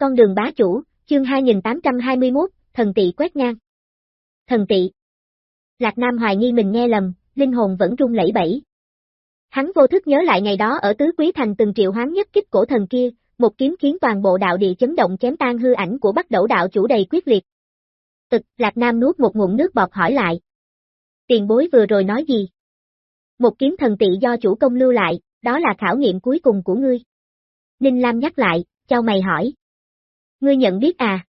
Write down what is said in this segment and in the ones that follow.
Con đường bá chủ, chương 2821, thần tị quét ngang. Thần tị. Lạc Nam hoài nghi mình nghe lầm, linh hồn vẫn rung lẫy bẫy. Hắn vô thức nhớ lại ngày đó ở Tứ Quý Thành từng triệu hoán nhất kích cổ thần kia, một kiếm khiến toàn bộ đạo địa chấn động chém tan hư ảnh của bắt đẩu đạo chủ đầy quyết liệt. Tực, Lạc Nam nuốt một ngụm nước bọt hỏi lại. Tiền bối vừa rồi nói gì? Một kiếm thần tị do chủ công lưu lại, đó là khảo nghiệm cuối cùng của ngươi. Ninh Lam nhắc lại, chào mày hỏi. Ngươi nhận biết à?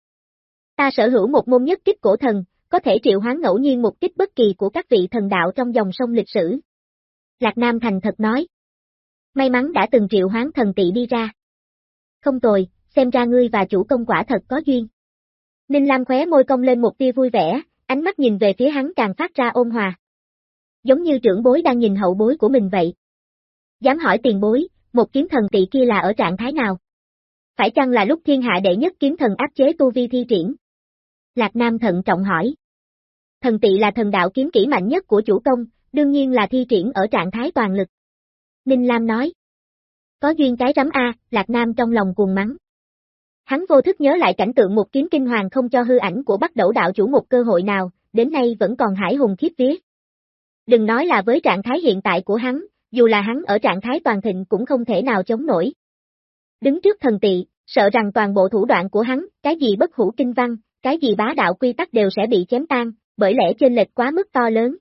Ta sở hữu một môn nhất kích cổ thần, có thể triệu hoán ngẫu nhiên một kích bất kỳ của các vị thần đạo trong dòng sông lịch sử. Lạc Nam thành thật nói. May mắn đã từng triệu hoán thần tị đi ra. Không tồi, xem ra ngươi và chủ công quả thật có duyên. Ninh Lam khóe môi cong lên một tia vui vẻ, ánh mắt nhìn về phía hắn càng phát ra ôn hòa. Giống như trưởng bối đang nhìn hậu bối của mình vậy. Dám hỏi tiền bối, một kiếm thần tị kia là ở trạng thái nào? Phải chăng là lúc thiên hạ đệ nhất kiếm thần áp chế tu vi thi triển? Lạc Nam thận trọng hỏi. Thần tị là thần đạo kiếm kỹ mạnh nhất của chủ công, đương nhiên là thi triển ở trạng thái toàn lực. Ninh Lam nói. Có duyên cái rắm A, Lạc Nam trong lòng cuồng mắng. Hắn vô thức nhớ lại cảnh tượng một kiếm kinh hoàng không cho hư ảnh của bắt đẩu đạo chủ một cơ hội nào, đến nay vẫn còn hải hùng khiếp vía. Đừng nói là với trạng thái hiện tại của hắn, dù là hắn ở trạng thái toàn thịnh cũng không thể nào chống nổi. Đứng trước thần tị, sợ rằng toàn bộ thủ đoạn của hắn, cái gì bất hủ kinh văn, cái gì bá đạo quy tắc đều sẽ bị chém tan, bởi lẽ trên lệch quá mức to lớn.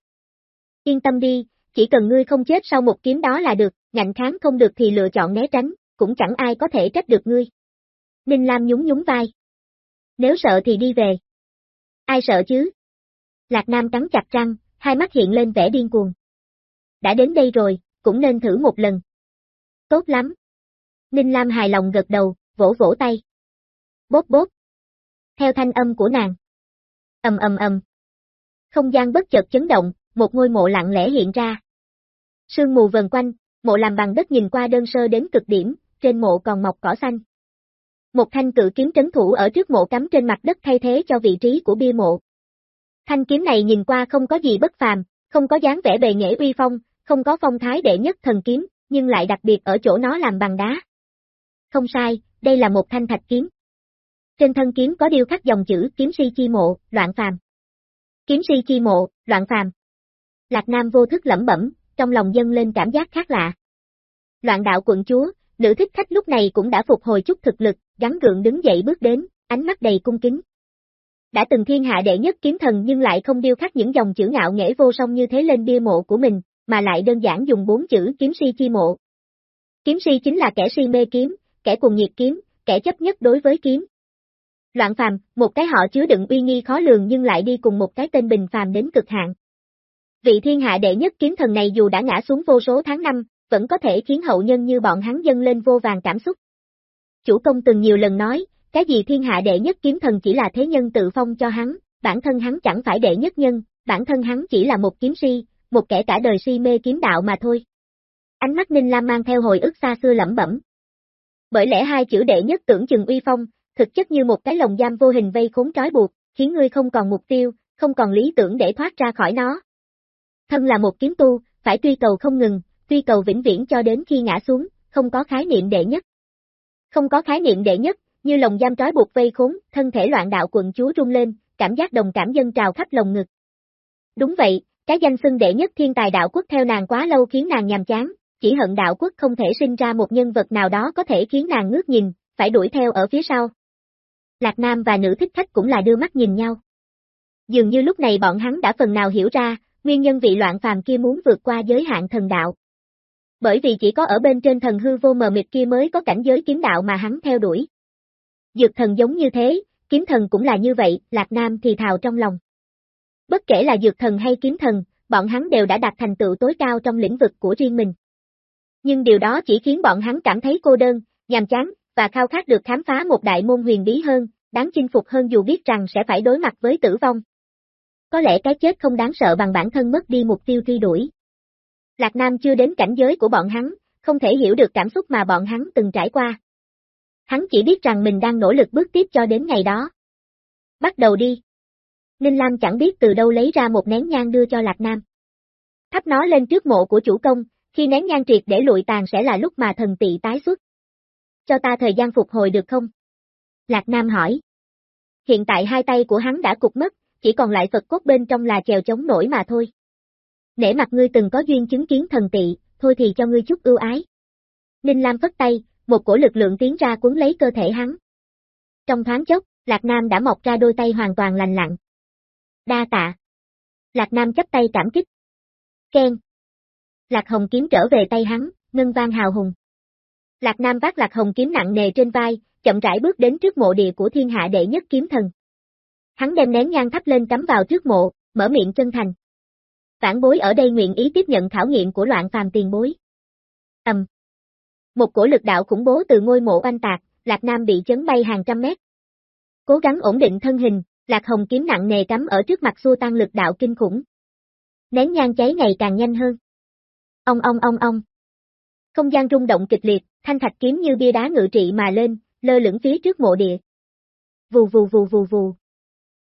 Yên tâm đi, chỉ cần ngươi không chết sau một kiếm đó là được, ngạnh kháng không được thì lựa chọn né tránh, cũng chẳng ai có thể trách được ngươi. Ninh Lam nhún nhún vai. Nếu sợ thì đi về. Ai sợ chứ? Lạc Nam cắn chặt răng, hai mắt hiện lên vẻ điên cuồng. Đã đến đây rồi, cũng nên thử một lần. Tốt lắm. Ninh Lam hài lòng gật đầu, vỗ vỗ tay. Bốp bốp. Theo thanh âm của nàng. ầm ầm ầm. Không gian bất chợt chấn động, một ngôi mộ lặng lẽ hiện ra. Sương mù vần quanh, mộ làm bằng đất nhìn qua đơn sơ đến cực điểm, trên mộ còn mọc cỏ xanh. Một thanh cự kiếm trấn thủ ở trước mộ cắm trên mặt đất thay thế cho vị trí của bia mộ. Thanh kiếm này nhìn qua không có gì bất phàm, không có dáng vẻ bề nghệ uy phong, không có phong thái đệ nhất thần kiếm, nhưng lại đặc biệt ở chỗ nó làm bằng đá. Không sai, đây là một thanh thạch kiếm. Trên thân kiếm có điêu khắc dòng chữ kiếm si chi mộ, loạn phàm. Kiếm si chi mộ, loạn phàm. Lạc Nam vô thức lẩm bẩm, trong lòng dâng lên cảm giác khác lạ. Loạn đạo quận chúa, nữ thích khách lúc này cũng đã phục hồi chút thực lực, gắn gượng đứng dậy bước đến, ánh mắt đầy cung kính. Đã từng thiên hạ đệ nhất kiếm thần nhưng lại không điêu khắc những dòng chữ ngạo nghễ vô song như thế lên bia mộ của mình, mà lại đơn giản dùng bốn chữ kiếm si chi mộ. Kiếm si chính là kẻ si mê kiếm, kẻ cùng nhiệt kiếm, kẻ chấp nhất đối với kiếm. Loạn phàm, một cái họ chứa đựng uy nghi khó lường nhưng lại đi cùng một cái tên bình phàm đến cực hạn. Vị thiên hạ đệ nhất kiếm thần này dù đã ngã xuống vô số tháng năm, vẫn có thể khiến hậu nhân như bọn hắn dâng lên vô vàng cảm xúc. Chủ công từng nhiều lần nói, cái gì thiên hạ đệ nhất kiếm thần chỉ là thế nhân tự phong cho hắn, bản thân hắn chẳng phải đệ nhất nhân, bản thân hắn chỉ là một kiếm si, một kẻ cả đời si mê kiếm đạo mà thôi. Ánh mắt Ninh Lam mang theo hồi ức xa xưa lẩm bẩm. Bởi lẽ hai chữ đệ nhất tưởng chừng uy phong, thực chất như một cái lồng giam vô hình vây khốn trói buộc, khiến ngươi không còn mục tiêu, không còn lý tưởng để thoát ra khỏi nó. Thân là một kiếm tu, phải truy cầu không ngừng, truy cầu vĩnh viễn cho đến khi ngã xuống, không có khái niệm đệ nhất. Không có khái niệm đệ nhất, như lồng giam trói buộc vây khốn, thân thể loạn đạo quận chúa rung lên, cảm giác đồng cảm dân trào khắp lồng ngực. Đúng vậy, cái danh xưng đệ nhất thiên tài đạo quốc theo nàng quá lâu khiến nàng nhàm chán, chỉ hận đạo quốc không thể sinh ra một nhân vật nào đó có thể khiến nàng ngước nhìn, phải đuổi theo ở phía sau. Lạc Nam và nữ thích khách cũng là đưa mắt nhìn nhau. Dường như lúc này bọn hắn đã phần nào hiểu ra, nguyên nhân vị loạn phàm kia muốn vượt qua giới hạn thần đạo. Bởi vì chỉ có ở bên trên thần hư vô mờ mịt kia mới có cảnh giới kiếm đạo mà hắn theo đuổi. Dược thần giống như thế, kiếm thần cũng là như vậy, Lạc Nam thì thào trong lòng. Bất kể là dược thần hay kiếm thần, bọn hắn đều đã đạt thành tựu tối cao trong lĩnh vực của riêng mình. Nhưng điều đó chỉ khiến bọn hắn cảm thấy cô đơn, nhàm chán, và khao khát được khám phá một đại môn huyền bí hơn, đáng chinh phục hơn dù biết rằng sẽ phải đối mặt với tử vong. Có lẽ cái chết không đáng sợ bằng bản thân mất đi mục tiêu truy đuổi. Lạc Nam chưa đến cảnh giới của bọn hắn, không thể hiểu được cảm xúc mà bọn hắn từng trải qua. Hắn chỉ biết rằng mình đang nỗ lực bước tiếp cho đến ngày đó. Bắt đầu đi. Ninh Lam chẳng biết từ đâu lấy ra một nén nhang đưa cho Lạc Nam. Thắp nó lên trước mộ của chủ công, khi nén nhang triệt để lụi tàn sẽ là lúc mà thần tị tái xuất. Cho ta thời gian phục hồi được không? Lạc Nam hỏi. Hiện tại hai tay của hắn đã cục mất, chỉ còn lại Phật cốt bên trong là chèo chống nổi mà thôi. Nể mặt ngươi từng có duyên chứng kiến thần tị, thôi thì cho ngươi chút ưu ái. Ninh Lam phất tay, một cổ lực lượng tiến ra cuốn lấy cơ thể hắn. Trong thoáng chốc, Lạc Nam đã mọc ra đôi tay hoàn toàn lành lặn. Đa tạ. Lạc Nam chấp tay cảm kích. Ken. Lạc Hồng kiếm trở về tay hắn, ngân vang hào hùng. Lạc Nam vác Lạc Hồng kiếm nặng nề trên vai, chậm rãi bước đến trước mộ địa của thiên hạ đệ nhất kiếm thần. Hắn đem nén nhang thắp lên cắm vào trước mộ, mở miệng chân thành. Phản bối ở đây nguyện ý tiếp nhận khảo nghiệm của loạn phàm tiền bối. Ầm. Một cổ lực đạo khủng bố từ ngôi mộ oanh tạc, Lạc Nam bị chấn bay hàng trăm mét. Cố gắng ổn định thân hình, Lạc Hồng kiếm nặng nề cắm ở trước mặt xua tan lực đạo kinh khủng. Nén nhang cháy ngày càng nhanh hơn. Ông ông ông ông. Không gian rung động kịch liệt, thanh thạch kiếm như bia đá ngự trị mà lên, lơ lửng phía trước mộ địa. Vù vù vù vù vù.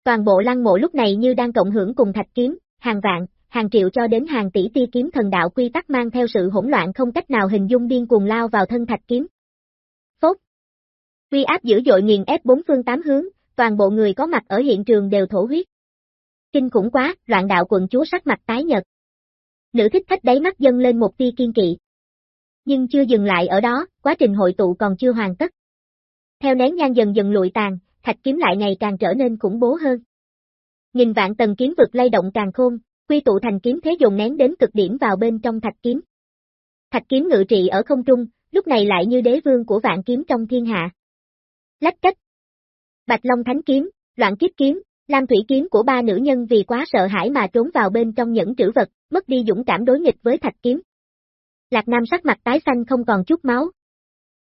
Toàn bộ lăng mộ lúc này như đang cộng hưởng cùng thạch kiếm, hàng vạn, hàng triệu cho đến hàng tỷ tia kiếm thần đạo quy tắc mang theo sự hỗn loạn không cách nào hình dung điên cuồng lao vào thân thạch kiếm. Phốt. Uy áp dữ dội nghiền ép bốn phương tám hướng, toàn bộ người có mặt ở hiện trường đều thổ huyết. Kinh khủng quá, loạn đạo quận chúa sắc mặt tái nhật. Nữ thích khách đáy mắt dâng lên một tia kiên kỵ. Nhưng chưa dừng lại ở đó, quá trình hội tụ còn chưa hoàn tất. Theo nén nhang dần dần lụi tàn, thạch kiếm lại ngày càng trở nên khủng bố hơn. Nghìn vạn tầng kiếm vực lay động càng khôn, quy tụ thành kiếm thế dồn nén đến cực điểm vào bên trong thạch kiếm. Thạch kiếm ngự trị ở không trung, lúc này lại như đế vương của vạn kiếm trong thiên hạ. Lách cách. Bạch Long Thánh kiếm, Loạn Kiếp kiếm, Lam Thủy kiếm của ba nữ nhân vì quá sợ hãi mà trốn vào bên trong những trữ vật, mất đi dũng cảm đối nghịch với thạch kiếm. Lạc Nam sắc mặt tái xanh không còn chút máu.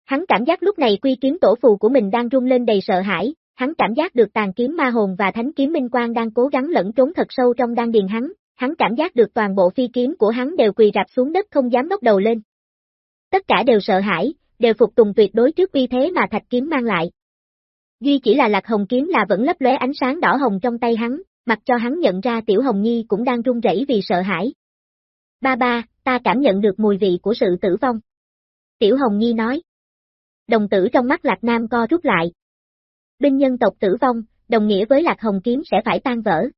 Hắn cảm giác lúc này quy kiếm tổ phù của mình đang rung lên đầy sợ hãi, hắn cảm giác được tàn kiếm ma hồn và thánh kiếm minh quang đang cố gắng lẫn trốn thật sâu trong đan điền hắn, hắn cảm giác được toàn bộ phi kiếm của hắn đều quỳ rạp xuống đất không dám ngóc đầu lên. Tất cả đều sợ hãi, đều phục tùng tuyệt đối trước uy thế mà thạch kiếm mang lại. Duy chỉ là lạc hồng kiếm là vẫn lấp lóe ánh sáng đỏ hồng trong tay hắn, mặc cho hắn nhận ra tiểu hồng nhi cũng đang run rẩy vì sợ hãi. Ba ba, ta cảm nhận được mùi vị của sự tử vong. Tiểu hồng nhi nói. Đồng tử trong mắt lạc nam co rút lại. Binh nhân tộc tử vong, đồng nghĩa với lạc hồng kiếm sẽ phải tan vỡ.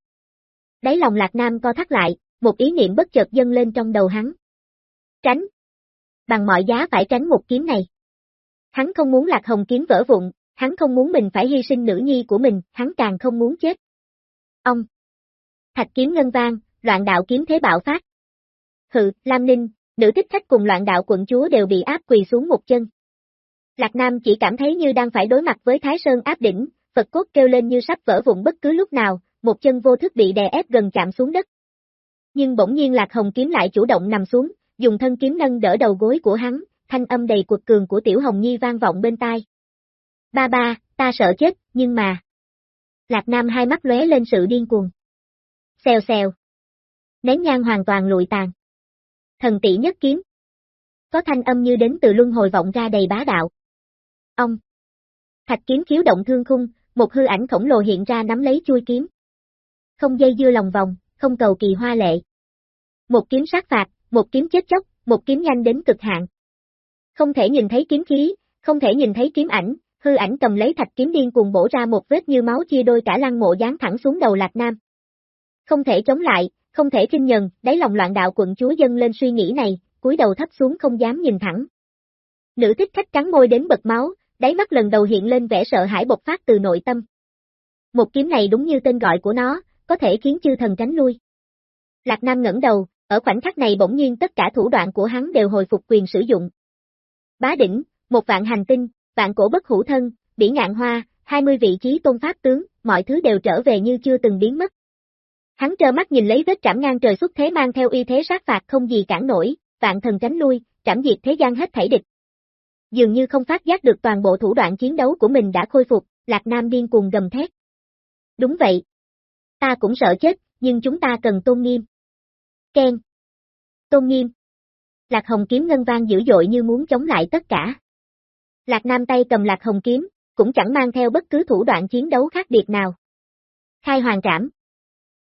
Đáy lòng lạc nam co thắt lại, một ý niệm bất chợt dâng lên trong đầu hắn. Tránh. Bằng mọi giá phải tránh một kiếm này. Hắn không muốn lạc hồng kiếm vỡ vụn, hắn không muốn mình phải hy sinh nữ nhi của mình, hắn càng không muốn chết. Ông. Thạch kiếm ngân vang, loạn đạo kiếm thế bạo phát. Hự, Lam Ninh, nữ thích khách cùng loạn đạo quận chúa đều bị áp quỳ xuống một chân. Lạc Nam chỉ cảm thấy như đang phải đối mặt với Thái Sơn áp đỉnh, Phật cốt kêu lên như sắp vỡ vụn bất cứ lúc nào, một chân vô thức bị đè ép gần chạm xuống đất. Nhưng bỗng nhiên Lạc Hồng kiếm lại chủ động nằm xuống, dùng thân kiếm nâng đỡ đầu gối của hắn, thanh âm đầy cuột cường của Tiểu Hồng Nhi vang vọng bên tai. Ba ba, ta sợ chết, nhưng mà... Lạc Nam hai mắt lóe lên sự điên cuồng. Xèo xèo. Nén nhang hoàn toàn lụi tàn. Thần tỷ nhất kiếm. Có thanh âm như đến từ luân hồi vọng ra đầy bá đạo. Ông. Thạch kiếm khiếu động thương khung, một hư ảnh khổng lồ hiện ra nắm lấy chui kiếm. Không dây dưa lòng vòng, không cầu kỳ hoa lệ. Một kiếm sát phạt, một kiếm chết chóc, một kiếm nhanh đến cực hạn. Không thể nhìn thấy kiếm khí, không thể nhìn thấy kiếm ảnh, hư ảnh cầm lấy thạch kiếm điên cuồng bổ ra một vết như máu chia đôi cả lăng mộ dán thẳng xuống đầu Lạc Nam. Không thể chống lại, không thể kinh nhần, đáy lòng loạn đạo quận chúa dân lên suy nghĩ này, cúi đầu thấp xuống không dám nhìn thẳng. Nữ thích khách cắn môi đến bật máu, đáy mắt lần đầu hiện lên vẻ sợ hãi bộc phát từ nội tâm. Một kiếm này đúng như tên gọi của nó, có thể khiến chư thần tránh lui. Lạc Nam ngẩng đầu, ở khoảnh khắc này bỗng nhiên tất cả thủ đoạn của hắn đều hồi phục quyền sử dụng. Bá đỉnh, một vạn hành tinh, vạn cổ bất hủ thân, bỉ ngạn hoa, 20 vị trí tôn pháp tướng, mọi thứ đều trở về như chưa từng biến mất. Hắn trơ mắt nhìn lấy vết trảm ngang trời xuất thế mang theo uy thế sát phạt không gì cản nổi, vạn thần tránh lui, trảm diệt thế gian hết thảy địch. Dường như không phát giác được toàn bộ thủ đoạn chiến đấu của mình đã khôi phục, Lạc Nam điên cuồng gầm thét. Đúng vậy. Ta cũng sợ chết, nhưng chúng ta cần tôn nghiêm. Ken. Tôn nghiêm. Lạc Hồng kiếm ngân vang dữ dội như muốn chống lại tất cả. Lạc Nam tay cầm Lạc Hồng kiếm, cũng chẳng mang theo bất cứ thủ đoạn chiến đấu khác biệt nào. Khai hoàng trảm.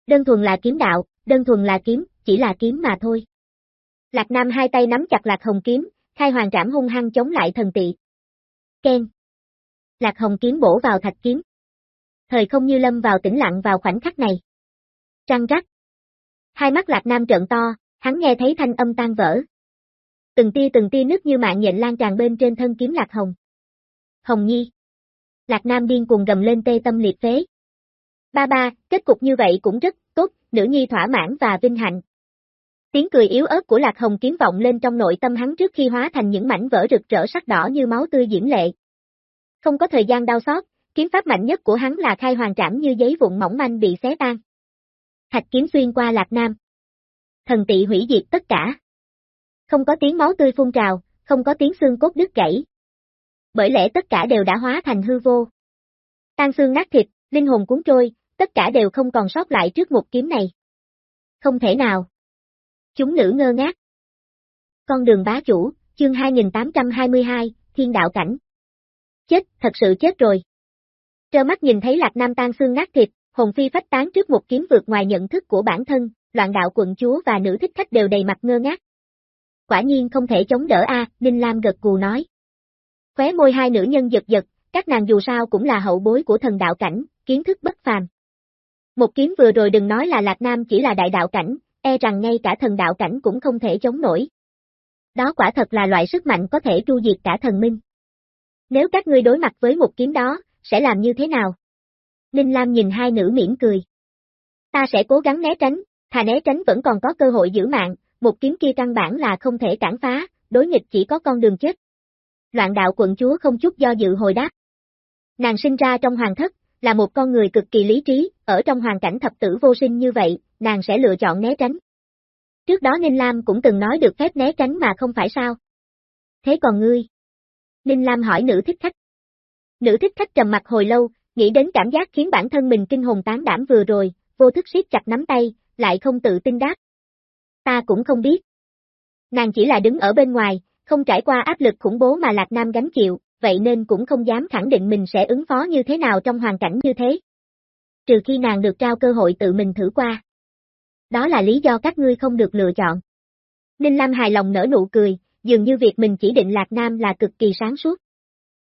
Đơn thuần là kiếm đạo, đơn thuần là kiếm, chỉ là kiếm mà thôi. Lạc Nam hai tay nắm chặt Lạc Hồng kiếm, khai hoàng trảm hung hăng chống lại thần tị. Ken. Lạc Hồng kiếm bổ vào thạch kiếm. Thời không như lâm vào tĩnh lặng vào khoảnh khắc này. Trăng rắc. Hai mắt Lạc Nam trợn to, hắn nghe thấy thanh âm tan vỡ. Từng tia từng tia nước như mạng nhện lan tràn bên trên thân kiếm Lạc Hồng. Hồng Nhi. Lạc Nam điên cuồng gầm lên tê tâm liệt phế. Ba ba, kết cục như vậy cũng rất tốt, nữ nhi thỏa mãn và vinh hạnh. Tiếng cười yếu ớt của Lạc Hồng kiếm vọng lên trong nội tâm hắn trước khi hóa thành những mảnh vỡ rực rỡ sắc đỏ như máu tươi diễm lệ. Không có thời gian đau xót, kiếm pháp mạnh nhất của hắn là khai hoàng trảm như giấy vụn mỏng manh bị xé tan. Thạch kiếm xuyên qua Lạc Nam. Thần tị hủy diệt tất cả. Không có tiếng máu tươi phun trào, không có tiếng xương cốt đứt gãy. Bởi lẽ tất cả đều đã hóa thành hư vô. Tan xương nát thịt, linh hồn cuốn trôi, tất cả đều không còn sót lại trước một kiếm này. Không thể nào. Chúng nữ ngơ ngác. Con đường bá chủ, chương 2822, thiên đạo cảnh. Chết, thật sự chết rồi. Trơ mắt nhìn thấy Lạc Nam tan xương nát thịt, hồn phi phách tán trước một kiếm vượt ngoài nhận thức của bản thân, loạn đạo quận chúa và nữ thích khách đều đầy mặt ngơ ngác. Quả nhiên không thể chống đỡ a, Ninh Lam gật cù nói. Khóe môi hai nữ nhân giật giật, các nàng dù sao cũng là hậu bối của thần đạo cảnh, kiến thức bất phàm. Một kiếm vừa rồi đừng nói là Lạc Nam chỉ là đại đạo cảnh, e rằng ngay cả thần đạo cảnh cũng không thể chống nổi. Đó quả thật là loại sức mạnh có thể tru diệt cả thần minh. Nếu các ngươi đối mặt với một kiếm đó, sẽ làm như thế nào? Ninh Lam nhìn hai nữ mỉm cười. Ta sẽ cố gắng né tránh, thà né tránh vẫn còn có cơ hội giữ mạng, một kiếm kia căn bản là không thể cản phá, đối nghịch chỉ có con đường chết. Loạn đạo quận chúa không chút do dự hồi đáp. Nàng sinh ra trong hoàng thất, là một con người cực kỳ lý trí, ở trong hoàn cảnh thập tử vô sinh như vậy, nàng sẽ lựa chọn né tránh. Trước đó Ninh Lam cũng từng nói được phép né tránh mà không phải sao. Thế còn ngươi? Ninh Lam hỏi nữ thích khách. Nữ thích khách trầm mặt hồi lâu, nghĩ đến cảm giác khiến bản thân mình kinh hồn tán đảm vừa rồi, vô thức siết chặt nắm tay, lại không tự tin đáp. Ta cũng không biết. Nàng chỉ là đứng ở bên ngoài, không trải qua áp lực khủng bố mà Lạc Nam gánh chịu, vậy nên cũng không dám khẳng định mình sẽ ứng phó như thế nào trong hoàn cảnh như thế. Trừ khi nàng được trao cơ hội tự mình thử qua. Đó là lý do các ngươi không được lựa chọn. Ninh Lam hài lòng nở nụ cười, dường như việc mình chỉ định Lạc Nam là cực kỳ sáng suốt.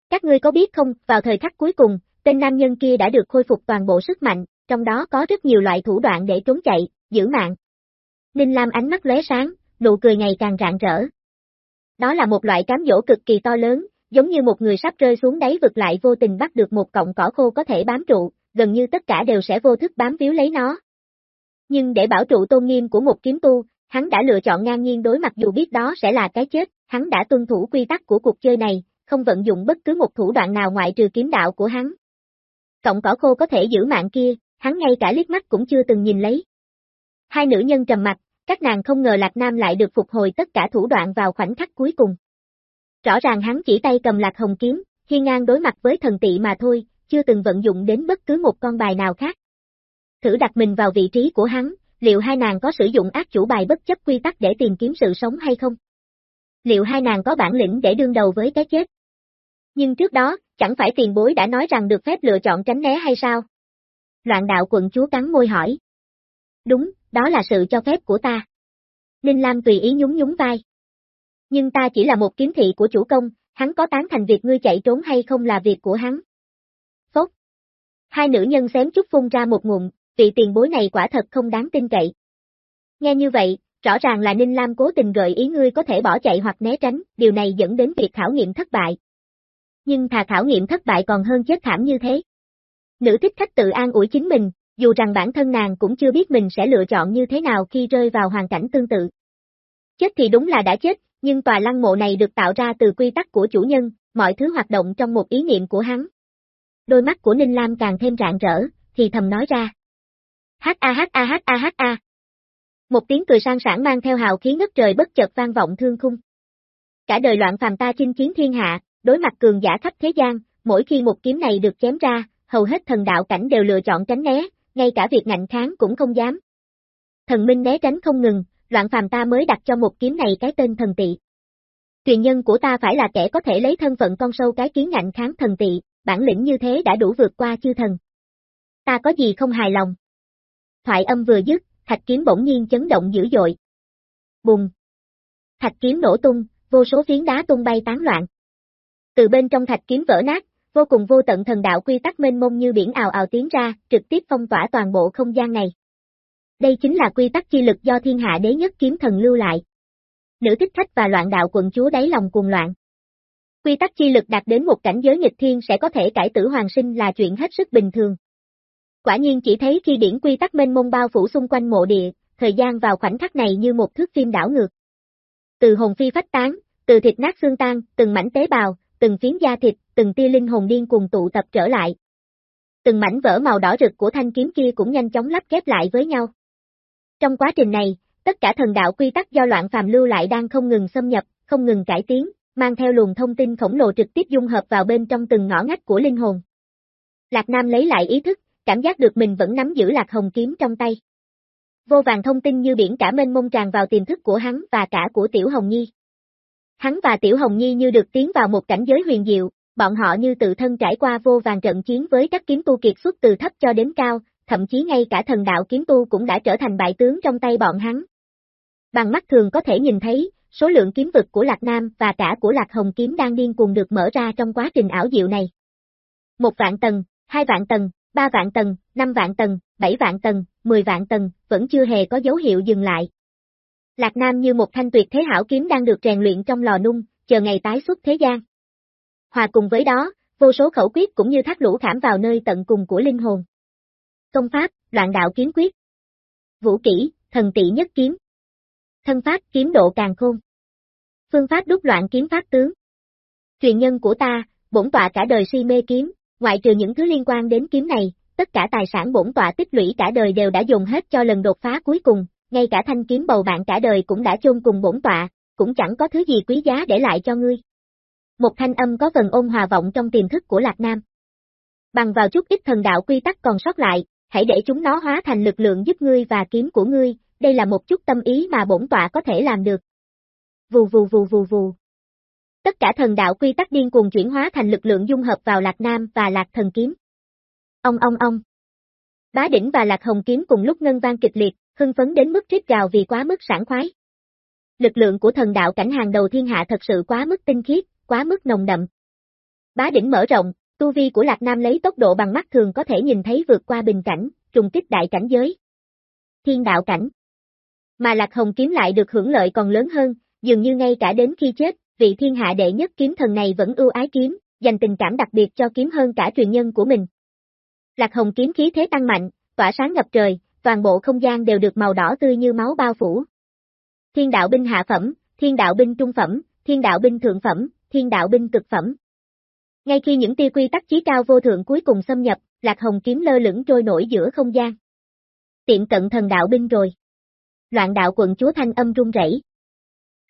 Các ngươi có biết không, vào thời khắc cuối cùng, tên nam nhân kia đã được khôi phục toàn bộ sức mạnh, trong đó có rất nhiều loại thủ đoạn để trốn chạy, giữ mạng. Ninh Lam ánh mắt lóe sáng, nụ cười ngày càng rạng rỡ. Đó là một loại cám dỗ cực kỳ to lớn, giống như một người sắp rơi xuống đáy vực lại vô tình bắt được một cọng cỏ khô có thể bám trụ, gần như tất cả đều sẽ vô thức bám víu lấy nó. Nhưng để bảo trụ tôn nghiêm của một kiếm tu, hắn đã lựa chọn ngang nhiên đối mặt dù biết đó sẽ là cái chết, hắn đã tuân thủ quy tắc của cuộc chơi này, không vận dụng bất cứ một thủ đoạn nào ngoại trừ kiếm đạo của hắn. Cọng cỏ khô có thể giữ mạng kia, hắn ngay cả liếc mắt cũng chưa từng nhìn lấy. Hai nữ nhân trầm mặt, các nàng không ngờ Lạc Nam lại được phục hồi tất cả thủ đoạn vào khoảnh khắc cuối cùng. Rõ ràng hắn chỉ tay cầm Lạc Hồng kiếm, khi ngang đối mặt với thần tị mà thôi, chưa từng vận dụng đến bất cứ một con bài nào khác. Thử đặt mình vào vị trí của hắn, liệu hai nàng có sử dụng ác chủ bài bất chấp quy tắc để tìm kiếm sự sống hay không? Liệu hai nàng có bản lĩnh để đương đầu với cái chết? Nhưng trước đó, chẳng phải tiền bối đã nói rằng được phép lựa chọn tránh né hay sao? Loạn đạo quận chúa cắn môi hỏi. Đúng, đó là sự cho phép của ta. Ninh Lam tùy ý nhún nhún vai. Nhưng ta chỉ là một kiếm thị của chủ công, hắn có tán thành việc ngươi chạy trốn hay không là việc của hắn. Phốc. Hai nữ nhân xém chút phun ra một ngụm, vị tiền bối này quả thật không đáng tin cậy. Nghe như vậy, rõ ràng là Ninh Lam cố tình gợi ý ngươi có thể bỏ chạy hoặc né tránh, điều này dẫn đến việc khảo nghiệm thất bại. Nhưng thà khảo nghiệm thất bại còn hơn chết thảm như thế. Nữ thích khách tự an ủi chính mình, dù rằng bản thân nàng cũng chưa biết mình sẽ lựa chọn như thế nào khi rơi vào hoàn cảnh tương tự. Chết thì đúng là đã chết, nhưng tòa lăng mộ này được tạo ra từ quy tắc của chủ nhân, mọi thứ hoạt động trong một ý niệm của hắn. Đôi mắt của Ninh Lam càng thêm rạng rỡ, thì thầm nói ra. H a h a h a h a. Một tiếng cười sang sảng mang theo hào khí ngất trời bất chợt vang vọng thương khung. Cả đời loạn phàm ta chinh chiến thiên hạ, đối mặt cường giả khắp thế gian, mỗi khi một kiếm này được chém ra, hầu hết thần đạo cảnh đều lựa chọn tránh né, ngay cả việc ngạnh kháng cũng không dám. Thần minh né tránh không ngừng, loạn phàm ta mới đặt cho một kiếm này cái tên thần tị. Truyền nhân của ta phải là kẻ có thể lấy thân phận con sâu cái kiến ngạnh kháng thần tị, bản lĩnh như thế đã đủ vượt qua chư thần. Ta có gì không hài lòng? Thoại âm vừa dứt, thạch kiếm bỗng nhiên chấn động dữ dội. Bùng! Thạch kiếm nổ tung, vô số phiến đá tung bay tán loạn. Từ bên trong thạch kiếm vỡ nát, Vô cùng vô tận thần đạo quy tắc mênh mông như biển ào ào tiến ra, trực tiếp phong tỏa toàn bộ không gian này. Đây chính là quy tắc chi lực do thiên hạ đế nhất kiếm thần lưu lại. Nữ thích khách và loạn đạo quận chúa đáy lòng cuồng loạn. Quy tắc chi lực đạt đến một cảnh giới nghịch thiên sẽ có thể cải tử hoàng sinh là chuyện hết sức bình thường. Quả nhiên chỉ thấy khi điển quy tắc mênh mông bao phủ xung quanh mộ địa, thời gian vào khoảnh khắc này như một thước phim đảo ngược. Từ hồn phi phách tán, từ thịt nát xương tan, từng mảnh tế bào, từng phiến da thịt, từng tia linh hồn điên cùng tụ tập trở lại. Từng mảnh vỡ màu đỏ rực của thanh kiếm kia cũng nhanh chóng lắp ghép lại với nhau. Trong quá trình này, tất cả thần đạo quy tắc do loạn phàm lưu lại đang không ngừng xâm nhập, không ngừng cải tiến, mang theo luồng thông tin khổng lồ trực tiếp dung hợp vào bên trong từng ngõ ngách của linh hồn. Lạc Nam lấy lại ý thức, cảm giác được mình vẫn nắm giữ lạc hồng kiếm trong tay. Vô vàng thông tin như biển cả mênh mông tràn vào tiềm thức của hắn và cả của Tiểu Hồng Nhi. Hắn và Tiểu Hồng Nhi như được tiến vào một cảnh giới huyền diệu, bọn họ như tự thân trải qua vô vàng trận chiến với các kiếm tu kiệt xuất từ thấp cho đến cao, thậm chí ngay cả thần đạo kiếm tu cũng đã trở thành bại tướng trong tay bọn hắn. Bằng mắt thường có thể nhìn thấy, số lượng kiếm vực của Lạc Nam và cả của Lạc Hồng kiếm đang điên cuồng được mở ra trong quá trình ảo diệu này. Một vạn tầng, hai vạn tầng, ba vạn tầng, năm vạn tầng, bảy vạn tầng, mười vạn tầng, vẫn chưa hề có dấu hiệu dừng lại. Lạc Nam như một thanh tuyệt thế hảo kiếm đang được rèn luyện trong lò nung, chờ ngày tái xuất thế gian. Hòa cùng với đó, vô số khẩu quyết cũng như thác lũ khảm vào nơi tận cùng của linh hồn. Công pháp, loạn đạo kiếm quyết. Vũ kỹ, thần tỷ nhất kiếm. Thân pháp kiếm độ càng khôn. Phương pháp đúc loạn kiếm pháp tướng. Truyền nhân của ta, bổn tọa cả đời si mê kiếm, ngoại trừ những thứ liên quan đến kiếm này, tất cả tài sản bổn tọa tích lũy cả đời đều đã dùng hết cho lần đột phá cuối cùng, ngay cả thanh kiếm bầu bạn cả đời cũng đã chôn cùng bổn tọa, cũng chẳng có thứ gì quý giá để lại cho ngươi. Một thanh âm có phần ôn hòa vọng trong tiềm thức của Lạc Nam. Bằng vào chút ít thần đạo quy tắc còn sót lại, hãy để chúng nó hóa thành lực lượng giúp ngươi và kiếm của ngươi, đây là một chút tâm ý mà bổn tọa có thể làm được. Vù vù vù vù vù. Tất cả thần đạo quy tắc điên cuồng chuyển hóa thành lực lượng dung hợp vào Lạc Nam và Lạc Thần Kiếm. Ông ông ông. Bá đỉnh và Lạc Hồng Kiếm cùng lúc ngân vang kịch liệt, hưng phấn đến mức rít gào vì quá mức sảng khoái. Lực lượng của thần đạo cảnh hàng đầu thiên hạ thật sự quá mức tinh khiết, quá mức nồng đậm. Bá đỉnh mở rộng, tu vi của Lạc Nam lấy tốc độ bằng mắt thường có thể nhìn thấy vượt qua bình cảnh, trùng kích đại cảnh giới. Thiên đạo cảnh. Mà Lạc Hồng kiếm lại được hưởng lợi còn lớn hơn, dường như ngay cả đến khi chết, vị thiên hạ đệ nhất kiếm thần này vẫn ưu ái kiếm, dành tình cảm đặc biệt cho kiếm hơn cả truyền nhân của mình. Lạc Hồng kiếm khí thế tăng mạnh, tỏa sáng ngập trời, toàn bộ không gian đều được màu đỏ tươi như máu bao phủ. Thiên đạo binh hạ phẩm, thiên đạo binh trung phẩm, thiên đạo binh thượng phẩm, thiên đạo binh cực phẩm. Ngay khi những tia quy tắc chí cao vô thượng cuối cùng xâm nhập, Lạc Hồng kiếm lơ lửng trôi nổi giữa không gian. Tiện cận thần đạo binh rồi. Loạn đạo quận chúa thanh âm run rẩy.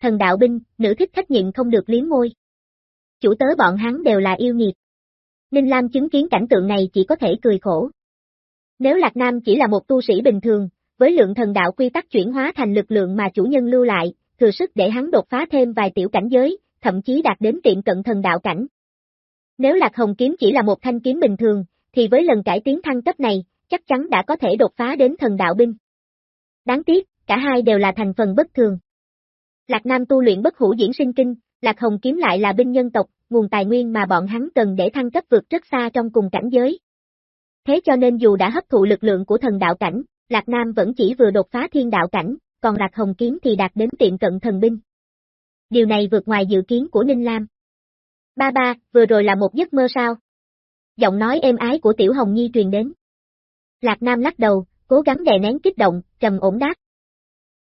Thần đạo binh, nữ thích khách nhịn không được liếm môi. Chủ tớ bọn hắn đều là yêu nghiệt. Ninh Lam chứng kiến cảnh tượng này chỉ có thể cười khổ. Nếu Lạc Nam chỉ là một tu sĩ bình thường, với lượng thần đạo quy tắc chuyển hóa thành lực lượng mà chủ nhân lưu lại, thừa sức để hắn đột phá thêm vài tiểu cảnh giới, thậm chí đạt đến tiệm cận thần đạo cảnh. Nếu Lạc Hồng kiếm chỉ là một thanh kiếm bình thường, thì với lần cải tiến thăng cấp này, chắc chắn đã có thể đột phá đến thần đạo binh. Đáng tiếc, cả hai đều là thành phần bất thường. Lạc Nam tu luyện bất hủ diễn sinh kinh, Lạc Hồng kiếm lại là binh nhân tộc, nguồn tài nguyên mà bọn hắn cần để thăng cấp vượt rất xa trong cùng cảnh giới. Thế cho nên dù đã hấp thụ lực lượng của thần đạo cảnh, Lạc Nam vẫn chỉ vừa đột phá thiên đạo cảnh, còn Lạc Hồng kiếm thì đạt đến tiện cận thần binh. Điều này vượt ngoài dự kiến của Ninh Lam. Ba ba, vừa rồi là một giấc mơ sao? Giọng nói êm ái của Tiểu Hồng Nhi truyền đến. Lạc Nam lắc đầu, cố gắng đè nén kích động, trầm ổn đáp.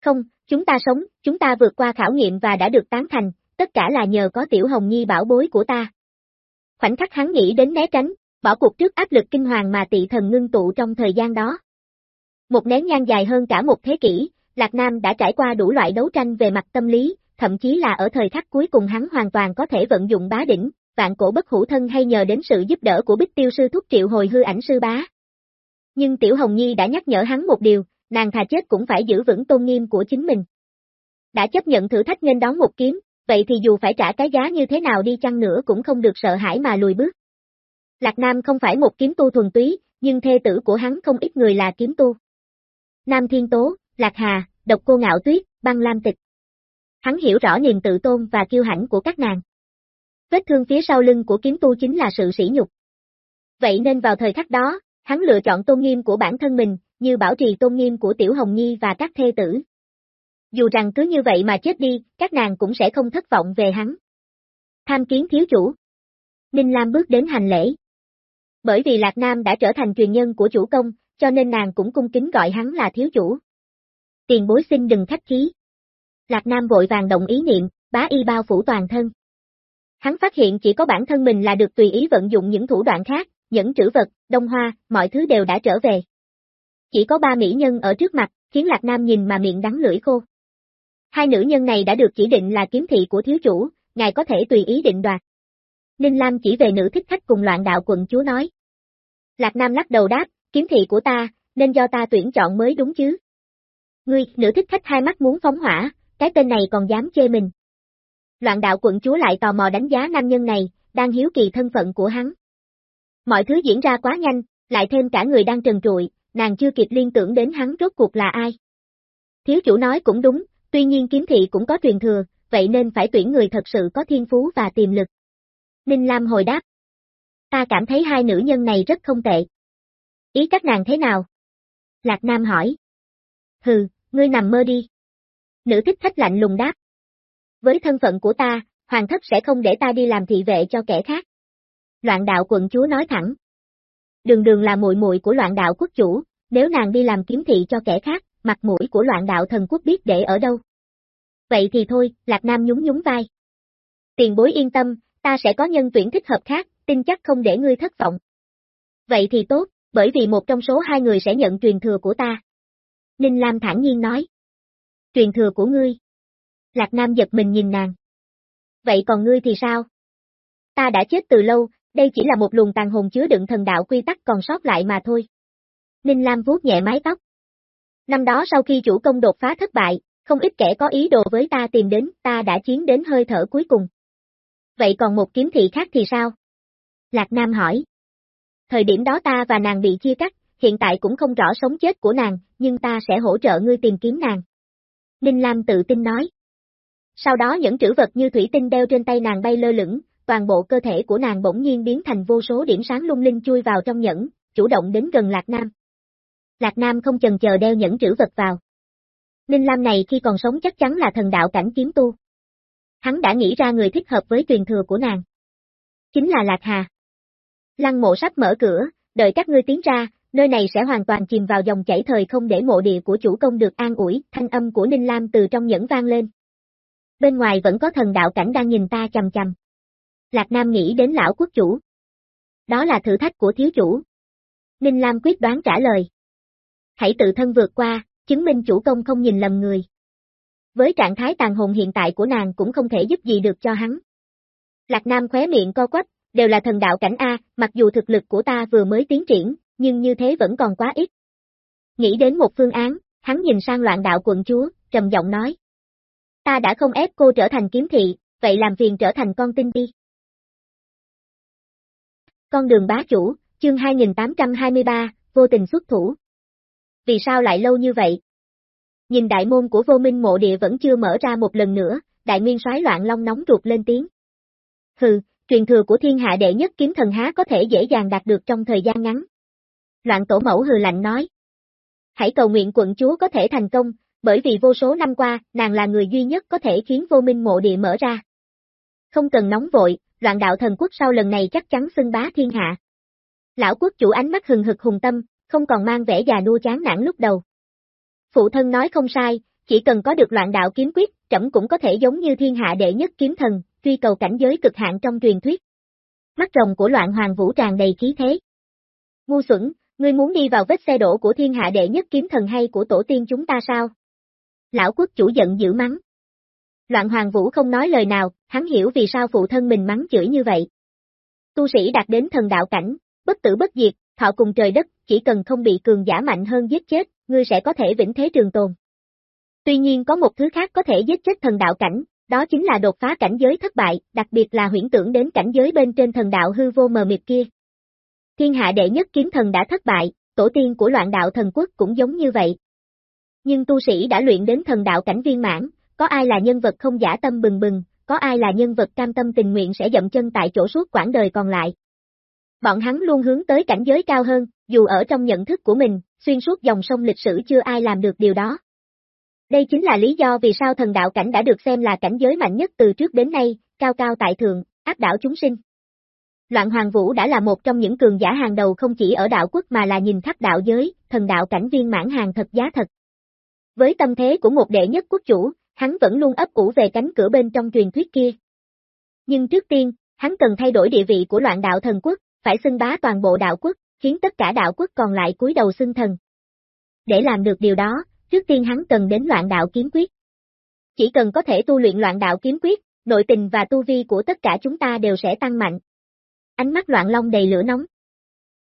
Không, chúng ta sống, chúng ta vượt qua khảo nghiệm và đã được tán thành, tất cả là nhờ có Tiểu Hồng Nhi bảo bối của ta. Khoảnh khắc hắn nghĩ đến né tránh, bỏ cuộc trước áp lực kinh hoàng mà tị thần ngưng tụ trong thời gian đó. Một nén nhang dài hơn cả một thế kỷ, Lạc Nam đã trải qua đủ loại đấu tranh về mặt tâm lý, thậm chí là ở thời khắc cuối cùng hắn hoàn toàn có thể vận dụng bá đỉnh, vạn cổ bất hủ thân hay nhờ đến sự giúp đỡ của bích tiêu sư thúc triệu hồi hư ảnh sư bá. Nhưng Tiểu Hồng Nhi đã nhắc nhở hắn một điều, nàng thà chết cũng phải giữ vững tôn nghiêm của chính mình. Đã chấp nhận thử thách nên đón một kiếm, vậy thì dù phải trả cái giá như thế nào đi chăng nữa cũng không được sợ hãi mà lùi bước. Lạc Nam không phải một kiếm tu thuần túy, nhưng thê tử của hắn không ít người là kiếm tu. Nam Thiên Tố, Lạc Hà, Độc Cô Ngạo Tuyết, Băng Lam Tịch. Hắn hiểu rõ niềm tự tôn và kiêu hãnh của các nàng. Vết thương phía sau lưng của kiếm tu chính là sự sỉ nhục. Vậy nên vào thời khắc đó, hắn lựa chọn tôn nghiêm của bản thân mình, như bảo trì tôn nghiêm của Tiểu Hồng Nhi và các thê tử. Dù rằng cứ như vậy mà chết đi, các nàng cũng sẽ không thất vọng về hắn. Tham kiến thiếu chủ. Ninh Lam bước đến hành lễ. Bởi vì Lạc Nam đã trở thành truyền nhân của chủ công, cho nên nàng cũng cung kính gọi hắn là thiếu chủ. Tiền bối xin đừng khách khí. Lạc Nam vội vàng đồng ý niệm, bá y bao phủ toàn thân. Hắn phát hiện chỉ có bản thân mình là được tùy ý vận dụng những thủ đoạn khác, những trữ vật, đông hoa, mọi thứ đều đã trở về. Chỉ có ba mỹ nhân ở trước mặt, khiến Lạc Nam nhìn mà miệng đắng lưỡi khô. Hai nữ nhân này đã được chỉ định là kiếm thị của thiếu chủ, ngài có thể tùy ý định đoạt. Ninh Lam chỉ về nữ thích khách cùng loạn đạo quận chúa nói. Lạc Nam lắc đầu đáp, kiếm thị của ta, nên do ta tuyển chọn mới đúng chứ. Ngươi, nữ thích khách hai mắt muốn phóng hỏa, cái tên này còn dám chê mình. Loạn đạo quận chúa lại tò mò đánh giá nam nhân này, đang hiếu kỳ thân phận của hắn. Mọi thứ diễn ra quá nhanh, lại thêm cả người đang trần trụi, nàng chưa kịp liên tưởng đến hắn rốt cuộc là ai. Thiếu chủ nói cũng đúng, tuy nhiên kiếm thị cũng có truyền thừa, vậy nên phải tuyển người thật sự có thiên phú và tiềm lực. Ninh Lam hồi đáp. Ta cảm thấy hai nữ nhân này rất không tệ. Ý các nàng thế nào? Lạc Nam hỏi. Hừ, ngươi nằm mơ đi. Nữ thích khách lạnh lùng đáp. Với thân phận của ta, hoàng thất sẽ không để ta đi làm thị vệ cho kẻ khác. Loạn đạo quận chúa nói thẳng. Đường đường là muội muội của loạn đạo quốc chủ, nếu nàng đi làm kiếm thị cho kẻ khác, mặt mũi của loạn đạo thần quốc biết để ở đâu. Vậy thì thôi, Lạc Nam nhún nhún vai. Tiền bối yên tâm, ta sẽ có nhân tuyển thích hợp khác, tin chắc không để ngươi thất vọng. Vậy thì tốt, bởi vì một trong số hai người sẽ nhận truyền thừa của ta. Ninh Lam thản nhiên nói. Truyền thừa của ngươi. Lạc Nam giật mình nhìn nàng. Vậy còn ngươi thì sao? Ta đã chết từ lâu, đây chỉ là một luồng tàn hồn chứa đựng thần đạo quy tắc còn sót lại mà thôi. Ninh Lam vuốt nhẹ mái tóc. Năm đó sau khi chủ công đột phá thất bại, không ít kẻ có ý đồ với ta tìm đến, ta đã chiến đến hơi thở cuối cùng. Vậy còn một kiếm thị khác thì sao? Lạc Nam hỏi. Thời điểm đó ta và nàng bị chia cắt, hiện tại cũng không rõ sống chết của nàng, nhưng ta sẽ hỗ trợ ngươi tìm kiếm nàng. Ninh Lam tự tin nói. Sau đó những trữ vật như thủy tinh đeo trên tay nàng bay lơ lửng, toàn bộ cơ thể của nàng bỗng nhiên biến thành vô số điểm sáng lung linh chui vào trong nhẫn, chủ động đến gần Lạc Nam. Lạc Nam không chần chờ đeo nhẫn trữ vật vào. Ninh Lam này khi còn sống chắc chắn là thần đạo cảnh kiếm tu. Hắn đã nghĩ ra người thích hợp với truyền thừa của nàng. Chính là Lạc Hà. Lăng mộ sắp mở cửa, đợi các ngươi tiến ra, nơi này sẽ hoàn toàn chìm vào dòng chảy thời không để mộ địa của chủ công được an ủi, thanh âm của Ninh Lam từ trong nhẫn vang lên. Bên ngoài vẫn có thần đạo cảnh đang nhìn ta chầm chầm. Lạc Nam nghĩ đến lão quốc chủ. Đó là thử thách của thiếu chủ. Ninh Lam quyết đoán trả lời. Hãy tự thân vượt qua, chứng minh chủ công không nhìn lầm người. Với trạng thái tàn hồn hiện tại của nàng cũng không thể giúp gì được cho hắn. Lạc Nam khóe miệng co quắp, đều là thần đạo cảnh A, mặc dù thực lực của ta vừa mới tiến triển, nhưng như thế vẫn còn quá ít. Nghĩ đến một phương án, hắn nhìn sang loạn đạo quận chúa, trầm giọng nói. Ta đã không ép cô trở thành kiếm thị, vậy làm phiền trở thành con tin đi. Con đường bá chủ, chương 2823, vô tình xuất thủ. Vì sao lại lâu như vậy? Nhìn đại môn của vô minh mộ địa vẫn chưa mở ra một lần nữa, đại nguyên soái loạn long nóng ruột lên tiếng. Hừ, truyền thừa của thiên hạ đệ nhất kiếm thần há có thể dễ dàng đạt được trong thời gian ngắn. Loạn tổ mẫu hừ lạnh nói. Hãy cầu nguyện quận chúa có thể thành công, bởi vì vô số năm qua, nàng là người duy nhất có thể khiến vô minh mộ địa mở ra. Không cần nóng vội, loạn đạo thần quốc sau lần này chắc chắn xưng bá thiên hạ. Lão quốc chủ ánh mắt hừng hực hùng tâm, không còn mang vẻ già nua chán nản lúc đầu. Phụ thân nói không sai, chỉ cần có được loạn đạo kiếm quyết, trẫm cũng có thể giống như thiên hạ đệ nhất kiếm thần, truy cầu cảnh giới cực hạn trong truyền thuyết. Mắt rồng của loạn hoàng vũ tràn đầy khí thế. Ngu xuẩn, ngươi muốn đi vào vết xe đổ của thiên hạ đệ nhất kiếm thần hay của tổ tiên chúng ta sao? Lão quốc chủ giận dữ mắng. Loạn hoàng vũ không nói lời nào, hắn hiểu vì sao phụ thân mình mắng chửi như vậy. Tu sĩ đạt đến thần đạo cảnh, bất tử bất diệt, thọ cùng trời đất, chỉ cần không bị cường giả mạnh hơn giết chết, ngươi sẽ có thể vĩnh thế trường tồn. Tuy nhiên có một thứ khác có thể giết chết thần đạo cảnh, đó chính là đột phá cảnh giới thất bại, đặc biệt là huyễn tưởng đến cảnh giới bên trên thần đạo hư vô mờ mịt kia. Thiên hạ đệ nhất kiếm thần đã thất bại, tổ tiên của loạn đạo thần quốc cũng giống như vậy. Nhưng tu sĩ đã luyện đến thần đạo cảnh viên mãn, có ai là nhân vật không giả tâm bừng bừng, có ai là nhân vật cam tâm tình nguyện sẽ dậm chân tại chỗ suốt quãng đời còn lại. Bọn hắn luôn hướng tới cảnh giới cao hơn, dù ở trong nhận thức của mình, xuyên suốt dòng sông lịch sử chưa ai làm được điều đó. Đây chính là lý do vì sao thần đạo cảnh đã được xem là cảnh giới mạnh nhất từ trước đến nay, cao cao tại thượng, áp đảo chúng sinh. Loạn Hoàng Vũ đã là một trong những cường giả hàng đầu không chỉ ở đạo quốc mà là nhìn khắp đạo giới, thần đạo cảnh viên mãn hàng thật giá thật. Với tâm thế của một đệ nhất quốc chủ, hắn vẫn luôn ấp ủ về cánh cửa bên trong truyền thuyết kia. Nhưng trước tiên, hắn cần thay đổi địa vị của loạn đạo thần quốc, phải xưng bá toàn bộ đạo quốc, khiến tất cả đạo quốc còn lại cúi đầu xưng thần. Để làm được điều đó, trước tiên hắn cần đến loạn đạo kiếm quyết. Chỉ cần có thể tu luyện loạn đạo kiếm quyết, nội tình và tu vi của tất cả chúng ta đều sẽ tăng mạnh. Ánh mắt loạn long đầy lửa nóng.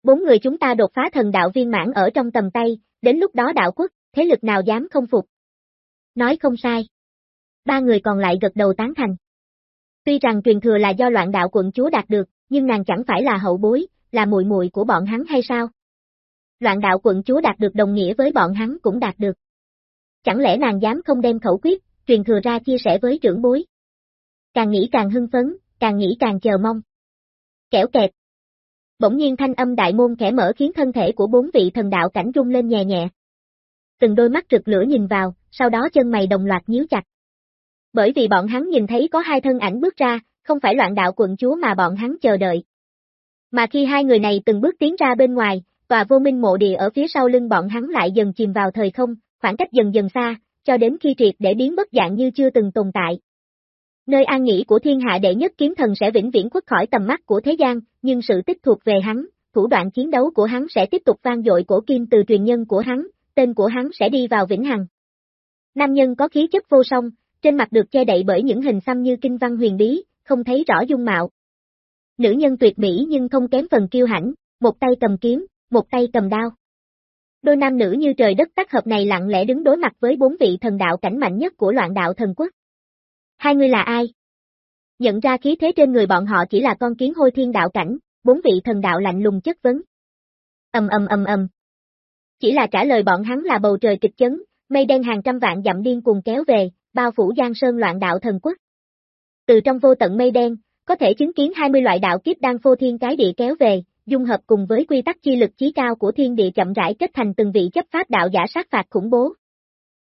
Bốn người chúng ta đột phá thần đạo viên mãn ở trong tầm tay, đến lúc đó đạo quốc, thế lực nào dám không phục. Nói không sai. Ba người còn lại gật đầu tán thành. Tuy rằng truyền thừa là do loạn đạo quận chúa đạt được, nhưng nàng chẳng phải là hậu bối, là muội muội của bọn hắn hay sao? Loạn đạo quận chúa đạt được đồng nghĩa với bọn hắn cũng đạt được. Chẳng lẽ nàng dám không đem khẩu quyết, truyền thừa ra chia sẻ với trưởng bối? Càng nghĩ càng hưng phấn, càng nghĩ càng chờ mong. Kẻo kẹt. Bỗng nhiên thanh âm đại môn khẽ mở khiến thân thể của bốn vị thần đạo cảnh rung lên nhẹ nhẹ. Từng đôi mắt rực lửa nhìn vào, sau đó chân mày đồng loạt nhíu chặt. Bởi vì bọn hắn nhìn thấy có hai thân ảnh bước ra, không phải loạn đạo quận chúa mà bọn hắn chờ đợi. Mà khi hai người này từng bước tiến ra bên ngoài, tòa vô minh mộ địa ở phía sau lưng bọn hắn lại dần chìm vào thời không, khoảng cách dần dần xa, cho đến khi triệt để biến mất dạng như chưa từng tồn tại. Nơi an nghỉ của thiên hạ đệ nhất kiếm thần sẽ vĩnh viễn khuất khỏi tầm mắt của thế gian, nhưng sự tích thuộc về hắn, thủ đoạn chiến đấu của hắn sẽ tiếp tục vang dội cổ kim từ truyền nhân của hắn, tên của hắn sẽ đi vào vĩnh hằng. Nam nhân có khí chất vô song, trên mặt được che đậy bởi những hình xăm như kinh văn huyền bí, không thấy rõ dung mạo. Nữ nhân tuyệt mỹ nhưng không kém phần kiêu hãnh, một tay cầm kiếm, một tay cầm đao. Đôi nam nữ như trời đất tác hợp này lặng lẽ đứng đối mặt với bốn vị thần đạo cảnh mạnh nhất của loạn đạo thần quốc. Hai người là ai? Nhận ra khí thế trên người bọn họ chỉ là con kiến hôi thiên đạo cảnh, bốn vị thần đạo lạnh lùng chất vấn. Ầm ầm ầm ầm. Chỉ là trả lời bọn hắn là bầu trời kịch chấn, mây đen hàng trăm vạn dặm điên cùng kéo về, bao phủ Giang Sơn loạn đạo thần quốc. Từ trong vô tận mây đen, có thể chứng kiến 20 loại đạo kiếp đang phô thiên cái địa kéo về, dung hợp cùng với quy tắc chi lực chí cao của thiên địa chậm rãi kết thành từng vị chấp pháp đạo giả sát phạt khủng bố.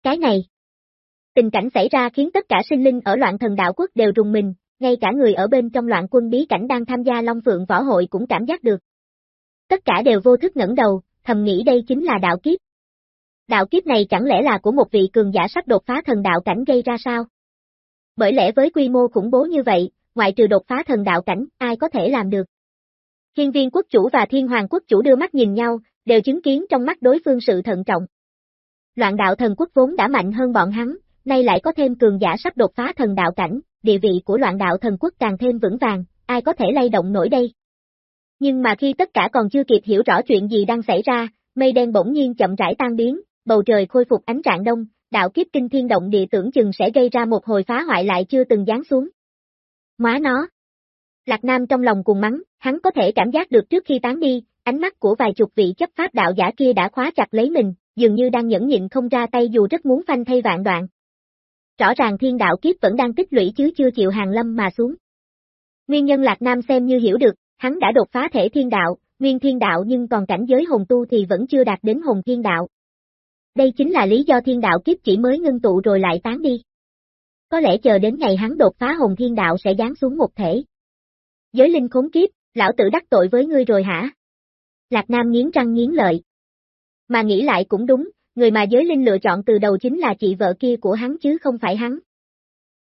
Cái này, tình cảnh xảy ra khiến tất cả sinh linh ở loạn thần đạo quốc đều rùng mình, ngay cả người ở bên trong loạn quân bí cảnh đang tham gia Long Phượng Võ Hội cũng cảm giác được. Tất cả đều vô thức ngẩng đầu, thầm nghĩ đây chính là đạo kiếp. Đạo kiếp này chẳng lẽ là của một vị cường giả sắp đột phá thần đạo cảnh gây ra sao? Bởi lẽ với quy mô khủng bố như vậy, ngoại trừ đột phá thần đạo cảnh, ai có thể làm được? Hiên viên quốc chủ và thiên hoàng quốc chủ đưa mắt nhìn nhau, đều chứng kiến trong mắt đối phương sự thận trọng. Loạn đạo thần quốc vốn đã mạnh hơn bọn hắn, nay lại có thêm cường giả sắp đột phá thần đạo cảnh, địa vị của loạn đạo thần quốc càng thêm vững vàng, ai có thể lay động nổi đây? Nhưng mà khi tất cả còn chưa kịp hiểu rõ chuyện gì đang xảy ra, mây đen bỗng nhiên chậm rãi tan biến, bầu trời khôi phục ánh rạng đông, đạo kiếp kinh thiên động địa tưởng chừng sẽ gây ra một hồi phá hoại lại chưa từng giáng xuống. Má nó! Lạc Nam trong lòng cùng mắng, hắn có thể cảm giác được trước khi tán đi, ánh mắt của vài chục vị chấp pháp đạo giả kia đã khóa chặt lấy mình, dường như đang nhẫn nhịn không ra tay dù rất muốn phanh thay vạn đoạn. Rõ ràng thiên đạo kiếp vẫn đang tích lũy chứ chưa chịu hàng lâm mà xuống. Nguyên nhân Lạc Nam xem như hiểu được, hắn đã đột phá thể thiên đạo, nguyên thiên đạo nhưng còn cảnh giới hồn tu thì vẫn chưa đạt đến hồn thiên đạo. Đây chính là lý do thiên đạo kiếp chỉ mới ngưng tụ rồi lại tán đi. Có lẽ chờ đến ngày hắn đột phá hồn thiên đạo sẽ giáng xuống một thể. Giới linh khốn kiếp, lão tử đắc tội với ngươi rồi hả? Lạc Nam nghiến răng nghiến lợi. Mà nghĩ lại cũng đúng, người mà giới linh lựa chọn từ đầu chính là chị vợ kia của hắn chứ không phải hắn.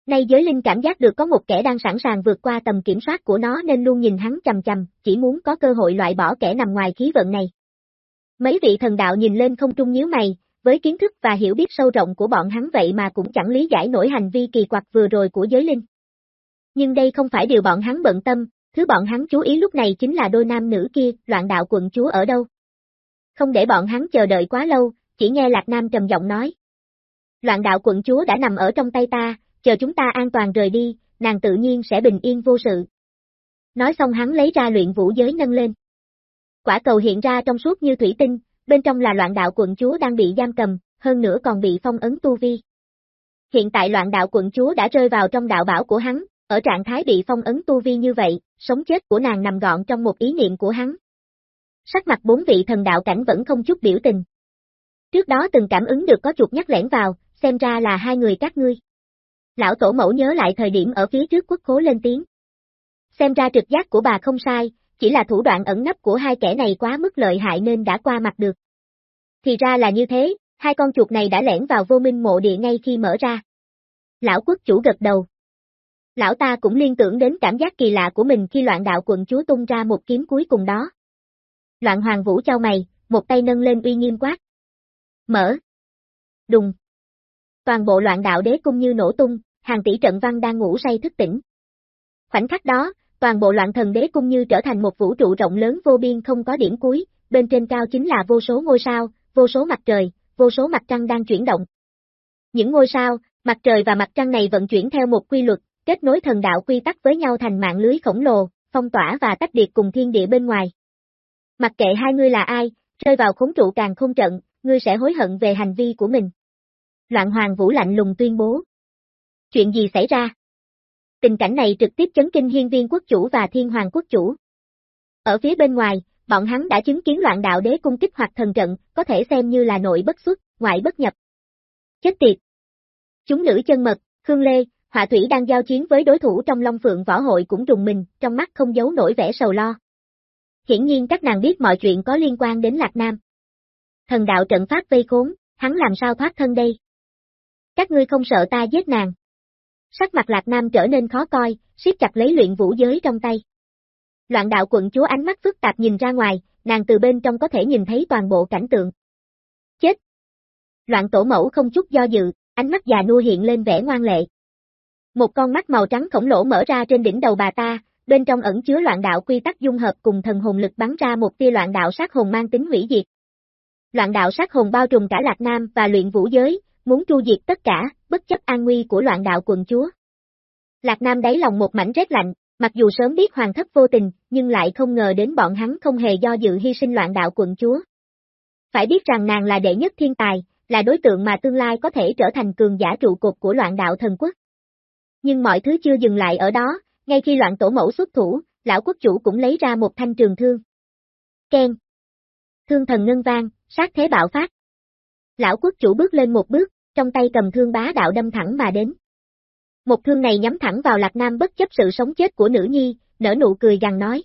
Nay giới linh cảm giác được có một kẻ đang sẵn sàng vượt qua tầm kiểm soát của nó nên luôn nhìn hắn chầm chầm, chỉ muốn có cơ hội loại bỏ kẻ nằm ngoài khí vận này. Mấy vị thần đạo nhìn lên không trung nhíu mày, với kiến thức và hiểu biết sâu rộng của bọn hắn vậy mà cũng chẳng lý giải nổi hành vi kỳ quặc vừa rồi của giới linh. Nhưng đây không phải điều bọn hắn bận tâm, thứ bọn hắn chú ý lúc này chính là đôi nam nữ kia, loạn đạo quận chúa ở đâu. Không để bọn hắn chờ đợi quá lâu, chỉ nghe Lạc Nam trầm giọng nói. Loạn đạo quận chúa đã nằm ở trong tay ta, chờ chúng ta an toàn rời đi, nàng tự nhiên sẽ bình yên vô sự. Nói xong hắn lấy ra luyện vũ giới nâng lên. Quả cầu hiện ra trong suốt như thủy tinh, bên trong là loạn đạo quận chúa đang bị giam cầm, hơn nữa còn bị phong ấn tu vi. Hiện tại loạn đạo quận chúa đã rơi vào trong đạo bảo của hắn, ở trạng thái bị phong ấn tu vi như vậy, sống chết của nàng nằm gọn trong một ý niệm của hắn. Sắc mặt bốn vị thần đạo cảnh vẫn không chút biểu tình. Trước đó từng cảm ứng được có chuột nhắc lẻn vào, xem ra là hai người các ngươi. Lão tổ mẫu nhớ lại thời điểm ở phía trước quốc khố lên tiếng. Xem ra trực giác của bà không sai, chỉ là thủ đoạn ẩn nấp của hai kẻ này quá mức lợi hại nên đã qua mặt được. Thì ra là như thế, hai con chuột này đã lẻn vào vô minh mộ địa ngay khi mở ra. Lão quốc chủ gật đầu. Lão ta cũng liên tưởng đến cảm giác kỳ lạ của mình khi loạn đạo quận chúa tung ra một kiếm cuối cùng đó. Loạn hoàng vũ trao mày, một tay nâng lên uy nghiêm quát. Mở. Đùng. Toàn bộ loạn đạo đế cung như nổ tung, hàng tỷ trận văn đang ngủ say thức tỉnh. Khoảnh khắc đó, toàn bộ loạn thần đế cung như trở thành một vũ trụ rộng lớn vô biên không có điểm cuối, bên trên cao chính là vô số ngôi sao, vô số mặt trời, vô số mặt trăng đang chuyển động. Những ngôi sao, mặt trời và mặt trăng này vận chuyển theo một quy luật, kết nối thần đạo quy tắc với nhau thành mạng lưới khổng lồ, phong tỏa và tách biệt cùng thiên địa bên ngoài. Mặc kệ hai ngươi là ai, rơi vào khốn trụ càng không trận, ngươi sẽ hối hận về hành vi của mình. Loạn Hoàng Vũ lạnh lùng tuyên bố. Chuyện gì xảy ra? Tình cảnh này trực tiếp chấn kinh hiên viên quốc chủ và thiên hoàng quốc chủ. Ở phía bên ngoài, bọn hắn đã chứng kiến loạn đạo đế cung kích hoạt thần trận, có thể xem như là nội bất xuất, ngoại bất nhập. Chết tiệt! Chúng nữ chân mật, Khương Lê, Họa Thủy đang giao chiến với đối thủ trong Long Phượng Võ Hội cũng trùng mình, trong mắt không giấu nổi vẻ sầu lo. Hiển nhiên các nàng biết mọi chuyện có liên quan đến Lạc Nam. Thần đạo trận pháp vây khốn, hắn làm sao thoát thân đây? Các ngươi không sợ ta giết nàng. Sắc mặt Lạc Nam trở nên khó coi, siết chặt lấy luyện vũ giới trong tay. Loạn đạo quận chúa ánh mắt phức tạp nhìn ra ngoài, nàng từ bên trong có thể nhìn thấy toàn bộ cảnh tượng. Chết! Loạn tổ mẫu không chút do dự, ánh mắt già nua hiện lên vẻ ngoan lệ. Một con mắt màu trắng khổng lồ mở ra trên đỉnh đầu bà ta, bên trong ẩn chứa loạn đạo quy tắc dung hợp cùng thần hồn lực bắn ra một tia loạn đạo sát hồn mang tính hủy diệt. Loạn đạo sát hồn bao trùm cả Lạc Nam và luyện vũ giới, muốn tru diệt tất cả, bất chấp an nguy của loạn đạo quần chúa. Lạc Nam đáy lòng một mảnh rét lạnh, mặc dù sớm biết hoàng thất vô tình, nhưng lại không ngờ đến bọn hắn không hề do dự hy sinh loạn đạo quận chúa. Phải biết rằng nàng là đệ nhất thiên tài, là đối tượng mà tương lai có thể trở thành cường giả trụ cột của loạn đạo thần quốc. Nhưng mọi thứ chưa dừng lại ở đó, ngay khi loạn tổ mẫu xuất thủ, lão quốc chủ cũng lấy ra một thanh trường thương. Ken. Thương thần ngân vang, sát thế bạo phát. Lão quốc chủ bước lên một bước, trong tay cầm thương bá đạo đâm thẳng mà đến. Một thương này nhắm thẳng vào Lạc Nam bất chấp sự sống chết của nữ nhi, nở nụ cười gằn nói.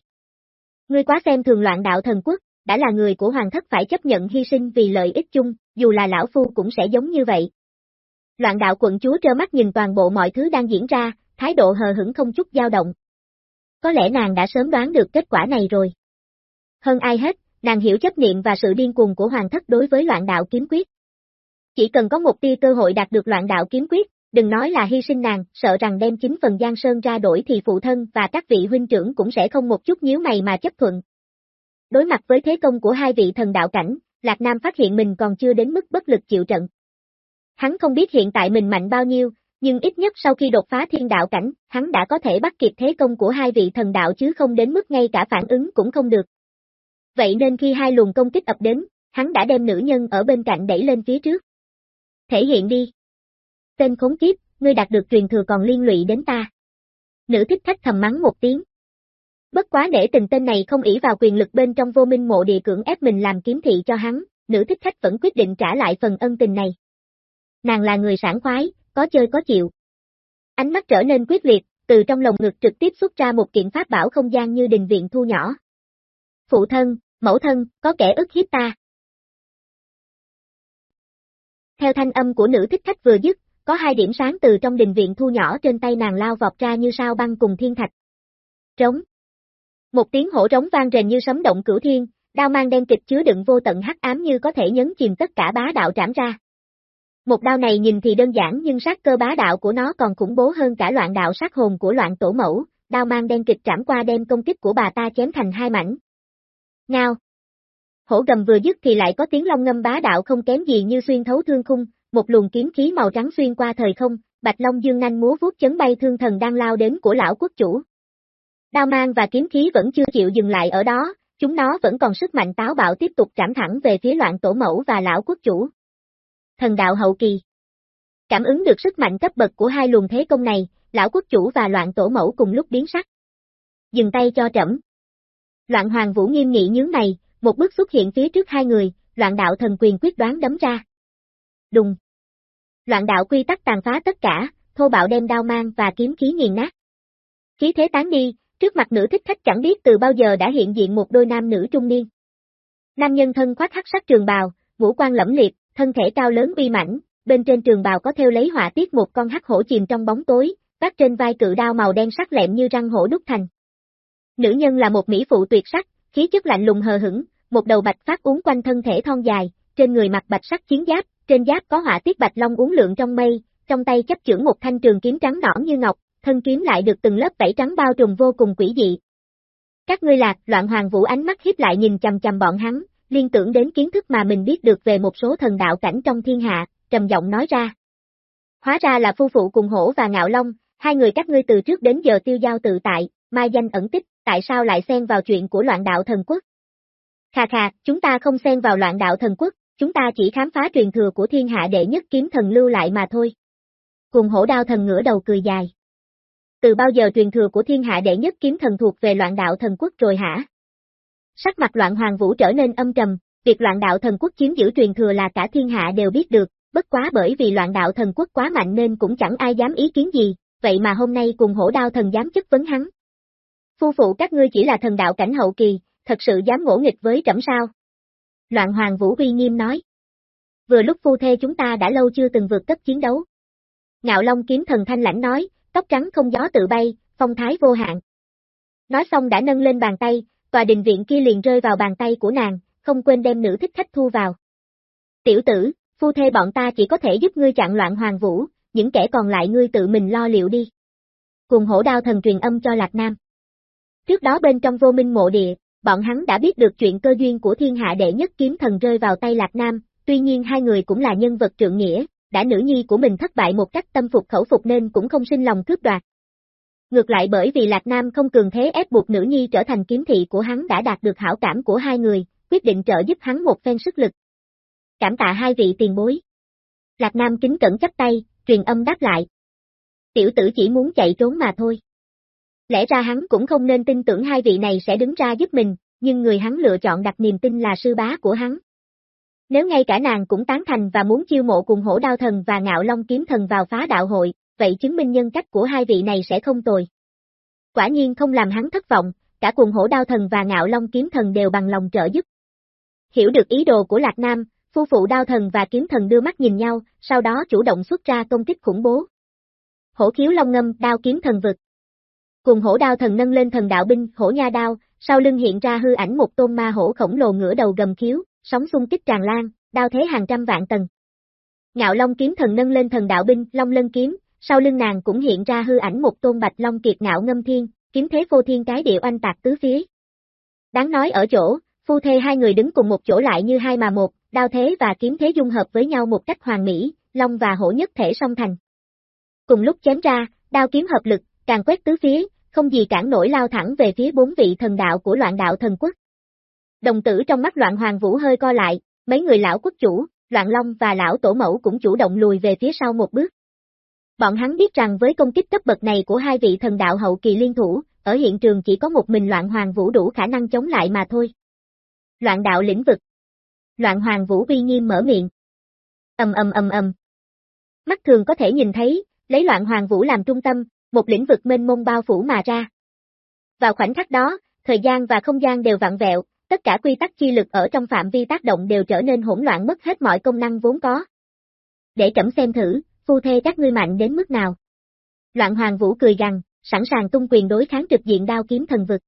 Ngươi quá xem thường loạn đạo thần quốc, đã là người của hoàng thất phải chấp nhận hy sinh vì lợi ích chung, dù là lão phu cũng sẽ giống như vậy. Loạn đạo quận chúa trơ mắt nhìn toàn bộ mọi thứ đang diễn ra, thái độ hờ hững không chút dao động. Có lẽ nàng đã sớm đoán được kết quả này rồi. Hơn ai hết, nàng hiểu chấp niệm và sự điên cuồng của hoàng thất đối với loạn đạo kiếm quyết. Chỉ cần có một tia cơ hội đạt được loạn đạo kiếm quyết, đừng nói là hy sinh nàng, sợ rằng đem chính phần Giang Sơn ra đổi thì phụ thân và các vị huynh trưởng cũng sẽ không một chút nhíu mày mà chấp thuận. Đối mặt với thế công của hai vị thần đạo cảnh, Lạc Nam phát hiện mình còn chưa đến mức bất lực chịu trận. Hắn không biết hiện tại mình mạnh bao nhiêu, nhưng ít nhất sau khi đột phá thiên đạo cảnh, hắn đã có thể bắt kịp thế công của hai vị thần đạo chứ không đến mức ngay cả phản ứng cũng không được. Vậy nên khi hai luồng công kích ập đến, hắn đã đem nữ nhân ở bên cạnh đẩy lên phía trước. Thể hiện đi. Tên khốn kiếp, ngươi đạt được truyền thừa còn liên lụy đến ta. Nữ thích khách thầm mắng một tiếng. Bất quá để tình tên này không ỷ vào quyền lực bên trong vô minh mộ địa cưỡng ép mình làm kiếm thị cho hắn, nữ thích khách vẫn quyết định trả lại phần ân tình này. Nàng là người sảng khoái, có chơi có chịu. Ánh mắt trở nên quyết liệt, từ trong lồng ngực trực tiếp xuất ra một kiện pháp bảo không gian như đình viện thu nhỏ. Phụ thân, mẫu thân, có kẻ ức hiếp ta. Theo thanh âm của nữ thích khách vừa dứt, có hai điểm sáng từ trong đình viện thu nhỏ trên tay nàng lao vọt ra như sao băng cùng thiên thạch. Trống. Một tiếng hổ trống vang rền như sấm động cửu thiên, đao mang đen kịch chứa đựng vô tận hắc ám như có thể nhấn chìm tất cả bá đạo trảm ra. Một đao này nhìn thì đơn giản nhưng sát cơ bá đạo của nó còn khủng bố hơn cả loạn đạo sát hồn của loạn tổ mẫu, đao mang đen kịch trảm qua đem công kích của bà ta chém thành hai mảnh. Ngao. Hổ gầm vừa dứt thì lại có tiếng long ngâm bá đạo không kém gì như xuyên thấu thương khung, một luồng kiếm khí màu trắng xuyên qua thời không, bạch long dương nanh múa vuốt chấn bay thương thần đang lao đến của lão quốc chủ. Đao mang và kiếm khí vẫn chưa chịu dừng lại ở đó, chúng nó vẫn còn sức mạnh táo bạo tiếp tục trảm thẳng về phía loạn tổ mẫu và lão quốc chủ. Thần đạo hậu kỳ Cảm ứng được sức mạnh cấp bậc của hai luồng thế công này, lão quốc chủ và loạn tổ mẫu cùng lúc biến sắc. Dừng tay cho trẫm. Loạn hoàng vũ nghiêm nghị nhướng mày, một bước xuất hiện phía trước hai người, loạn đạo thần quyền quyết đoán đấm ra. Đùng. Loạn đạo quy tắc tàn phá tất cả, thô bạo đem đao mang và kiếm khí nghiền nát. Khí thế tán đi, trước mặt nữ thích khách chẳng biết từ bao giờ đã hiện diện một đôi nam nữ trung niên. Nam nhân thân khoác hắc sắc trường bào, ngũ quan lẫm liệt, thân thể cao lớn uy mãnh, bên trên trường bào có theo lấy họa tiết một con hắc hổ chìm trong bóng tối, vác trên vai cự đao màu đen sắc lẹm như răng hổ đúc thành. Nữ nhân là một mỹ phụ tuyệt sắc, khí chất lạnh lùng hờ hững, một đầu bạch phát uốn quanh thân thể thon dài, trên người mặc bạch sắc chiến giáp, trên giáp có họa tiết bạch long uốn lượn trong mây, trong tay chấp chưởng một thanh trường kiếm trắng nõn như ngọc, thân kiếm lại được từng lớp vảy trắng bao trùm vô cùng quỷ dị. Các ngươi lạc, loạn hoàng vũ ánh mắt hiếp lại nhìn chằm chằm bọn hắn, liên tưởng đến kiến thức mà mình biết được về một số thần đạo cảnh trong thiên hạ, trầm giọng nói ra. Hóa ra là phu phụ cùng hổ và ngạo long, hai người các ngươi từ trước đến giờ tiêu giao tự tại, mai danh ẩn tích, tại sao lại xen vào chuyện của loạn đạo thần quốc? Khà khà, chúng ta không xen vào loạn đạo thần quốc, chúng ta chỉ khám phá truyền thừa của thiên hạ đệ nhất kiếm thần lưu lại mà thôi. Cùng hổ đao thần ngửa đầu cười dài. Từ bao giờ truyền thừa của thiên hạ đệ nhất kiếm thần thuộc về loạn đạo thần quốc rồi hả? Sắc mặt loạn hoàng vũ trở nên âm trầm, việc loạn đạo thần quốc chiếm giữ truyền thừa là cả thiên hạ đều biết được, bất quá bởi vì loạn đạo thần quốc quá mạnh nên cũng chẳng ai dám ý kiến gì, vậy mà hôm nay cùng hổ đao thần dám chất vấn hắn. Phu phụ các ngươi chỉ là thần đạo cảnh hậu kỳ, thật sự dám ngỗ nghịch với trẫm sao? Loạn hoàng vũ uy nghiêm nói. Vừa lúc phu thê chúng ta đã lâu chưa từng vượt cấp chiến đấu. Ngạo Long kiếm thần thanh lãnh nói, tóc trắng không gió tự bay, phong thái vô hạn. Nói xong đã nâng lên bàn tay, tòa đình viện kia liền rơi vào bàn tay của nàng, không quên đem nữ thích khách thu vào. Tiểu tử, phu thê bọn ta chỉ có thể giúp ngươi chặn loạn hoàng vũ, những kẻ còn lại ngươi tự mình lo liệu đi. Cùng hổ đao thần truyền âm cho Lạc Nam. Trước đó bên trong vô minh mộ địa, bọn hắn đã biết được chuyện cơ duyên của thiên hạ đệ nhất kiếm thần rơi vào tay Lạc Nam, tuy nhiên hai người cũng là nhân vật trượng nghĩa, đã nữ nhi của mình thất bại một cách tâm phục khẩu phục nên cũng không sinh lòng cướp đoạt. Ngược lại bởi vì Lạc Nam không cường thế ép buộc nữ nhi trở thành kiếm thị của hắn đã đạt được hảo cảm của hai người, quyết định trợ giúp hắn một phen sức lực. Cảm tạ hai vị tiền bối. Lạc Nam kính cẩn chấp tay, truyền âm đáp lại. Tiểu tử chỉ muốn chạy trốn mà thôi. Lẽ ra hắn cũng không nên tin tưởng hai vị này sẽ đứng ra giúp mình, nhưng người hắn lựa chọn đặt niềm tin là sư bá của hắn. Nếu ngay cả nàng cũng tán thành và muốn chiêu mộ cùng hổ đao thần và ngạo long kiếm thần vào phá đạo hội, vậy chứng minh nhân cách của hai vị này sẽ không tồi. Quả nhiên không làm hắn thất vọng, cả cuồng hổ đao thần và ngạo long kiếm thần đều bằng lòng trợ giúp. Hiểu được ý đồ của Lạc Nam, phu phụ đao thần và kiếm thần đưa mắt nhìn nhau, sau đó chủ động xuất ra công kích khủng bố. Hổ khiếu long ngâm, đao kiếm thần vực. Cùng hổ đao thần nâng lên thần đạo binh, hổ nha đao, sau lưng hiện ra hư ảnh một tôn ma hổ khổng lồ ngửa đầu gầm khiếu, sóng xung kích tràn lan, đao thế hàng trăm vạn tầng. Ngạo Long kiếm thần nâng lên thần đạo binh, Long Lân kiếm, sau lưng nàng cũng hiện ra hư ảnh một tôn bạch long kiệt ngạo ngâm thiên, kiếm thế vô thiên cái điệu anh tạc tứ phía. Đáng nói ở chỗ, phu thê hai người đứng cùng một chỗ lại như hai mà một, đao thế và kiếm thế dung hợp với nhau một cách hoàn mỹ, long và hổ nhất thể song thành. Cùng lúc chém ra, đao kiếm hợp lực, càng quét tứ phía, không gì cản nổi lao thẳng về phía bốn vị thần đạo của loạn đạo thần quốc. Đồng tử trong mắt loạn hoàng vũ hơi co lại, mấy người lão quốc chủ, loạn long và lão tổ mẫu cũng chủ động lùi về phía sau một bước. Bọn hắn biết rằng với công kích cấp bậc này của hai vị thần đạo hậu kỳ liên thủ, ở hiện trường chỉ có một mình loạn hoàng vũ đủ khả năng chống lại mà thôi. Loạn đạo lĩnh vực. Loạn hoàng vũ uy nghiêm mở miệng. Ầm ầm ầm ầm. Mắt thường có thể nhìn thấy, lấy loạn hoàng vũ làm trung tâm, một lĩnh vực mênh mông bao phủ mà ra. Vào khoảnh khắc đó, thời gian và không gian đều vặn vẹo, tất cả quy tắc chi lực ở trong phạm vi tác động đều trở nên hỗn loạn mất hết mọi công năng vốn có. Để trẫm xem thử, phu thê các ngươi mạnh đến mức nào. Loạn hoàng vũ cười gằn, sẵn sàng tung quyền đối kháng trực diện đao kiếm thần vực.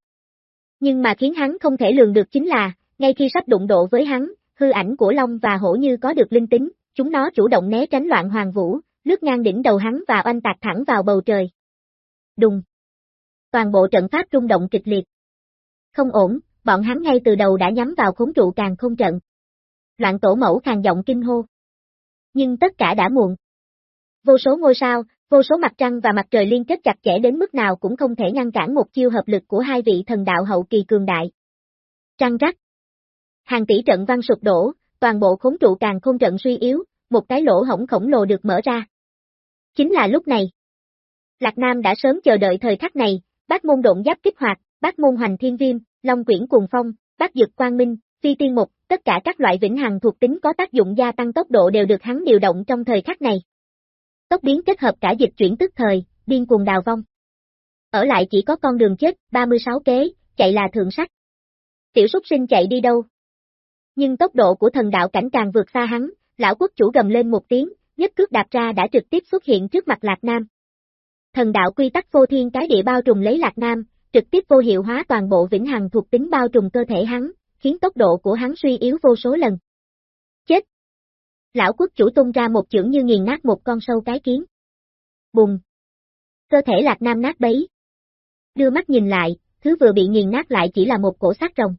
Nhưng mà khiến hắn không thể lường được chính là, ngay khi sắp đụng độ với hắn, hư ảnh của Long và Hổ như có được linh tính, chúng nó chủ động né tránh loạn hoàng vũ, lướt ngang đỉnh đầu hắn và oanh tạc thẳng vào bầu trời. Đùng. Toàn bộ trận pháp rung động kịch liệt. Không ổn, bọn hắn ngay từ đầu đã nhắm vào khốn trụ càng không trận. Loạn tổ mẫu khàn giọng kinh hô. Nhưng tất cả đã muộn. Vô số ngôi sao, vô số mặt trăng và mặt trời liên kết chặt chẽ đến mức nào cũng không thể ngăn cản một chiêu hợp lực của hai vị thần đạo hậu kỳ cường đại. Trăng rắc. Hàng tỷ trận văn sụp đổ, toàn bộ khốn trụ càng không trận suy yếu, một cái lỗ hổng khổng lồ được mở ra. Chính là lúc này. Lạc Nam đã sớm chờ đợi thời khắc này, bát môn độn giáp kích hoạt, bát môn hoành thiên viêm, long quyển cuồng phong, bát dực quang minh, phi tiên mục, tất cả các loại vĩnh hằng thuộc tính có tác dụng gia tăng tốc độ đều được hắn điều động trong thời khắc này. Tốc biến kết hợp cả dịch chuyển tức thời, điên cuồng đào vong. Ở lại chỉ có con đường chết, 36 kế, chạy là thượng sách. Tiểu súc sinh chạy đi đâu? Nhưng tốc độ của thần đạo cảnh càng vượt xa hắn, lão quốc chủ gầm lên một tiếng, nhất cước đạp ra đã trực tiếp xuất hiện trước mặt Lạc Nam. Thần đạo quy tắc vô thiên cái địa bao trùm lấy Lạc Nam, trực tiếp vô hiệu hóa toàn bộ vĩnh hằng thuộc tính bao trùm cơ thể hắn, khiến tốc độ của hắn suy yếu vô số lần. Lão quốc chủ tung ra một chưởng như nghiền nát một con sâu cái kiến. Bùng! Cơ thể Lạc Nam nát bấy. Đưa mắt nhìn lại, thứ vừa bị nghiền nát lại chỉ là một cổ xác rồng.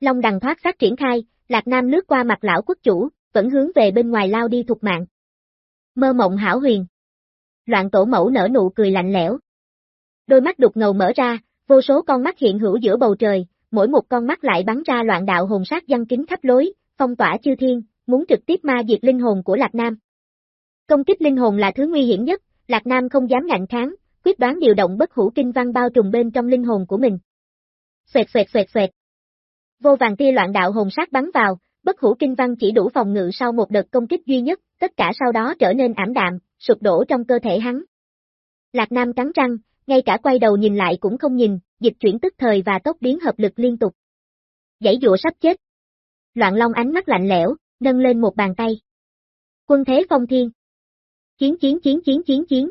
Long đằng thoát sát triển khai, Lạc Nam lướt qua mặt lão quốc chủ, vẫn hướng về bên ngoài lao đi thuộc mạng. Mơ mộng hảo huyền. Loạn tổ mẫu nở nụ cười lạnh lẽo. Đôi mắt đục ngầu mở ra, vô số con mắt hiện hữu giữa bầu trời, mỗi một con mắt lại bắn ra loạn đạo hồn sát giăng kính khắp lối, phong tỏa chư thiên, muốn trực tiếp ma diệt linh hồn của Lạc Nam. Công kích linh hồn là thứ nguy hiểm nhất, Lạc Nam không dám ngạnh kháng, quyết đoán điều động bất hủ kinh văn bao trùm bên trong linh hồn của mình. Xoẹt xoẹt xoẹt xoẹt. Vô vàng tia loạn đạo hồn sát bắn vào, bất hủ kinh văn chỉ đủ phòng ngự sau một đợt công kích duy nhất, tất cả sau đó trở nên ảm đạm, sụp đổ trong cơ thể hắn. Lạc Nam cắn răng, ngay cả quay đầu nhìn lại cũng không nhìn, dịch chuyển tức thời và tốc biến hợp lực liên tục. Dãy dụa sắp chết. Loạn Long ánh mắt lạnh lẽo, nâng lên một bàn tay. Quân thế phong thiên. Chiến chiến chiến chiến chiến chiến.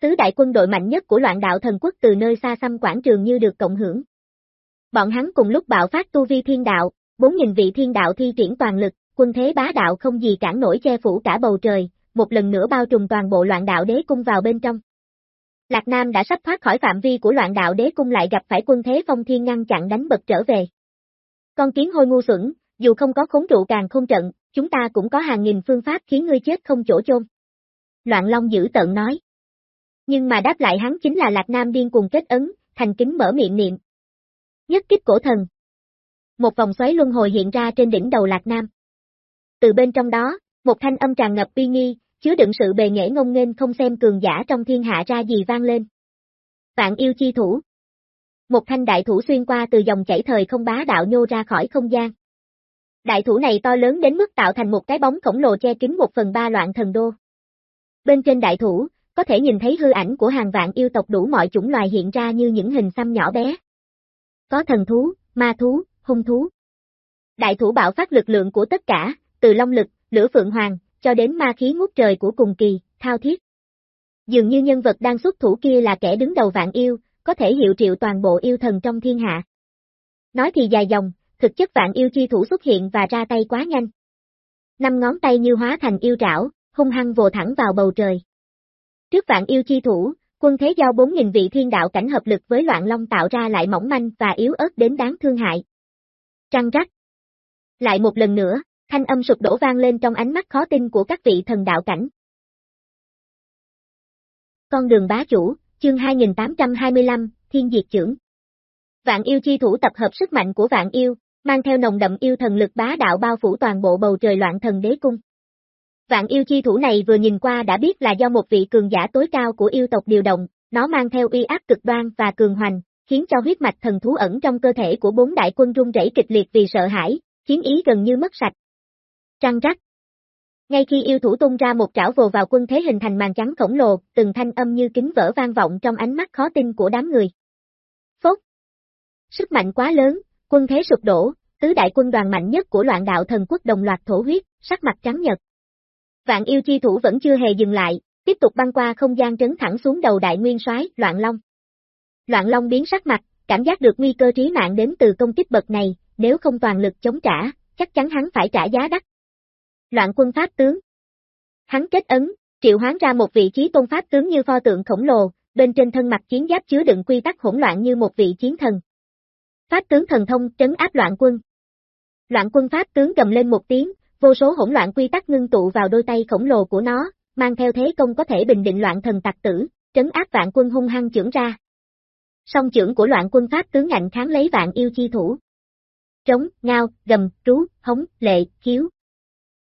Tứ đại quân đội mạnh nhất của loạn đạo thần quốc từ nơi xa xăm quảng trường như được cộng hưởng. Bọn hắn cùng lúc bạo phát tu vi thiên đạo, 4.000 vị thiên đạo thi triển toàn lực, quân thế bá đạo không gì cản nổi che phủ cả bầu trời, một lần nữa bao trùm toàn bộ loạn đạo đế cung vào bên trong. Lạc Nam đã sắp thoát khỏi phạm vi của loạn đạo đế cung lại gặp phải quân thế phong thiên ngăn chặn đánh bật trở về. Con kiến hôi ngu xuẩn, dù không có khốn trụ càng không trận, chúng ta cũng có hàng nghìn phương pháp khiến ngươi chết không chỗ chôn. Loạn Long giữ tận nói. Nhưng mà đáp lại hắn chính là Lạc Nam điên cùng kết ấn, thành kính mở miệng niệm. Nhất kích cổ thần. Một vòng xoáy luân hồi hiện ra trên đỉnh đầu Lạc Nam. Từ bên trong đó, một thanh âm tràn ngập uy nghi, chứa đựng sự bề nghệ ngông nghênh không xem cường giả trong thiên hạ ra gì vang lên. Vạn yêu chi thủ. Một thanh đại thủ xuyên qua từ dòng chảy thời không bá đạo nhô ra khỏi không gian. Đại thủ này to lớn đến mức tạo thành một cái bóng khổng lồ che kín một phần ba loạn thần đô. Bên trên đại thủ, có thể nhìn thấy hư ảnh của hàng vạn yêu tộc đủ mọi chủng loài hiện ra như những hình xăm nhỏ bé. Có thần thú, ma thú, hung thú. Đại thủ bạo phát lực lượng của tất cả, từ long lực, lửa phượng hoàng, cho đến ma khí ngút trời của cùng kỳ, thao thiết. Dường như nhân vật đang xuất thủ kia là kẻ đứng đầu vạn yêu, có thể hiệu triệu toàn bộ yêu thần trong thiên hạ. Nói thì dài dòng, thực chất vạn yêu chi thủ xuất hiện và ra tay quá nhanh. Năm ngón tay như hóa thành yêu trảo, hung hăng vồ thẳng vào bầu trời. Trước vạn yêu chi thủ, quân thế giao 4.000 vị thiên đạo cảnh hợp lực với loạn long tạo ra lại mỏng manh và yếu ớt đến đáng thương hại. Trăng rắc. Lại một lần nữa, thanh âm sụp đổ vang lên trong ánh mắt khó tin của các vị thần đạo cảnh. Con đường bá chủ, chương 2825, Thiên Diệt trưởng Vạn yêu chi thủ tập hợp sức mạnh của vạn yêu, mang theo nồng đậm yêu thần lực bá đạo bao phủ toàn bộ bầu trời loạn thần đế cung. Vạn yêu chi thủ này vừa nhìn qua đã biết là do một vị cường giả tối cao của yêu tộc điều động, nó mang theo uy áp cực đoan và cường hoành, khiến cho huyết mạch thần thú ẩn trong cơ thể của bốn đại quân rung rẩy kịch liệt vì sợ hãi, khiến ý gần như mất sạch. Trăng rắc. Ngay khi yêu thủ tung ra một trảo vồ vào quân thế hình thành màn trắng khổng lồ, từng thanh âm như kính vỡ vang vọng trong ánh mắt khó tin của đám người. Phốt. Sức mạnh quá lớn, quân thế sụp đổ, tứ đại quân đoàn mạnh nhất của loạn đạo thần quốc đồng loạt thổ huyết, sắc mặt trắng nhật. Vạn yêu chi thủ vẫn chưa hề dừng lại, tiếp tục băng qua không gian trấn thẳng xuống đầu đại nguyên soái Loạn Long. Loạn Long biến sắc mặt, cảm giác được nguy cơ trí mạng đến từ công kích bậc này, nếu không toàn lực chống trả, chắc chắn hắn phải trả giá đắt. Loạn quân pháp tướng. Hắn kết ấn, triệu hoán ra một vị trí tôn pháp tướng như pho tượng khổng lồ, bên trên thân mặt chiến giáp chứa đựng quy tắc hỗn loạn như một vị chiến thần. Pháp tướng thần thông trấn áp loạn quân. Loạn quân pháp tướng gầm lên một tiếng, vô số hỗn loạn quy tắc ngưng tụ vào đôi tay khổng lồ của nó, mang theo thế công có thể bình định loạn thần tặc tử, trấn áp vạn quân hung hăng trưởng ra. Song trưởng của loạn quân pháp tướng ngạnh kháng lấy vạn yêu chi thủ. Trống, ngao, gầm, trú, hống, lệ, khiếu.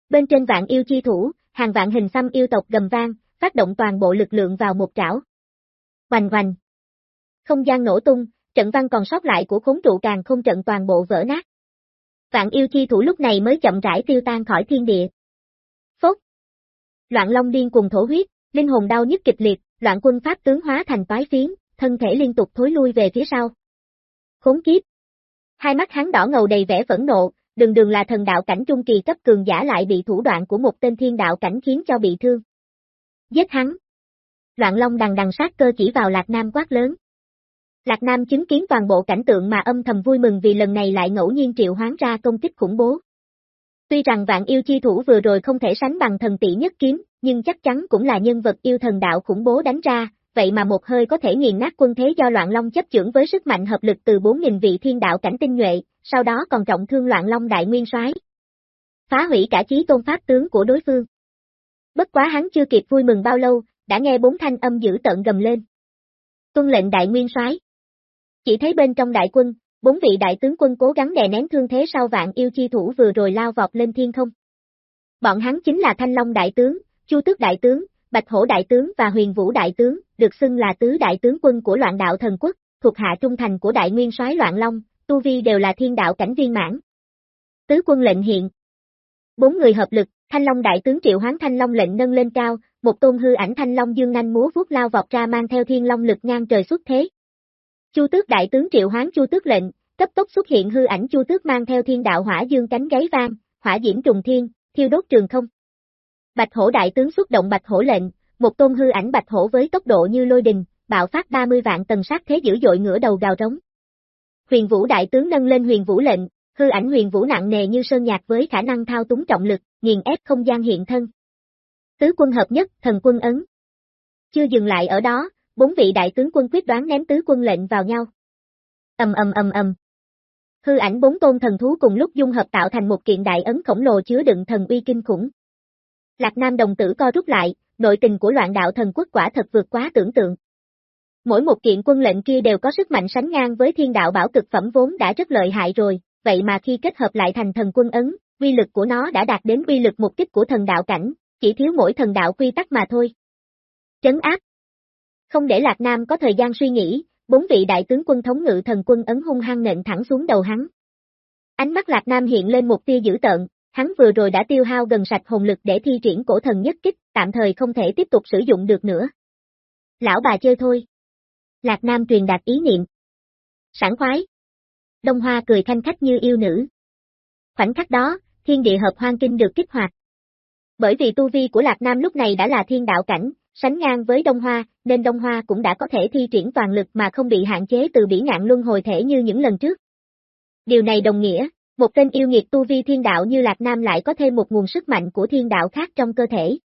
Bên trên vạn yêu chi thủ, hàng vạn hình xăm yêu tộc gầm vang, phát động toàn bộ lực lượng vào một trảo. Hoành hoành. Không gian nổ tung, trận văn còn sót lại của khốn trụ càng không trận toàn bộ vỡ nát. Vạn yêu chi thủ lúc này mới chậm rãi tiêu tan khỏi thiên địa. Phốt. Loạn long điên cùng thổ huyết, linh hồn đau nhức kịch liệt, loạn quân pháp tướng hóa thành toái phiến, thân thể liên tục thối lui về phía sau. Khốn kiếp. Hai mắt hắn đỏ ngầu đầy vẻ phẫn nộ, đường đường là thần đạo cảnh trung kỳ cấp cường giả lại bị thủ đoạn của một tên thiên đạo cảnh khiến cho bị thương. Giết hắn. Loạn Long đằng đằng sát cơ chỉ vào Lạc Nam quát lớn. Lạc Nam chứng kiến toàn bộ cảnh tượng mà âm thầm vui mừng vì lần này lại ngẫu nhiên triệu hoán ra công kích khủng bố. Tuy rằng vạn yêu chi thủ vừa rồi không thể sánh bằng thần tỷ nhất kiếm, nhưng chắc chắn cũng là nhân vật yêu thần đạo khủng bố đánh ra, vậy mà một hơi có thể nghiền nát quân thế do Loạn Long chấp trưởng với sức mạnh hợp lực từ 4.000 vị thiên đạo cảnh tinh nhuệ, sau đó còn trọng thương Loạn Long đại nguyên soái, phá hủy cả chí tôn pháp tướng của đối phương. Bất quá hắn chưa kịp vui mừng bao lâu, đã nghe bốn thanh âm dữ tợn gầm lên. Tuân lệnh đại nguyên soái. Chỉ thấy bên trong đại quân, bốn vị đại tướng quân cố gắng đè nén thương thế sau vạn yêu chi thủ vừa rồi lao vọt lên thiên không. Bọn hắn chính là Thanh Long đại tướng, Chu Tước đại tướng, Bạch Hổ đại tướng và Huyền Vũ đại tướng, được xưng là tứ đại tướng quân của loạn đạo thần quốc, thuộc hạ trung thành của đại nguyên soái Loạn Long, tu vi đều là thiên đạo cảnh viên mãn. Tứ quân lệnh hiện. Bốn người hợp lực, Thanh Long đại tướng Triệu Hoán Thanh Long lệnh nâng lên cao, một tôn hư ảnh Thanh Long dương nhanh múa vuốt lao vọt ra mang theo thiên long lực ngang trời xuất thế. Chu Tước đại tướng Triệu Hoán Chu Tước lệnh, cấp tốc xuất hiện hư ảnh Chu Tước mang theo thiên đạo hỏa dương cánh gáy vang, hỏa diễm trùng thiên, thiêu đốt trường không. Bạch Hổ đại tướng xuất động Bạch Hổ lệnh, một tôn hư ảnh Bạch Hổ với tốc độ như lôi đình, bạo phát 30 vạn tầng sát thế dữ dội ngửa đầu gào rống. Huyền Vũ đại tướng nâng lên Huyền Vũ lệnh, hư ảnh Huyền Vũ nặng nề như sơn nhạc với khả năng thao túng trọng lực, nghiền ép không gian hiện thân. Tứ quân hợp nhất, thần quân ấn. Chưa dừng lại ở đó, bốn vị đại tướng quân quyết đoán ném tứ quân lệnh vào nhau. Ầm ầm ầm ầm. Hư ảnh bốn tôn thần thú cùng lúc dung hợp tạo thành một kiện đại ấn khổng lồ chứa đựng thần uy kinh khủng. Lạc Nam đồng tử co rút lại, nội tình của loạn đạo thần quốc quả thật vượt quá tưởng tượng. Mỗi một kiện quân lệnh kia đều có sức mạnh sánh ngang với thiên đạo bảo cực phẩm vốn đã rất lợi hại rồi, vậy mà khi kết hợp lại thành thần quân ấn, uy lực của nó đã đạt đến uy lực một kích của thần đạo cảnh, chỉ thiếu mỗi thần đạo quy tắc mà thôi. Trấn áp không để Lạc Nam có thời gian suy nghĩ, bốn vị đại tướng quân thống ngự thần quân ấn hung hăng nện thẳng xuống đầu hắn. Ánh mắt Lạc Nam hiện lên một tia dữ tợn, hắn vừa rồi đã tiêu hao gần sạch hồn lực để thi triển cổ thần nhất kích, tạm thời không thể tiếp tục sử dụng được nữa. Lão bà chơi thôi. Lạc Nam truyền đạt ý niệm. Sảng khoái. Đông Hoa cười thanh khách như yêu nữ. Khoảnh khắc đó, thiên địa hợp hoang kinh được kích hoạt. Bởi vì tu vi của Lạc Nam lúc này đã là thiên đạo cảnh, sánh ngang với Đông Hoa, nên Đông Hoa cũng đã có thể thi triển toàn lực mà không bị hạn chế từ bỉ ngạn luân hồi thể như những lần trước. Điều này đồng nghĩa, một tên yêu nghiệt tu vi thiên đạo như Lạc Nam lại có thêm một nguồn sức mạnh của thiên đạo khác trong cơ thể.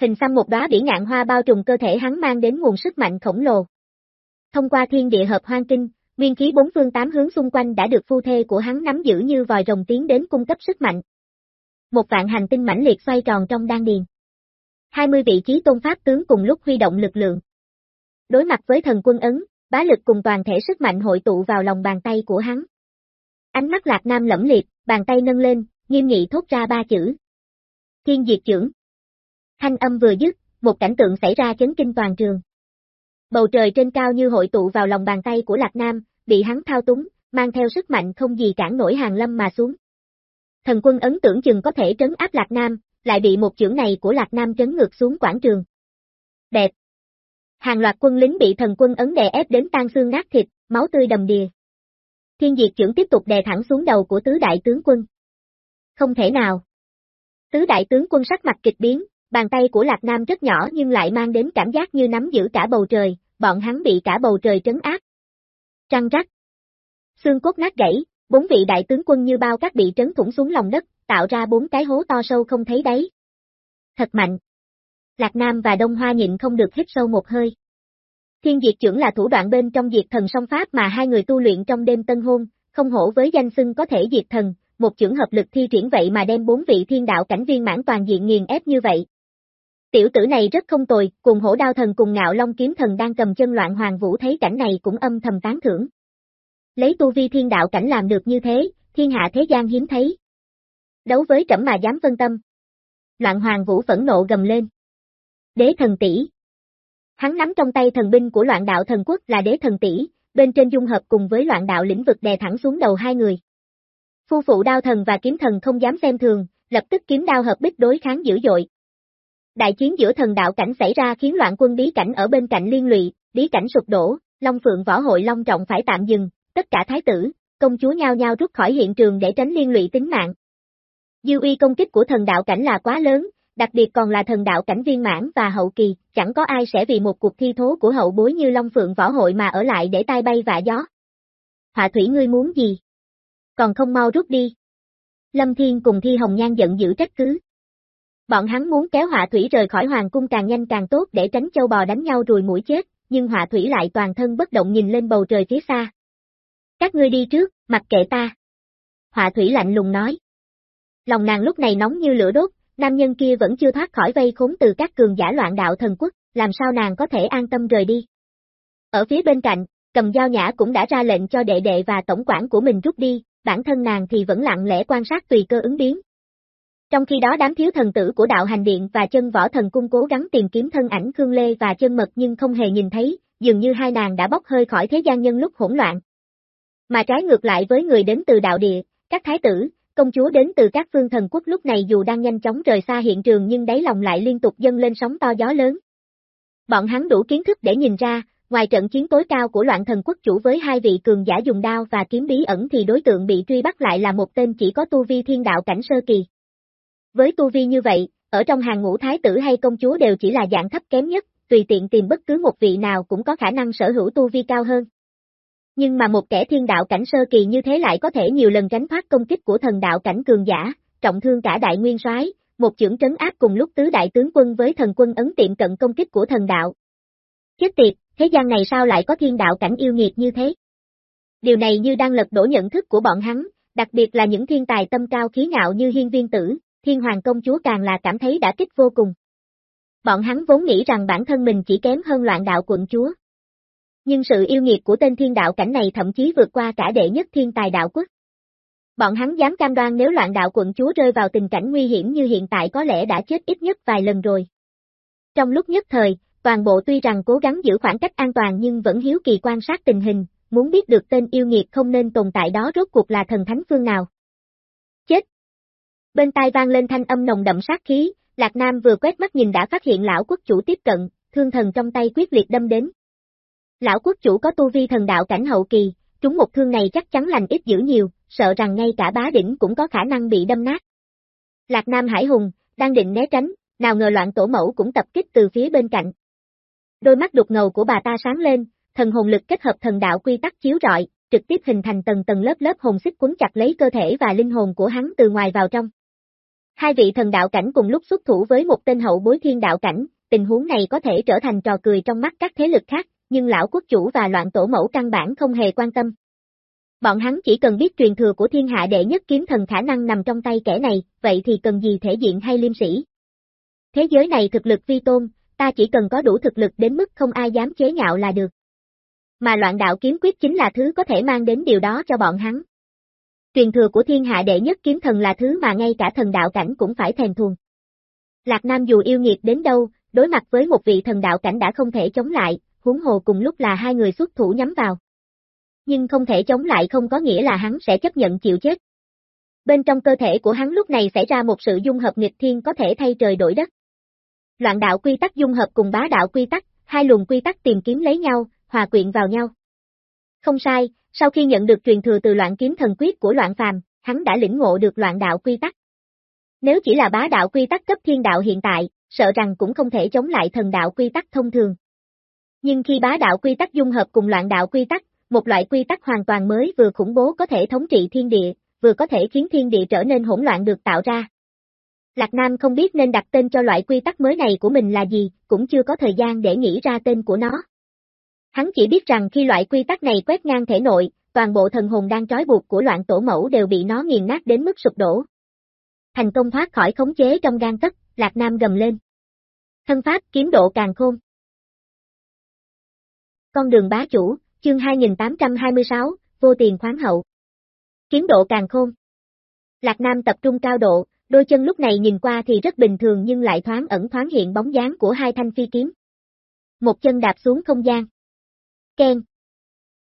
Hình xăm một đóa bỉ ngạn hoa bao trùm cơ thể hắn mang đến nguồn sức mạnh khổng lồ. Thông qua thiên địa hợp hoang kinh, nguyên khí bốn phương tám hướng xung quanh đã được phu thê của hắn nắm giữ như vòi rồng tiến đến cung cấp sức mạnh. Một vạn hành tinh mãnh liệt xoay tròn trong đan điền. 20 vị trí tôn pháp tướng cùng lúc huy động lực lượng. Đối mặt với thần quân ấn, bá lực cùng toàn thể sức mạnh hội tụ vào lòng bàn tay của hắn. Ánh mắt Lạc Nam lẫm liệt, bàn tay nâng lên, nghiêm nghị thốt ra ba chữ. Thiên diệt trưởng. Thanh âm vừa dứt, một cảnh tượng xảy ra chấn kinh toàn trường. Bầu trời trên cao như hội tụ vào lòng bàn tay của Lạc Nam, bị hắn thao túng, mang theo sức mạnh không gì cản nổi hàng lâm mà xuống. Thần quân ấn tưởng chừng có thể trấn áp Lạc Nam, lại bị một chưởng này của Lạc Nam trấn ngược xuống quảng trường. Đẹp! Hàng loạt quân lính bị thần quân ấn đè ép đến tan xương nát thịt, máu tươi đầm đìa. Thiên diệt trưởng tiếp tục đè thẳng xuống đầu của tứ đại tướng quân. Không thể nào. Tứ đại tướng quân sắc mặt kịch biến, bàn tay của Lạc Nam rất nhỏ nhưng lại mang đến cảm giác như nắm giữ cả bầu trời, bọn hắn bị cả bầu trời trấn áp. Trăng rắc. Xương cốt nát gãy, bốn vị đại tướng quân như bao các bị trấn thủng xuống lòng đất, tạo ra bốn cái hố to sâu không thấy đáy. Thật mạnh. Lạc Nam và Đông Hoa nhịn không được hít sâu một hơi. Thiên diệt trưởng là thủ đoạn bên trong diệt thần song pháp mà hai người tu luyện trong đêm tân hôn, không hổ với danh xưng có thể diệt thần, một trưởng hợp lực thi triển vậy mà đem bốn vị thiên đạo cảnh viên mãn toàn diện nghiền ép như vậy. Tiểu tử này rất không tồi, cùng hổ đao thần cùng ngạo long kiếm thần đang cầm chân loạn hoàng vũ thấy cảnh này cũng âm thầm tán thưởng. Lấy tu vi thiên đạo cảnh làm được như thế, thiên hạ thế gian hiếm thấy. Đấu với trẫm mà dám phân tâm. Loạn hoàng vũ phẫn nộ gầm lên. Đế thần tỷ. Hắn nắm trong tay thần binh của loạn đạo thần quốc là đế thần tỷ, bên trên dung hợp cùng với loạn đạo lĩnh vực đè thẳng xuống đầu hai người. Phu phụ đao thần và kiếm thần không dám xem thường, lập tức kiếm đao hợp bích đối kháng dữ dội. Đại chiến giữa thần đạo cảnh xảy ra khiến loạn quân bí cảnh ở bên cạnh liên lụy, bí cảnh sụp đổ, Long Phượng Võ Hội Long Trọng phải tạm dừng, tất cả thái tử, công chúa nhao nhao rút khỏi hiện trường để tránh liên lụy tính mạng. Dư uy công kích của thần đạo cảnh là quá lớn, đặc biệt còn là thần đạo cảnh viên mãn và hậu kỳ, chẳng có ai sẽ vì một cuộc thi thố của hậu bối như Long Phượng Võ Hội mà ở lại để tai bay vạ gió. Họa thủy ngươi muốn gì? Còn không mau rút đi. Lâm Thiên cùng Thi Hồng Nhan giận dữ trách cứ. Bọn hắn muốn kéo họa thủy rời khỏi hoàng cung càng nhanh càng tốt để tránh châu bò đánh nhau rồi mũi chết, nhưng họa thủy lại toàn thân bất động nhìn lên bầu trời phía xa. Các ngươi đi trước, mặc kệ ta. Họa thủy lạnh lùng nói. Lòng nàng lúc này nóng như lửa đốt, nam nhân kia vẫn chưa thoát khỏi vây khốn từ các cường giả loạn đạo thần quốc, làm sao nàng có thể an tâm rời đi. Ở phía bên cạnh, cầm dao nhã cũng đã ra lệnh cho đệ đệ và tổng quản của mình rút đi, bản thân nàng thì vẫn lặng lẽ quan sát tùy cơ ứng biến. Trong khi đó đám thiếu thần tử của đạo hành điện và chân võ thần cung cố gắng tìm kiếm thân ảnh Khương Lê và chân mật nhưng không hề nhìn thấy, dường như hai nàng đã bốc hơi khỏi thế gian nhân lúc hỗn loạn. Mà trái ngược lại với người đến từ đạo địa, các thái tử, công chúa đến từ các phương thần quốc lúc này dù đang nhanh chóng rời xa hiện trường nhưng đáy lòng lại liên tục dâng lên sóng to gió lớn. Bọn hắn đủ kiến thức để nhìn ra, ngoài trận chiến tối cao của loạn thần quốc chủ với hai vị cường giả dùng đao và kiếm bí ẩn thì đối tượng bị truy bắt lại là một tên chỉ có tu vi thiên đạo cảnh sơ kỳ. Với tu vi như vậy, ở trong hàng ngũ thái tử hay công chúa đều chỉ là dạng thấp kém nhất, tùy tiện tìm bất cứ một vị nào cũng có khả năng sở hữu tu vi cao hơn. Nhưng mà một kẻ thiên đạo cảnh sơ kỳ như thế lại có thể nhiều lần tránh thoát công kích của thần đạo cảnh cường giả, trọng thương cả đại nguyên soái, một chưởng trấn áp cùng lúc tứ đại tướng quân với thần quân ấn tiệm cận công kích của thần đạo. Chết tiệt, thế gian này sao lại có thiên đạo cảnh yêu nghiệt như thế? Điều này như đang lật đổ nhận thức của bọn hắn, đặc biệt là những thiên tài tâm cao khí ngạo như hiên viên tử, thiên hoàng công chúa càng là cảm thấy đã kích vô cùng. Bọn hắn vốn nghĩ rằng bản thân mình chỉ kém hơn loạn đạo quận chúa. Nhưng sự yêu nghiệt của tên thiên đạo cảnh này thậm chí vượt qua cả đệ nhất thiên tài đạo quốc. Bọn hắn dám cam đoan nếu loạn đạo quận chúa rơi vào tình cảnh nguy hiểm như hiện tại có lẽ đã chết ít nhất vài lần rồi. Trong lúc nhất thời, toàn bộ tuy rằng cố gắng giữ khoảng cách an toàn nhưng vẫn hiếu kỳ quan sát tình hình, muốn biết được tên yêu nghiệt không nên tồn tại đó rốt cuộc là thần thánh phương nào. Chết! Bên tai vang lên thanh âm nồng đậm sát khí, Lạc Nam vừa quét mắt nhìn đã phát hiện lão quốc chủ tiếp cận, thương thần trong tay quyết liệt đâm đến. Lão quốc chủ có tu vi thần đạo cảnh hậu kỳ, trúng một thương này chắc chắn lành ít dữ nhiều, sợ rằng ngay cả bá đỉnh cũng có khả năng bị đâm nát. Lạc Nam Hải Hùng, đang định né tránh, nào ngờ loạn tổ mẫu cũng tập kích từ phía bên cạnh. Đôi mắt đục ngầu của bà ta sáng lên, thần hồn lực kết hợp thần đạo quy tắc chiếu rọi, trực tiếp hình thành tầng tầng lớp lớp hồn xích cuốn chặt lấy cơ thể và linh hồn của hắn từ ngoài vào trong. Hai vị thần đạo cảnh cùng lúc xuất thủ với một tên hậu bối thiên đạo cảnh, tình huống này có thể trở thành trò cười trong mắt các thế lực khác, nhưng lão quốc chủ và loạn tổ mẫu căn bản không hề quan tâm. Bọn hắn chỉ cần biết truyền thừa của thiên hạ đệ nhất kiếm thần khả năng nằm trong tay kẻ này, vậy thì cần gì thể diện hay liêm sĩ. Thế giới này thực lực vi tôn, ta chỉ cần có đủ thực lực đến mức không ai dám chế nhạo là được. Mà loạn đạo kiếm quyết chính là thứ có thể mang đến điều đó cho bọn hắn. Truyền thừa của thiên hạ đệ nhất kiếm thần là thứ mà ngay cả thần đạo cảnh cũng phải thèm thuồng. Lạc Nam dù yêu nghiệt đến đâu, đối mặt với một vị thần đạo cảnh đã không thể chống lại, huống hồ cùng lúc là hai người xuất thủ nhắm vào. Nhưng không thể chống lại không có nghĩa là hắn sẽ chấp nhận chịu chết. Bên trong cơ thể của hắn lúc này xảy ra một sự dung hợp nghịch thiên có thể thay trời đổi đất. Loạn đạo quy tắc dung hợp cùng bá đạo quy tắc, hai luồng quy tắc tìm kiếm lấy nhau, hòa quyện vào nhau. Không sai, sau khi nhận được truyền thừa từ loạn kiếm thần quyết của loạn phàm, hắn đã lĩnh ngộ được loạn đạo quy tắc. Nếu chỉ là bá đạo quy tắc cấp thiên đạo hiện tại, sợ rằng cũng không thể chống lại thần đạo quy tắc thông thường. Nhưng khi bá đạo quy tắc dung hợp cùng loạn đạo quy tắc, một loại quy tắc hoàn toàn mới vừa khủng bố có thể thống trị thiên địa, vừa có thể khiến thiên địa trở nên hỗn loạn được tạo ra. Lạc Nam không biết nên đặt tên cho loại quy tắc mới này của mình là gì, cũng chưa có thời gian để nghĩ ra tên của nó. Hắn chỉ biết rằng khi loại quy tắc này quét ngang thể nội, toàn bộ thần hồn đang trói buộc của loạn tổ mẫu đều bị nó nghiền nát đến mức sụp đổ. Thành công thoát khỏi khống chế trong gan tất, Lạc Nam gầm lên. Thân pháp kiếm độ càng khôn. Con đường bá chủ, chương 2826, vô tiền khoáng hậu. Kiếm độ càng khôn. Lạc Nam tập trung cao độ, đôi chân lúc này nhìn qua thì rất bình thường nhưng lại thoáng ẩn thoáng hiện bóng dáng của hai thanh phi kiếm. Một chân đạp xuống không gian. Ken.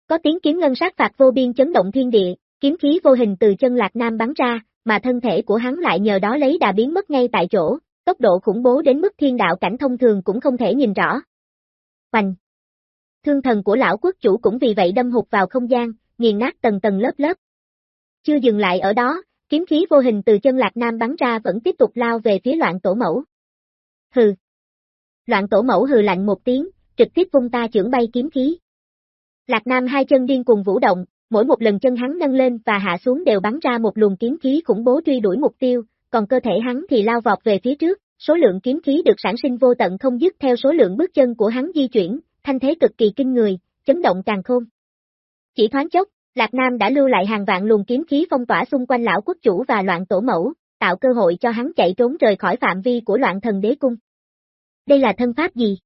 Có tiếng kiếm ngân sát phạt vô biên chấn động thiên địa, kiếm khí vô hình từ chân Lạc Nam bắn ra, mà thân thể của hắn lại nhờ đó lấy đà biến mất ngay tại chỗ, tốc độ khủng bố đến mức thiên đạo cảnh thông thường cũng không thể nhìn rõ. Hoành! Thương thần của lão quốc chủ cũng vì vậy đâm hụt vào không gian, nghiền nát tầng tầng lớp lớp. Chưa dừng lại ở đó, kiếm khí vô hình từ chân Lạc Nam bắn ra vẫn tiếp tục lao về phía loạn tổ mẫu. Hừ! Loạn tổ mẫu hừ lạnh một tiếng, trực tiếp vung ta trưởng bay kiếm khí. Lạc Nam hai chân điên cùng vũ động, mỗi một lần chân hắn nâng lên và hạ xuống đều bắn ra một luồng kiếm khí khủng bố truy đuổi mục tiêu, còn cơ thể hắn thì lao vọt về phía trước, số lượng kiếm khí được sản sinh vô tận không dứt theo số lượng bước chân của hắn di chuyển, thanh thế cực kỳ kinh người, chấn động càng khôn. Chỉ thoáng chốc, Lạc Nam đã lưu lại hàng vạn luồng kiếm khí phong tỏa xung quanh lão quốc chủ và loạn tổ mẫu, tạo cơ hội cho hắn chạy trốn rời khỏi phạm vi của loạn thần đế cung. Đây là thân pháp gì?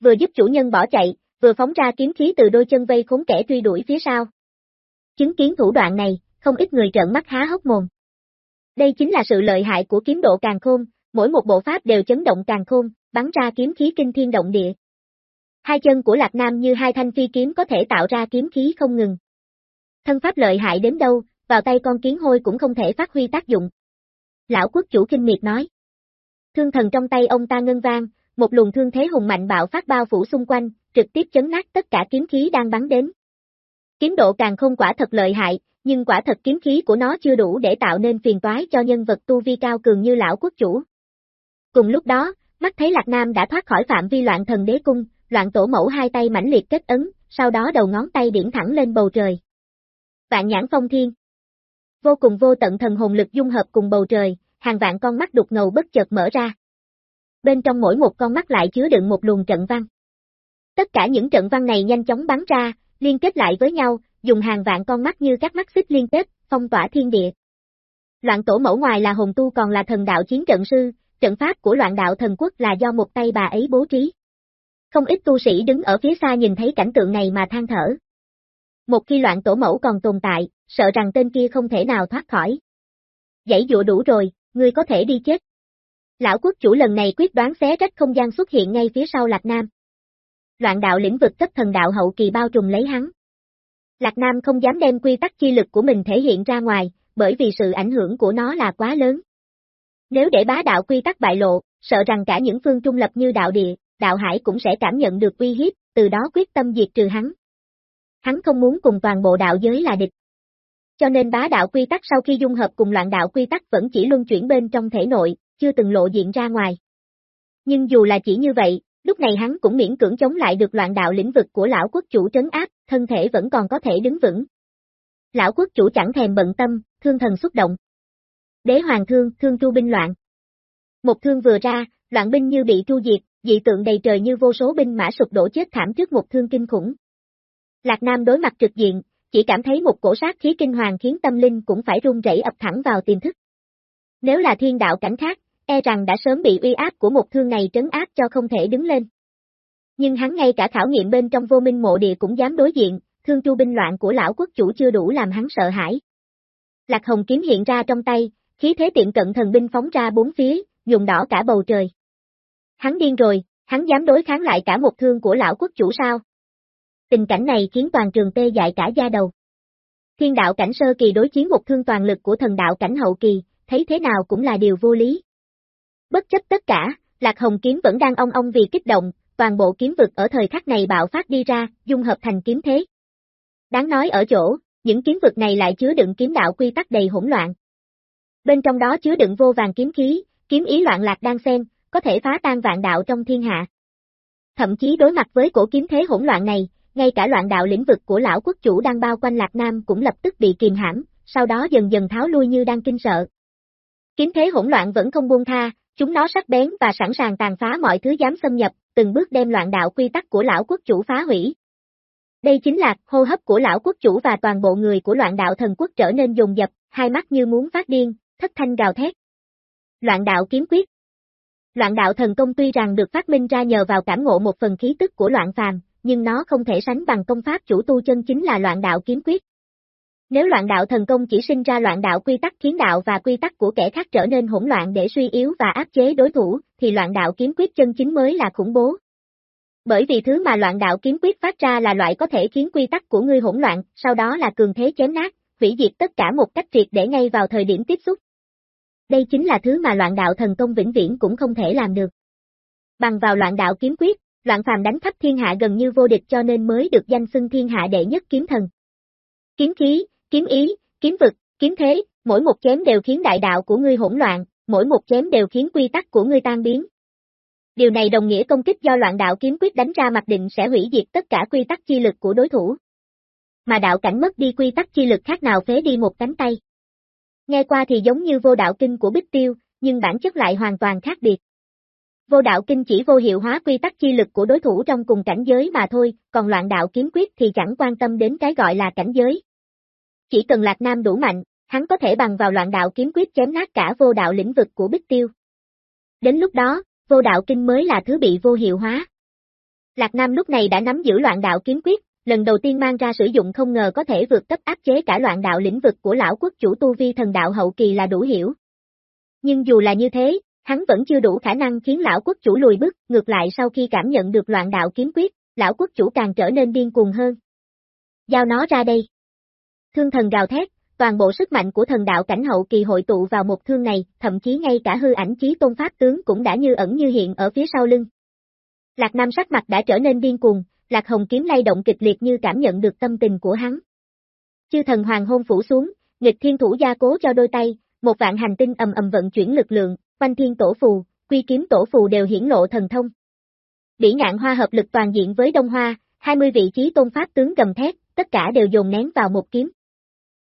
Vừa giúp chủ nhân bỏ chạy, vừa phóng ra kiếm khí từ đôi chân vây khốn kẻ truy đuổi phía sau. Chứng kiến thủ đoạn này, không ít người trợn mắt há hốc mồm. Đây chính là sự lợi hại của kiếm độ càng khôn, mỗi một bộ pháp đều chấn động càng khôn, bắn ra kiếm khí kinh thiên động địa. Hai chân của Lạc Nam như hai thanh phi kiếm có thể tạo ra kiếm khí không ngừng. Thân pháp lợi hại đến đâu, vào tay con kiến hôi cũng không thể phát huy tác dụng. Lão quốc chủ kinh miệt nói. Thương thần trong tay ông ta ngân vang, một luồng thương thế hùng mạnh bạo phát bao phủ xung quanh, trực tiếp chấn nát tất cả kiếm khí đang bắn đến. Kiếm độ càng không quả thật lợi hại, nhưng quả thật kiếm khí của nó chưa đủ để tạo nên phiền toái cho nhân vật tu vi cao cường như lão quốc chủ. Cùng lúc đó, mắt thấy Lạc Nam đã thoát khỏi phạm vi loạn thần đế cung, loạn tổ mẫu hai tay mãnh liệt kết ấn, sau đó đầu ngón tay điển thẳng lên bầu trời. Vạn nhãn phong thiên. Vô cùng vô tận thần hồn lực dung hợp cùng bầu trời, hàng vạn con mắt đục ngầu bất chợt mở ra. Bên trong mỗi một con mắt lại chứa đựng một luồng trận văn. Tất cả những trận văn này nhanh chóng bắn ra, liên kết lại với nhau, dùng hàng vạn con mắt như các mắt xích liên kết, phong tỏa thiên địa. Loạn tổ mẫu ngoài là hồn tu còn là thần đạo chiến trận sư, trận pháp của loạn đạo thần quốc là do một tay bà ấy bố trí. Không ít tu sĩ đứng ở phía xa nhìn thấy cảnh tượng này mà than thở. Một khi loạn tổ mẫu còn tồn tại, sợ rằng tên kia không thể nào thoát khỏi. Dãy dụa đủ rồi, ngươi có thể đi chết. Lão quốc chủ lần này quyết đoán xé rách không gian xuất hiện ngay phía sau Lạc Nam. Loạn đạo lĩnh vực cấp thần đạo hậu kỳ bao trùm lấy hắn. Lạc Nam không dám đem quy tắc chi lực của mình thể hiện ra ngoài, bởi vì sự ảnh hưởng của nó là quá lớn. Nếu để bá đạo quy tắc bại lộ, sợ rằng cả những phương trung lập như đạo địa, đạo hải cũng sẽ cảm nhận được uy hiếp, từ đó quyết tâm diệt trừ hắn. Hắn không muốn cùng toàn bộ đạo giới là địch. Cho nên bá đạo quy tắc sau khi dung hợp cùng loạn đạo quy tắc vẫn chỉ luân chuyển bên trong thể nội, chưa từng lộ diện ra ngoài. Nhưng dù là chỉ như vậy, lúc này hắn cũng miễn cưỡng chống lại được loạn đạo lĩnh vực của lão quốc chủ trấn áp, thân thể vẫn còn có thể đứng vững. Lão quốc chủ chẳng thèm bận tâm, thương thần xúc động. Đế hoàng thương, thương tru binh loạn. Một thương vừa ra, loạn binh như bị tru diệt, dị tượng đầy trời như vô số binh mã sụp đổ chết thảm trước một thương kinh khủng. Lạc Nam đối mặt trực diện, chỉ cảm thấy một cổ sát khí kinh hoàng khiến tâm linh cũng phải run rẩy ập thẳng vào tiềm thức. Nếu là thiên đạo cảnh khác, e rằng đã sớm bị uy áp của một thương này trấn áp cho không thể đứng lên. Nhưng hắn ngay cả khảo nghiệm bên trong vô minh mộ địa cũng dám đối diện, thương chu binh loạn của lão quốc chủ chưa đủ làm hắn sợ hãi. Lạc hồng kiếm hiện ra trong tay, khí thế tiện cận thần binh phóng ra bốn phía, dùng đỏ cả bầu trời. Hắn điên rồi, hắn dám đối kháng lại cả một thương của lão quốc chủ sao? Tình cảnh này khiến toàn trường tê dại cả da đầu. Thiên đạo cảnh sơ kỳ đối chiến một thương toàn lực của thần đạo cảnh hậu kỳ, thấy thế nào cũng là điều vô lý. Bất chấp tất cả, Lạc Hồng kiếm vẫn đang ong ong vì kích động, toàn bộ kiếm vực ở thời khắc này bạo phát đi ra, dung hợp thành kiếm thế. Đáng nói ở chỗ, những kiếm vực này lại chứa đựng kiếm đạo quy tắc đầy hỗn loạn. Bên trong đó chứa đựng vô vàng kiếm khí, kiếm ý loạn lạc đang xen, có thể phá tan vạn đạo trong thiên hạ. Thậm chí đối mặt với cổ kiếm thế hỗn loạn này, ngay cả loạn đạo lĩnh vực của lão quốc chủ đang bao quanh Lạc Nam cũng lập tức bị kìm hãm, sau đó dần dần tháo lui như đang kinh sợ. Kiếm thế hỗn loạn vẫn không buông tha, chúng nó sắc bén và sẵn sàng tàn phá mọi thứ dám xâm nhập, từng bước đem loạn đạo quy tắc của lão quốc chủ phá hủy. Đây chính là hô hấp của lão quốc chủ và toàn bộ người của loạn đạo thần quốc trở nên dồn dập, hai mắt như muốn phát điên, thất thanh gào thét. Loạn đạo kiếm quyết Loạn đạo thần công tuy rằng được phát minh ra nhờ vào cảm ngộ một phần khí tức của loạn phàm, nhưng nó không thể sánh bằng công pháp chủ tu chân chính là loạn đạo kiếm quyết. Nếu loạn đạo thần công chỉ sinh ra loạn đạo quy tắc khiến đạo và quy tắc của kẻ khác trở nên hỗn loạn để suy yếu và áp chế đối thủ, thì loạn đạo kiếm quyết chân chính mới là khủng bố. Bởi vì thứ mà loạn đạo kiếm quyết phát ra là loại có thể khiến quy tắc của ngươi hỗn loạn, sau đó là cường thế chém nát, hủy diệt tất cả một cách triệt để ngay vào thời điểm tiếp xúc. Đây chính là thứ mà loạn đạo thần công vĩnh viễn cũng không thể làm được. Bằng vào loạn đạo kiếm quyết, loạn phàm đánh khắp thiên hạ gần như vô địch cho nên mới được danh xưng thiên hạ đệ nhất kiếm thần. Kiếm khí, kiếm ý, kiếm vực, kiếm thế, mỗi một chém đều khiến đại đạo của ngươi hỗn loạn, mỗi một chém đều khiến quy tắc của ngươi tan biến. Điều này đồng nghĩa công kích do loạn đạo kiếm quyết đánh ra mặc định sẽ hủy diệt tất cả quy tắc chi lực của đối thủ. Mà đạo cảnh mất đi quy tắc chi lực khác nào phế đi một cánh tay. Nghe qua thì giống như vô đạo kinh của Bích Tiêu, nhưng bản chất lại hoàn toàn khác biệt. Vô đạo kinh chỉ vô hiệu hóa quy tắc chi lực của đối thủ trong cùng cảnh giới mà thôi, còn loạn đạo kiếm quyết thì chẳng quan tâm đến cái gọi là cảnh giới. Chỉ cần Lạc Nam đủ mạnh, hắn có thể bằng vào loạn đạo kiếm quyết chém nát cả vô đạo lĩnh vực của Bích Tiêu. Đến lúc đó, vô đạo kinh mới là thứ bị vô hiệu hóa. Lạc Nam lúc này đã nắm giữ loạn đạo kiếm quyết, lần đầu tiên mang ra sử dụng không ngờ có thể vượt cấp áp chế cả loạn đạo lĩnh vực của lão quốc chủ tu vi thần đạo hậu kỳ là đủ hiểu. Nhưng dù là như thế, hắn vẫn chưa đủ khả năng khiến lão quốc chủ lùi bước, ngược lại sau khi cảm nhận được loạn đạo kiếm quyết, lão quốc chủ càng trở nên điên cuồng hơn. Giao nó ra đây. Thương thần gào thét, toàn bộ sức mạnh của thần đạo cảnh hậu kỳ hội tụ vào một thương này, thậm chí ngay cả hư ảnh chí tôn pháp tướng cũng đã như ẩn như hiện ở phía sau lưng. Lạc Nam sắc mặt đã trở nên điên cuồng, Lạc Hồng kiếm lay động kịch liệt như cảm nhận được tâm tình của hắn. Chư thần hoàng hôn phủ xuống, nghịch thiên thủ gia cố cho đôi tay, một vạn hành tinh ầm ầm vận chuyển lực lượng, quanh thiên tổ phù, quy kiếm tổ phù đều hiển lộ thần thông. Bỉ ngạn hoa hợp lực toàn diện với đông hoa, 20 vị trí tôn pháp tướng gầm thét, tất cả đều dồn nén vào một kiếm.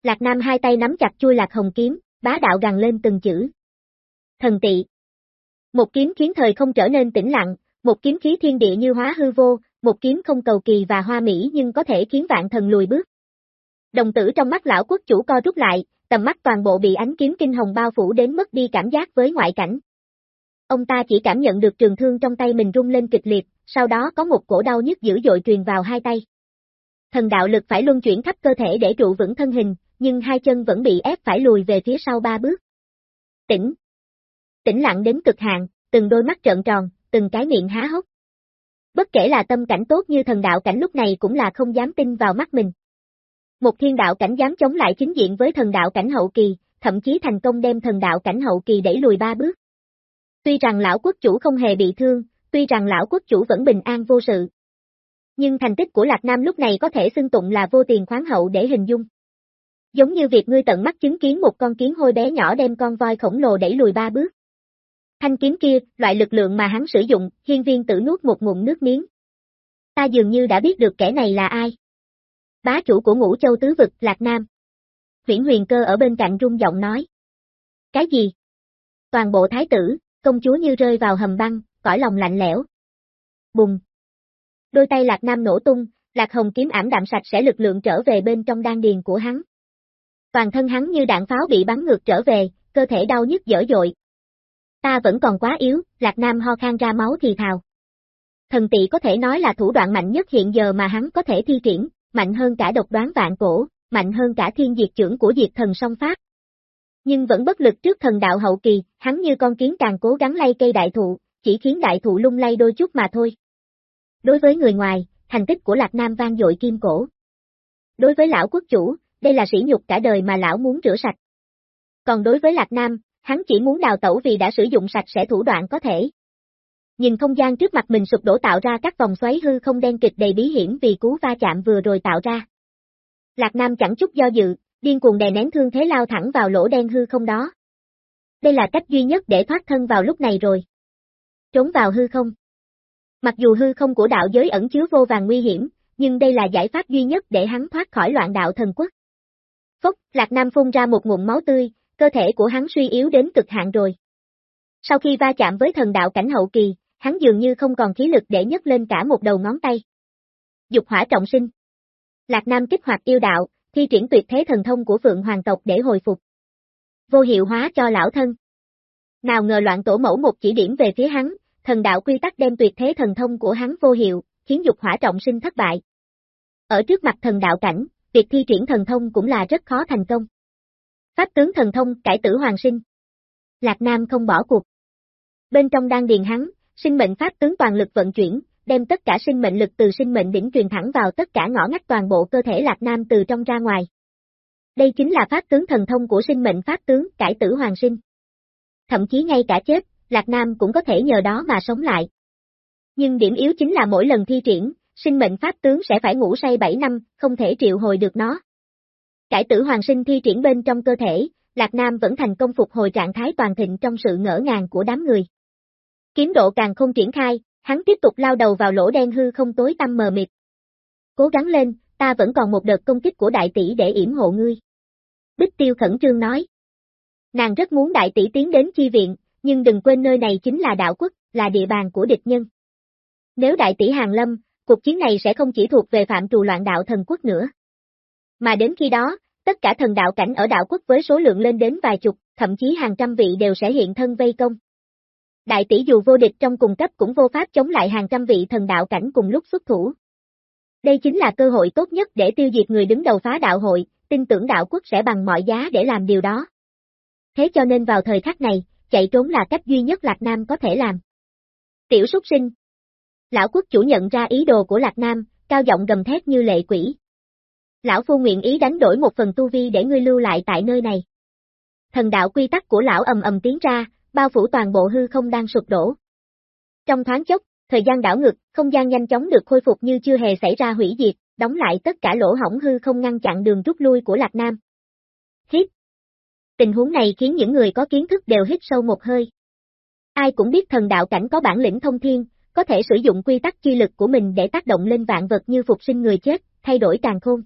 Lạc Nam hai tay nắm chặt chui lạc hồng kiếm, bá đạo gằn lên từng chữ. Thần tị. Một kiếm khiến thời không trở nên tĩnh lặng, một kiếm khí thiên địa như hóa hư vô, một kiếm không cầu kỳ và hoa mỹ nhưng có thể khiến vạn thần lùi bước. Đồng tử trong mắt lão quốc chủ co rút lại, tầm mắt toàn bộ bị ánh kiếm kinh hồng bao phủ đến mất đi cảm giác với ngoại cảnh. Ông ta chỉ cảm nhận được trường thương trong tay mình rung lên kịch liệt, sau đó có một cổ đau nhức dữ dội truyền vào hai tay. Thần đạo lực phải luân chuyển khắp cơ thể để trụ vững thân hình, nhưng hai chân vẫn bị ép phải lùi về phía sau ba bước. Tỉnh. Tỉnh lặng đến cực hạn, từng đôi mắt trợn tròn, từng cái miệng há hốc. Bất kể là tâm cảnh tốt như thần đạo cảnh lúc này cũng là không dám tin vào mắt mình. Một thiên đạo cảnh dám chống lại chính diện với thần đạo cảnh hậu kỳ, thậm chí thành công đem thần đạo cảnh hậu kỳ đẩy lùi ba bước. Tuy rằng lão quốc chủ không hề bị thương, tuy rằng lão quốc chủ vẫn bình an vô sự. Nhưng thành tích của Lạc Nam lúc này có thể xưng tụng là vô tiền khoáng hậu để hình dung. Giống như việc ngươi tận mắt chứng kiến một con kiến hôi bé nhỏ đem con voi khổng lồ đẩy lùi ba bước. Thanh kiếm kia, loại lực lượng mà hắn sử dụng, hiên viên tử nuốt một ngụm nước miếng. Ta dường như đã biết được kẻ này là ai. Bá chủ của ngũ châu tứ vực, Lạc Nam. Huyển huyền cơ ở bên cạnh rung giọng nói. Cái gì? Toàn bộ thái tử, công chúa như rơi vào hầm băng, cõi lòng lạnh lẽo. Bùng. Đôi tay Lạc Nam nổ tung, Lạc Hồng kiếm ảm đạm sạch sẽ lực lượng trở về bên trong đan điền của hắn. Toàn thân hắn như đạn pháo bị bắn ngược trở về, cơ thể đau nhức dở dội, Ta vẫn còn quá yếu, Lạc Nam ho khan ra máu thì thào. Thần tị có thể nói là thủ đoạn mạnh nhất hiện giờ mà hắn có thể thi triển, mạnh hơn cả độc đoán vạn cổ, mạnh hơn cả thiên diệt trưởng của diệt thần song pháp. Nhưng vẫn bất lực trước thần đạo hậu kỳ, hắn như con kiến càng cố gắng lay cây đại thụ, chỉ khiến đại thụ lung lay đôi chút mà thôi. Đối với người ngoài, thành tích của Lạc Nam vang dội kim cổ. Đối với lão quốc chủ, đây là sỉ nhục cả đời mà lão muốn rửa sạch. Còn đối với Lạc Nam, hắn chỉ muốn đào tẩu vì đã sử dụng sạch sẽ thủ đoạn có thể. Nhìn không gian trước mặt mình sụp đổ tạo ra các vòng xoáy hư không đen kịch đầy bí hiểm vì cú va chạm vừa rồi tạo ra. Lạc Nam chẳng chút do dự, điên cuồng đè nén thương thế lao thẳng vào lỗ đen hư không đó. Đây là cách duy nhất để thoát thân vào lúc này rồi. Trốn vào hư không. Mặc dù hư không của đạo giới ẩn chứa vô vàng nguy hiểm, nhưng đây là giải pháp duy nhất để hắn thoát khỏi loạn đạo thần quốc. Phốc, Lạc Nam phun ra một ngụm máu tươi, cơ thể của hắn suy yếu đến cực hạn rồi. Sau khi va chạm với thần đạo cảnh hậu kỳ, hắn dường như không còn khí lực để nhấc lên cả một đầu ngón tay. Dục hỏa trọng sinh. Lạc Nam kích hoạt yêu đạo, thi triển tuyệt thế thần thông của Phượng Hoàng tộc để hồi phục. Vô hiệu hóa cho lão thân. Nào ngờ loạn tổ mẫu một chỉ điểm về phía hắn, thần đạo quy tắc đem tuyệt thế thần thông của hắn vô hiệu, khiến dục hỏa trọng sinh thất bại. Ở trước mặt thần đạo cảnh, việc thi triển thần thông cũng là rất khó thành công. Pháp tướng thần thông cải tử hoàng sinh. Lạc Nam không bỏ cuộc. Bên trong đan điền hắn, sinh mệnh pháp tướng toàn lực vận chuyển, đem tất cả sinh mệnh lực từ sinh mệnh đỉnh truyền thẳng vào tất cả ngõ ngách toàn bộ cơ thể Lạc Nam từ trong ra ngoài. Đây chính là pháp tướng thần thông của sinh mệnh pháp tướng cải tử hoàng sinh. Thậm chí ngay cả chết, Lạc Nam cũng có thể nhờ đó mà sống lại. Nhưng điểm yếu chính là mỗi lần thi triển, sinh mệnh pháp tướng sẽ phải ngủ say 7 năm, không thể triệu hồi được nó. Cải tử hoàng sinh thi triển bên trong cơ thể, Lạc Nam vẫn thành công phục hồi trạng thái toàn thịnh trong sự ngỡ ngàng của đám người. Kiếm độ càng không triển khai, hắn tiếp tục lao đầu vào lỗ đen hư không tối tăm mờ mịt. Cố gắng lên, ta vẫn còn một đợt công kích của đại tỷ để yểm hộ ngươi. Bích tiêu khẩn trương nói. Nàng rất muốn đại tỷ tiến đến chi viện, nhưng đừng quên nơi này chính là đạo quốc, là địa bàn của địch nhân. Nếu đại tỷ hàng lâm, cuộc chiến này sẽ không chỉ thuộc về phạm trù loạn đạo thần quốc nữa. Mà đến khi đó, tất cả thần đạo cảnh ở đạo quốc với số lượng lên đến vài chục, thậm chí hàng trăm vị đều sẽ hiện thân vây công. Đại tỷ dù vô địch trong cùng cấp cũng vô pháp chống lại hàng trăm vị thần đạo cảnh cùng lúc xuất thủ. Đây chính là cơ hội tốt nhất để tiêu diệt người đứng đầu phá đạo hội, tin tưởng đạo quốc sẽ bằng mọi giá để làm điều đó. Thế cho nên vào thời khắc này, chạy trốn là cách duy nhất Lạc Nam có thể làm. Tiểu súc sinh. Lão quốc chủ nhận ra ý đồ của Lạc Nam, cao giọng gầm thét như lệ quỷ. Lão phu nguyện ý đánh đổi một phần tu vi để ngươi lưu lại tại nơi này. Thần đạo quy tắc của lão ầm ầm tiến ra, bao phủ toàn bộ hư không đang sụp đổ. Trong thoáng chốc, thời gian đảo ngực, không gian nhanh chóng được khôi phục như chưa hề xảy ra hủy diệt, đóng lại tất cả lỗ hổng hư không ngăn chặn đường rút lui của Lạc Nam. Hít. Tình huống này khiến những người có kiến thức đều hít sâu một hơi. Ai cũng biết thần đạo cảnh có bản lĩnh thông thiên, có thể sử dụng quy tắc chi lực của mình để tác động lên vạn vật như phục sinh người chết, thay đổi càng khôn.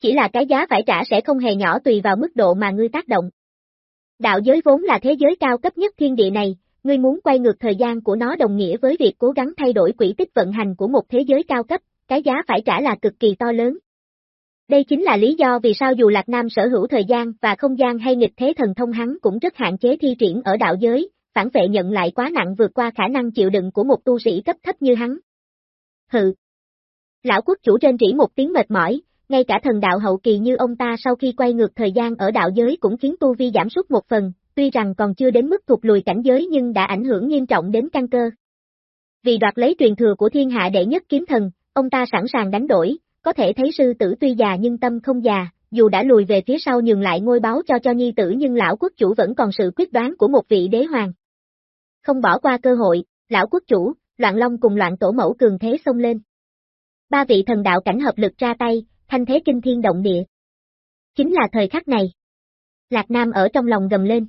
Chỉ là cái giá phải trả sẽ không hề nhỏ tùy vào mức độ mà ngươi tác động. Đạo giới vốn là thế giới cao cấp nhất thiên địa này, ngươi muốn quay ngược thời gian của nó đồng nghĩa với việc cố gắng thay đổi quỹ tích vận hành của một thế giới cao cấp, cái giá phải trả là cực kỳ to lớn. Đây chính là lý do vì sao dù Lạc Nam sở hữu thời gian và không gian hay nghịch thế thần thông hắn cũng rất hạn chế thi triển ở đạo giới, phản vệ nhận lại quá nặng vượt qua khả năng chịu đựng của một tu sĩ cấp thấp như hắn. Hừ. Lão quốc chủ trên rỉ một tiếng mệt mỏi, ngay cả thần đạo hậu kỳ như ông ta sau khi quay ngược thời gian ở đạo giới cũng khiến tu vi giảm sút một phần, tuy rằng còn chưa đến mức thuộc lùi cảnh giới nhưng đã ảnh hưởng nghiêm trọng đến căn cơ. Vì đoạt lấy truyền thừa của thiên hạ đệ nhất kiếm thần, ông ta sẵn sàng đánh đổi, có thể thấy sư tử tuy già nhưng tâm không già, dù đã lùi về phía sau nhường lại ngôi báo cho cho nhi tử nhưng lão quốc chủ vẫn còn sự quyết đoán của một vị đế hoàng. Không bỏ qua cơ hội, lão quốc chủ, loạn long cùng loạn tổ mẫu cường thế xông lên. Ba vị thần đạo cảnh hợp lực ra tay, thanh thế kinh thiên động địa. Chính là thời khắc này. Lạc Nam ở trong lòng gầm lên.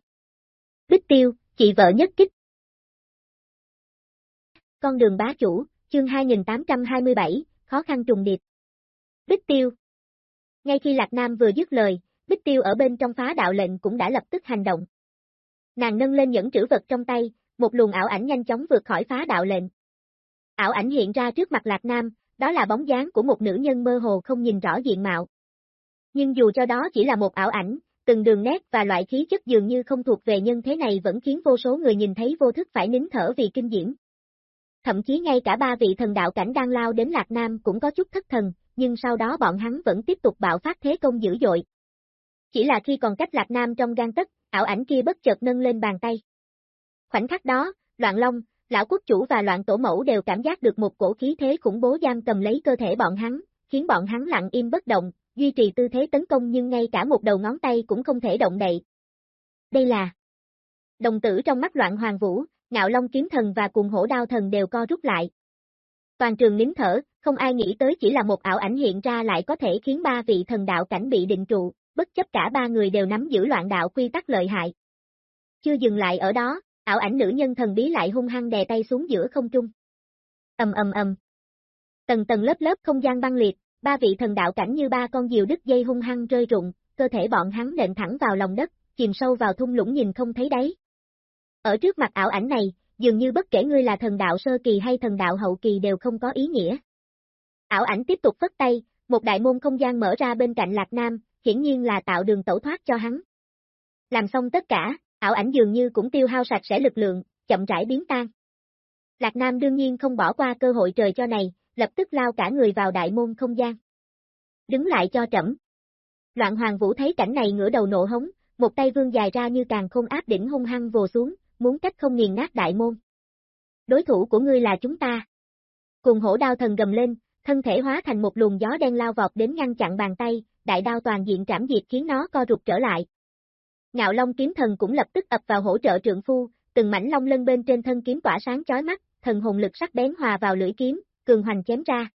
Bích tiêu, chị vợ nhất kích. Con đường bá chủ, chương 2827, khó khăn trùng điệp. Bích tiêu. Ngay khi Lạc Nam vừa dứt lời, Bích tiêu ở bên trong phá đạo lệnh cũng đã lập tức hành động. Nàng nâng lên những trữ vật trong tay, một luồng ảo ảnh nhanh chóng vượt khỏi phá đạo lệnh. Ảo ảnh hiện ra trước mặt Lạc Nam, đó là bóng dáng của một nữ nhân mơ hồ không nhìn rõ diện mạo. Nhưng dù cho đó chỉ là một ảo ảnh, từng đường nét và loại khí chất dường như không thuộc về nhân thế này vẫn khiến vô số người nhìn thấy vô thức phải nín thở vì kinh diễm. Thậm chí ngay cả ba vị thần đạo cảnh đang lao đến Lạc Nam cũng có chút thất thần, nhưng sau đó bọn hắn vẫn tiếp tục bạo phát thế công dữ dội. Chỉ là khi còn cách Lạc Nam trong gan tất, ảo ảnh kia bất chợt nâng lên bàn tay. Khoảnh khắc đó, Loạn Long, Lão Quốc Chủ và Loạn Tổ Mẫu đều cảm giác được một cổ khí thế khủng bố giam cầm lấy cơ thể bọn hắn, khiến bọn hắn lặng im bất động, duy trì tư thế tấn công nhưng ngay cả một đầu ngón tay cũng không thể động đậy. Đây là Đồng tử trong mắt loạn hoàng vũ, ngạo long kiếm thần và cùng hổ đao thần đều co rút lại. Toàn trường nín thở, không ai nghĩ tới chỉ là một ảo ảnh hiện ra lại có thể khiến ba vị thần đạo cảnh bị định trụ, bất chấp cả ba người đều nắm giữ loạn đạo quy tắc lợi hại. Chưa dừng lại ở đó, ảo ảnh nữ nhân thần bí lại hung hăng đè tay xuống giữa không trung. Ầm ầm ầm. Tầng tầng lớp lớp không gian băng liệt, ba vị thần đạo cảnh như ba con diều đứt dây hung hăng rơi rụng, cơ thể bọn hắn nện thẳng vào lòng đất, chìm sâu vào thung lũng nhìn không thấy đáy. Ở trước mặt ảo ảnh này, dường như bất kể ngươi là thần đạo sơ kỳ hay thần đạo hậu kỳ đều không có ý nghĩa. Ảo ảnh tiếp tục phất tay, một đại môn không gian mở ra bên cạnh Lạc Nam, hiển nhiên là tạo đường tẩu thoát cho hắn. Làm xong tất cả, ảo ảnh dường như cũng tiêu hao sạch sẽ lực lượng, chậm rãi biến tan. Lạc Nam đương nhiên không bỏ qua cơ hội trời cho này, lập tức lao cả người vào đại môn không gian. Đứng lại cho trẫm. Loạn Hoàng Vũ thấy cảnh này ngửa đầu nộ hống, một tay vương dài ra như càng không áp đỉnh hung hăng vồ xuống, muốn cách không nghiền nát đại môn. Đối thủ của ngươi là chúng ta. Cùng hổ đao thần gầm lên, thân thể hóa thành một luồng gió đen lao vọt đến ngăn chặn bàn tay, đại đao toàn diện trảm diệt khiến nó co rụt trở lại. Ngạo Long kiếm thần cũng lập tức ập vào hỗ trợ trượng phu, từng mảnh long lân bên trên thân kiếm tỏa sáng chói mắt, thần hồn lực sắc bén hòa vào lưỡi kiếm, cường hoành chém ra.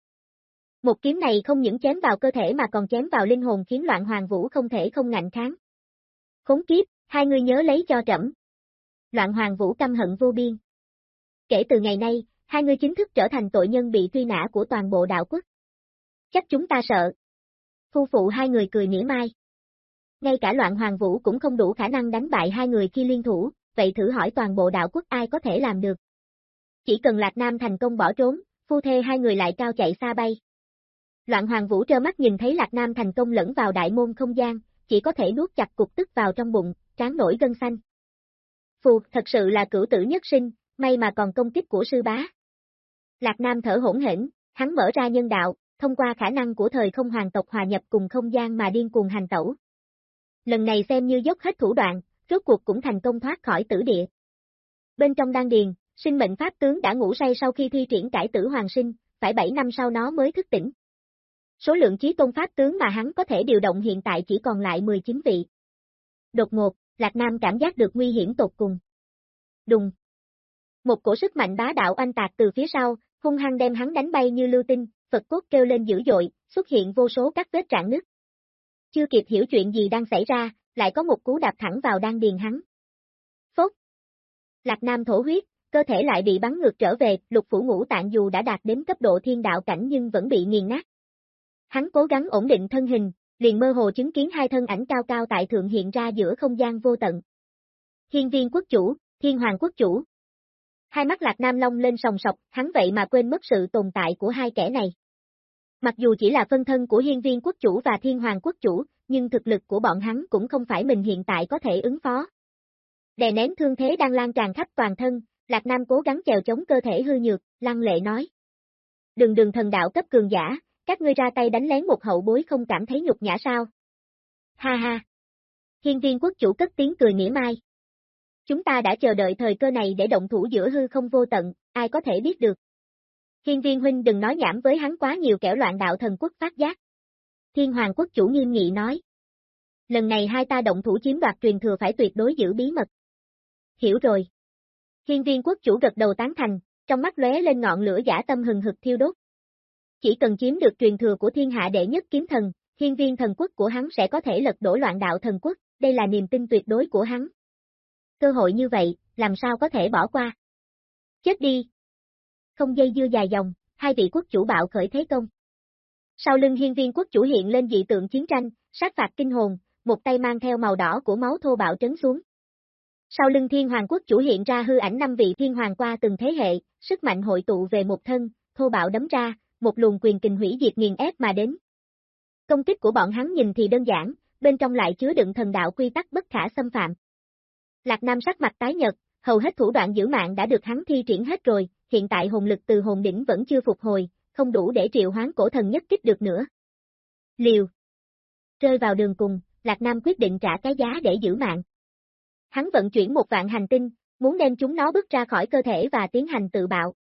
Một kiếm này không những chém vào cơ thể mà còn chém vào linh hồn khiến loạn hoàng vũ không thể không ngạnh kháng. Khốn kiếp, hai người nhớ lấy cho trẫm. Loạn hoàng vũ căm hận vô biên. Kể từ ngày nay, hai người chính thức trở thành tội nhân bị truy nã của toàn bộ đạo quốc. Chắc chúng ta sợ. Phu phụ hai người cười mỉa mai. Ngay cả loạn hoàng vũ cũng không đủ khả năng đánh bại hai người khi liên thủ, vậy thử hỏi toàn bộ đạo quốc ai có thể làm được. Chỉ cần Lạc Nam thành công bỏ trốn, phu thê hai người lại cao chạy xa bay. Loạn hoàng vũ trơ mắt nhìn thấy Lạc Nam thành công lẫn vào đại môn không gian, chỉ có thể nuốt chặt cục tức vào trong bụng, tráng nổi gân xanh. Phù, thật sự là cửu tử nhất sinh, may mà còn công kích của sư bá. Lạc Nam thở hỗn hển, hắn mở ra nhân đạo, thông qua khả năng của thời không hoàng tộc hòa nhập cùng không gian mà điên cuồng hành tẩu. Lần này xem như dốc hết thủ đoạn, rốt cuộc cũng thành công thoát khỏi tử địa. Bên trong đan điền, sinh mệnh pháp tướng đã ngủ say sau khi thi triển cải tử hoàng sinh, phải 7 năm sau nó mới thức tỉnh. Số lượng chí tôn pháp tướng mà hắn có thể điều động hiện tại chỉ còn lại 19 vị. Đột ngột, Lạc Nam cảm giác được nguy hiểm tột cùng. Đùng. Một cổ sức mạnh bá đạo anh tạc từ phía sau, hung hăng đem hắn đánh bay như lưu tinh, Phật cốt kêu lên dữ dội, xuất hiện vô số các vết rạn nứt. Chưa kịp hiểu chuyện gì đang xảy ra, lại có một cú đạp thẳng vào đan điền hắn. Phốt. Lạc Nam thổ huyết, cơ thể lại bị bắn ngược trở về, lục phủ ngũ tạng dù đã đạt đến cấp độ thiên đạo cảnh nhưng vẫn bị nghiền nát. Hắn cố gắng ổn định thân hình, liền mơ hồ chứng kiến hai thân ảnh cao cao tại thượng hiện ra giữa không gian vô tận. Hiên viên quốc chủ, thiên hoàng quốc chủ. Hai mắt lạc nam long lên sòng sọc, hắn vậy mà quên mất sự tồn tại của hai kẻ này. Mặc dù chỉ là phân thân của hiên viên quốc chủ và thiên hoàng quốc chủ, nhưng thực lực của bọn hắn cũng không phải mình hiện tại có thể ứng phó. Đè nén thương thế đang lan tràn khắp toàn thân, Lạc Nam cố gắng chèo chống cơ thể hư nhược, lăng lệ nói. Đừng đừng thần đạo cấp cường giả, các ngươi ra tay đánh lén một hậu bối không cảm thấy nhục nhã sao? Ha ha! Hiên viên quốc chủ cất tiếng cười mỉa mai. Chúng ta đã chờ đợi thời cơ này để động thủ giữa hư không vô tận, ai có thể biết được. Hiên viên huynh đừng nói nhảm với hắn quá nhiều kẻo loạn đạo thần quốc phát giác. Thiên hoàng quốc chủ nghiêm nghị nói. Lần này hai ta động thủ chiếm đoạt truyền thừa phải tuyệt đối giữ bí mật. Hiểu rồi. Hiên viên quốc chủ gật đầu tán thành, trong mắt lóe lên ngọn lửa giả tâm hừng hực thiêu đốt. Chỉ cần chiếm được truyền thừa của thiên hạ đệ nhất kiếm thần, hiên viên thần quốc của hắn sẽ có thể lật đổ loạn đạo thần quốc, đây là niềm tin tuyệt đối của hắn. Cơ hội như vậy, làm sao có thể bỏ qua? Chết đi! Không dây dưa dài dòng, hai vị quốc chủ bạo khởi thế công. Sau lưng hiên viên quốc chủ hiện lên dị tượng chiến tranh, sát phạt kinh hồn, một tay mang theo màu đỏ của máu thô bạo trấn xuống. Sau lưng thiên hoàng quốc chủ hiện ra hư ảnh năm vị thiên hoàng qua từng thế hệ, sức mạnh hội tụ về một thân, thô bạo đấm ra, một luồng quyền kình hủy diệt nghiền ép mà đến. Công kích của bọn hắn nhìn thì đơn giản, bên trong lại chứa đựng thần đạo quy tắc bất khả xâm phạm. Lạc Nam sắc mặt tái nhật, hầu hết thủ đoạn giữ mạng đã được hắn thi triển hết rồi, hiện tại hồn lực từ hồn đỉnh vẫn chưa phục hồi, không đủ để triệu hoán cổ thần nhất kích được nữa. Liều. Rơi vào đường cùng, Lạc Nam quyết định trả cái giá để giữ mạng. Hắn vận chuyển một vạn hành tinh, muốn đem chúng nó bước ra khỏi cơ thể và tiến hành tự bạo.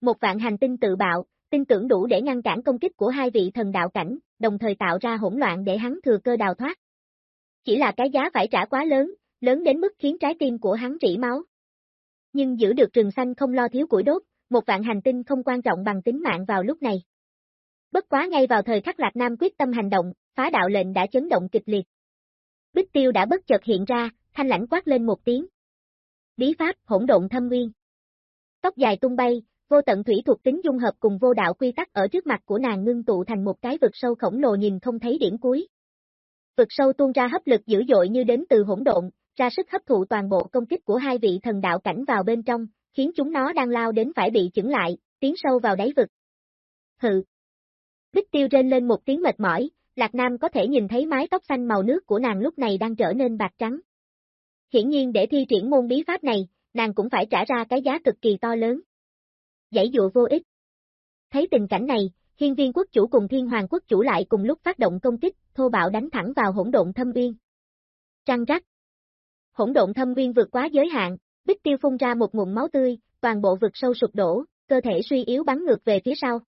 Một vạn hành tinh tự bạo, tin tưởng đủ để ngăn cản công kích của hai vị thần đạo cảnh, đồng thời tạo ra hỗn loạn để hắn thừa cơ đào thoát. Chỉ là cái giá phải trả quá lớn, lớn đến mức khiến trái tim của hắn rỉ máu. Nhưng giữ được rừng xanh không lo thiếu củi đốt, một vạn hành tinh không quan trọng bằng tính mạng vào lúc này. Bất quá ngay vào thời khắc Lạc Nam quyết tâm hành động, phá đạo lệnh đã chấn động kịch liệt. Bích tiêu đã bất chợt hiện ra, thanh lãnh quát lên một tiếng. Bí pháp hỗn độn thâm nguyên. Tóc dài tung bay, vô tận thủy thuộc tính dung hợp cùng vô đạo quy tắc ở trước mặt của nàng ngưng tụ thành một cái vực sâu khổng lồ nhìn không thấy điểm cuối. Vực sâu tuôn ra hấp lực dữ dội như đến từ hỗn độn, ra sức hấp thụ toàn bộ công kích của hai vị thần đạo cảnh vào bên trong, khiến chúng nó đang lao đến phải bị chững lại, tiến sâu vào đáy vực. Hừ. Bích tiêu trên lên một tiếng mệt mỏi, Lạc Nam có thể nhìn thấy mái tóc xanh màu nước của nàng lúc này đang trở nên bạc trắng. Hiển nhiên để thi triển môn bí pháp này, nàng cũng phải trả ra cái giá cực kỳ to lớn. Giải dụ vô ích. Thấy tình cảnh này, hiên viên quốc chủ cùng thiên hoàng quốc chủ lại cùng lúc phát động công kích, thô bạo đánh thẳng vào hỗn độn thâm uyên. Trăng rắc. Hỗn độn thâm viên vượt quá giới hạn, Bích Tiêu phun ra một ngụm máu tươi, toàn bộ vực sâu sụp đổ, cơ thể suy yếu bắn ngược về phía sau.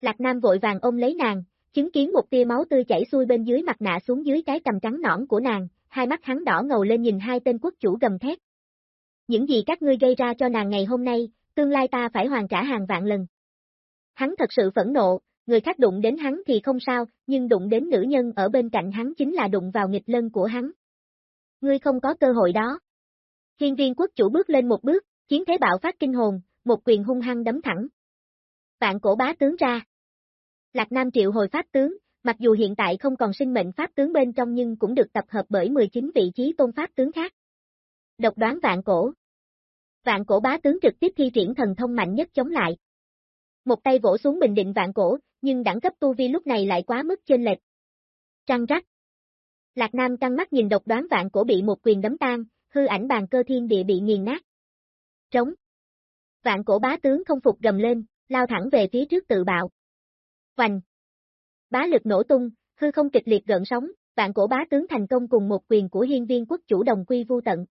Lạc Nam vội vàng ôm lấy nàng, chứng kiến một tia máu tươi chảy xuôi bên dưới mặt nạ xuống dưới cái cầm trắng nõn của nàng, hai mắt hắn đỏ ngầu lên nhìn hai tên quốc chủ gầm thét. Những gì các ngươi gây ra cho nàng ngày hôm nay, tương lai ta phải hoàn trả hàng vạn lần. Hắn thật sự phẫn nộ, người khác đụng đến hắn thì không sao, nhưng đụng đến nữ nhân ở bên cạnh hắn chính là đụng vào nghịch lân của hắn. Ngươi không có cơ hội đó. Hiên viên quốc chủ bước lên một bước, chiến thế bạo phát kinh hồn, một quyền hung hăng đấm thẳng. Vạn cổ bá tướng ra. Lạc Nam triệu hồi pháp tướng, mặc dù hiện tại không còn sinh mệnh pháp tướng bên trong nhưng cũng được tập hợp bởi 19 vị trí tôn pháp tướng khác. Độc đoán vạn cổ. Vạn cổ bá tướng trực tiếp thi triển thần thông mạnh nhất chống lại. Một tay vỗ xuống bình định vạn cổ, nhưng đẳng cấp tu vi lúc này lại quá mức chênh lệch. Trăng rắc. Lạc Nam căng mắt nhìn độc đoán vạn cổ bị một quyền đấm tan, hư ảnh bàn cơ thiên địa bị nghiền nát. Trống. Vạn cổ bá tướng không phục gầm lên, lao thẳng về phía trước tự bạo. Hoành. Bá lực nổ tung, hư không kịch liệt gợn sóng, vạn cổ bá tướng thành công cùng một quyền của hiên viên quốc chủ đồng quy vu tận.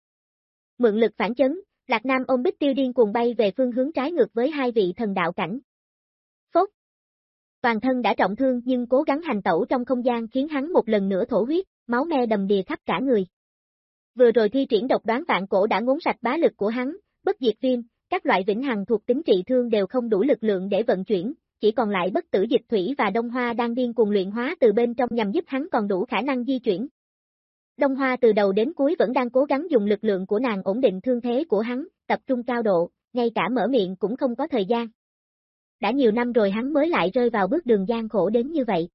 Mượn lực phản chấn, Lạc Nam ôm bích tiêu điên cuồng bay về phương hướng trái ngược với hai vị thần đạo cảnh. Phốt. Toàn thân đã trọng thương nhưng cố gắng hành tẩu trong không gian khiến hắn một lần nữa thổ huyết, máu me đầm đìa khắp cả người. Vừa rồi thi triển độc đoán vạn cổ đã ngốn sạch bá lực của hắn, bất diệt viêm, các loại vĩnh hằng thuộc tính trị thương đều không đủ lực lượng để vận chuyển, chỉ còn lại bất tử dịch thủy và đông hoa đang điên cuồng luyện hóa từ bên trong nhằm giúp hắn còn đủ khả năng di chuyển. Đông Hoa từ đầu đến cuối vẫn đang cố gắng dùng lực lượng của nàng ổn định thương thế của hắn, tập trung cao độ, ngay cả mở miệng cũng không có thời gian. Đã nhiều năm rồi hắn mới lại rơi vào bước đường gian khổ đến như vậy.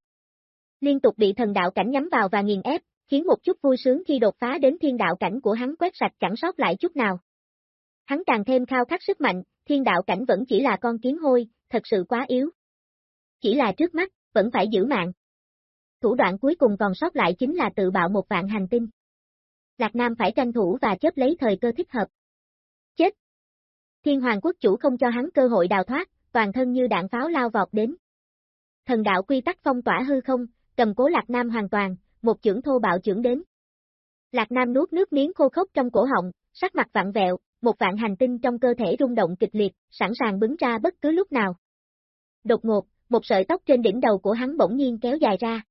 Liên tục bị thần đạo cảnh nhắm vào và nghiền ép, khiến một chút vui sướng khi đột phá đến thiên đạo cảnh của hắn quét sạch chẳng sót lại chút nào. Hắn càng thêm khao khát sức mạnh, thiên đạo cảnh vẫn chỉ là con kiến hôi, thật sự quá yếu. Chỉ là trước mắt, vẫn phải giữ mạng. Thủ đoạn cuối cùng còn sót lại chính là tự bạo một vạn hành tinh. Lạc Nam phải tranh thủ và chớp lấy thời cơ thích hợp. Chết! Thiên Hoàng quốc chủ không cho hắn cơ hội đào thoát, toàn thân như đạn pháo lao vọt đến. Thần đạo quy tắc phong tỏa hư không, cầm cố Lạc Nam hoàn toàn, một chưởng thô bạo chưởng đến. Lạc Nam nuốt nước miếng khô khốc trong cổ họng, sắc mặt vặn vẹo, một vạn hành tinh trong cơ thể rung động kịch liệt, sẵn sàng bứng ra bất cứ lúc nào. Đột ngột, một sợi tóc trên đỉnh đầu của hắn bỗng nhiên kéo dài ra.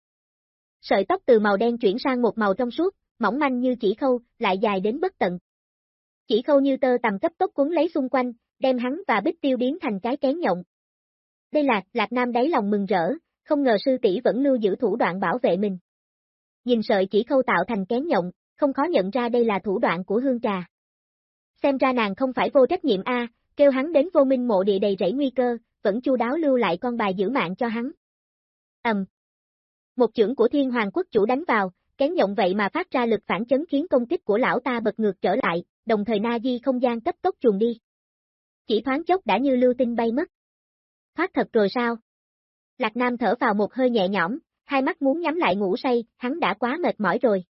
Sợi tóc từ màu đen chuyển sang một màu trong suốt, mỏng manh như chỉ khâu, lại dài đến bất tận. Chỉ khâu như tơ tầm cấp tốc cuốn lấy xung quanh, đem hắn và bích tiêu biến thành cái kén nhộng. Đây là, Lạc Nam đáy lòng mừng rỡ, không ngờ sư tỷ vẫn lưu giữ thủ đoạn bảo vệ mình. Nhìn sợi chỉ khâu tạo thành kén nhộng, không khó nhận ra đây là thủ đoạn của hương trà. Xem ra nàng không phải vô trách nhiệm A, kêu hắn đến vô minh mộ địa đầy rẫy nguy cơ, vẫn chu đáo lưu lại con bài giữ mạng cho hắn. Ầm. Một chưởng của thiên hoàng quốc chủ đánh vào, kén nhộng vậy mà phát ra lực phản chấn khiến công kích của lão ta bật ngược trở lại, đồng thời na di không gian cấp tốc chuồn đi. Chỉ thoáng chốc đã như lưu tinh bay mất. Thoát thật rồi sao? Lạc Nam thở vào một hơi nhẹ nhõm, hai mắt muốn nhắm lại ngủ say, hắn đã quá mệt mỏi rồi.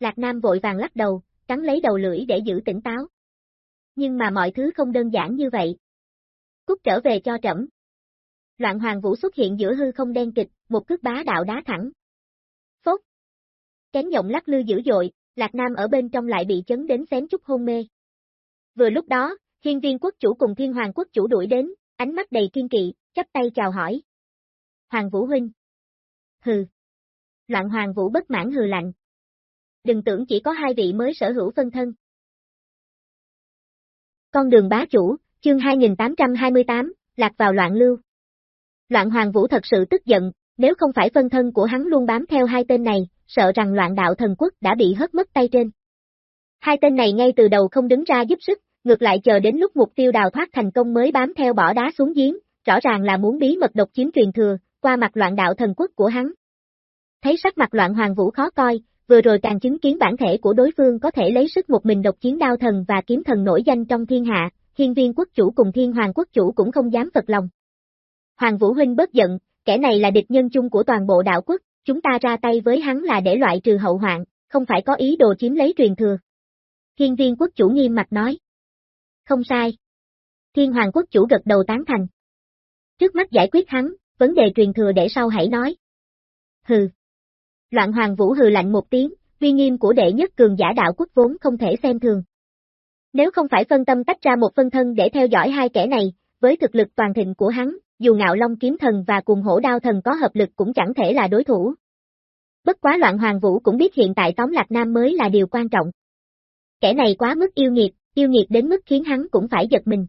Lạc Nam vội vàng lắc đầu, cắn lấy đầu lưỡi để giữ tỉnh táo. Nhưng mà mọi thứ không đơn giản như vậy. Cút trở về cho trẫm. Loạn hoàng vũ xuất hiện giữa hư không đen kịch, một cước bá đạo đá thẳng. Phốt. Kén giọng lắc lư dữ dội, Lạc Nam ở bên trong lại bị chấn đến xém chút hôn mê. Vừa lúc đó, thiên viên quốc chủ cùng thiên hoàng quốc chủ đuổi đến, ánh mắt đầy kiên kỵ, chắp tay chào hỏi. Hoàng Vũ Huynh. Hừ. Loạn Hoàng Vũ bất mãn hừ lạnh. Đừng tưởng chỉ có hai vị mới sở hữu phân thân. Con đường bá chủ, chương 2828, lạc vào loạn lưu. Loạn Hoàng Vũ thật sự tức giận, nếu không phải phân thân của hắn luôn bám theo hai tên này, sợ rằng loạn đạo thần quốc đã bị hất mất tay trên. Hai tên này ngay từ đầu không đứng ra giúp sức, ngược lại chờ đến lúc mục tiêu đào thoát thành công mới bám theo bỏ đá xuống giếng, rõ ràng là muốn bí mật độc chiếm truyền thừa, qua mặt loạn đạo thần quốc của hắn. Thấy sắc mặt loạn hoàng vũ khó coi, vừa rồi càng chứng kiến bản thể của đối phương có thể lấy sức một mình độc chiến đao thần và kiếm thần nổi danh trong thiên hạ, hiên viên quốc chủ cùng thiên hoàng quốc chủ cũng không dám phật lòng. Hoàng Vũ Huynh bớt giận, kẻ này là địch nhân chung của toàn bộ đạo quốc, chúng ta ra tay với hắn là để loại trừ hậu hoạn, không phải có ý đồ chiếm lấy truyền thừa. hiên viên quốc chủ nghiêm mặt nói. Không sai. Thiên hoàng quốc chủ gật đầu tán thành. Trước mắt giải quyết hắn, vấn đề truyền thừa để sau hãy nói. Hừ. Loạn hoàng vũ hừ lạnh một tiếng, uy nghiêm của đệ nhất cường giả đạo quốc vốn không thể xem thường. Nếu không phải phân tâm tách ra một phân thân để theo dõi hai kẻ này, với thực lực toàn thịnh của hắn, dù ngạo long kiếm thần và cùng hổ đao thần có hợp lực cũng chẳng thể là đối thủ. Bất quá loạn hoàng vũ cũng biết hiện tại tóm lạc nam mới là điều quan trọng. Kẻ này quá mức yêu nghiệt, yêu nghiệt đến mức khiến hắn cũng phải giật mình.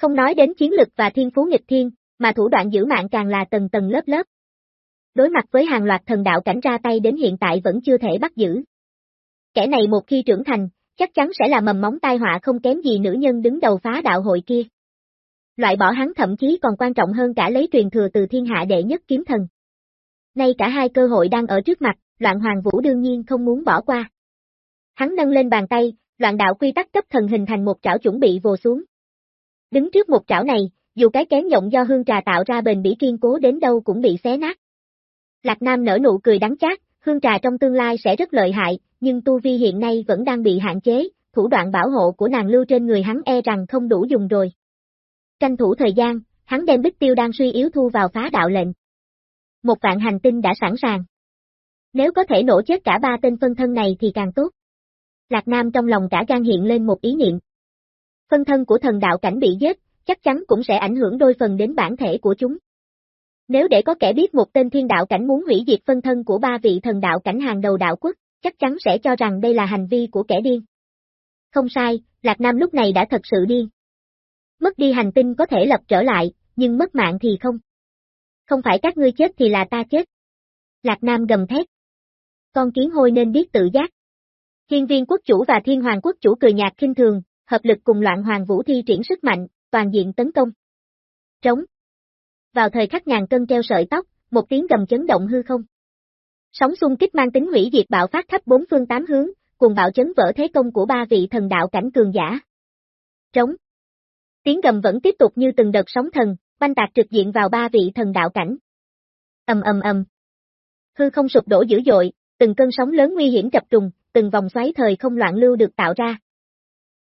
Không nói đến chiến lực và thiên phú nghịch thiên, mà thủ đoạn giữ mạng càng là tầng tầng lớp lớp. Đối mặt với hàng loạt thần đạo cảnh ra tay đến hiện tại vẫn chưa thể bắt giữ. Kẻ này một khi trưởng thành, chắc chắn sẽ là mầm móng tai họa không kém gì nữ nhân đứng đầu phá đạo hội kia. Loại bỏ hắn thậm chí còn quan trọng hơn cả lấy truyền thừa từ thiên hạ đệ nhất kiếm thần. Nay cả hai cơ hội đang ở trước mặt, loạn hoàng vũ đương nhiên không muốn bỏ qua. Hắn nâng lên bàn tay, loạn đạo quy tắc cấp thần hình thành một trảo chuẩn bị vồ xuống. Đứng trước một trảo này, dù cái kén nhộng do hương trà tạo ra bền bỉ kiên cố đến đâu cũng bị xé nát. Lạc Nam nở nụ cười đắng chát, hương trà trong tương lai sẽ rất lợi hại, nhưng tu vi hiện nay vẫn đang bị hạn chế, thủ đoạn bảo hộ của nàng lưu trên người hắn e rằng không đủ dùng rồi. Tranh thủ thời gian, hắn đem bích tiêu đang suy yếu thu vào phá đạo lệnh. Một vạn hành tinh đã sẵn sàng. Nếu có thể nổ chết cả ba tên phân thân này thì càng tốt. Lạc Nam trong lòng cả gan hiện lên một ý niệm. Phân thân của thần đạo cảnh bị giết, chắc chắn cũng sẽ ảnh hưởng đôi phần đến bản thể của chúng. Nếu để có kẻ biết một tên thiên đạo cảnh muốn hủy diệt phân thân của ba vị thần đạo cảnh hàng đầu đạo quốc, chắc chắn sẽ cho rằng đây là hành vi của kẻ điên. Không sai, Lạc Nam lúc này đã thật sự điên. Mất đi hành tinh có thể lập trở lại, nhưng mất mạng thì không. Không phải các ngươi chết thì là ta chết. Lạc Nam gầm thét. Con kiến hôi nên biết tự giác. Thiên viên quốc chủ và thiên hoàng quốc chủ cười nhạt kinh thường, hợp lực cùng loạn hoàng vũ thi triển sức mạnh, toàn diện tấn công. Trống. Vào thời khắc ngàn cân treo sợi tóc, một tiếng gầm chấn động hư không. Sóng xung kích mang tính hủy diệt bạo phát khắp bốn phương tám hướng, cùng bạo chấn vỡ thế công của ba vị thần đạo cảnh cường giả. Trống. Tiếng gầm vẫn tiếp tục như từng đợt sóng thần, banh tạc trực diện vào ba vị thần đạo cảnh. Ầm ầm ầm. Hư không sụp đổ dữ dội, từng cơn sóng lớn nguy hiểm chập trùng, từng vòng xoáy thời không loạn lưu được tạo ra.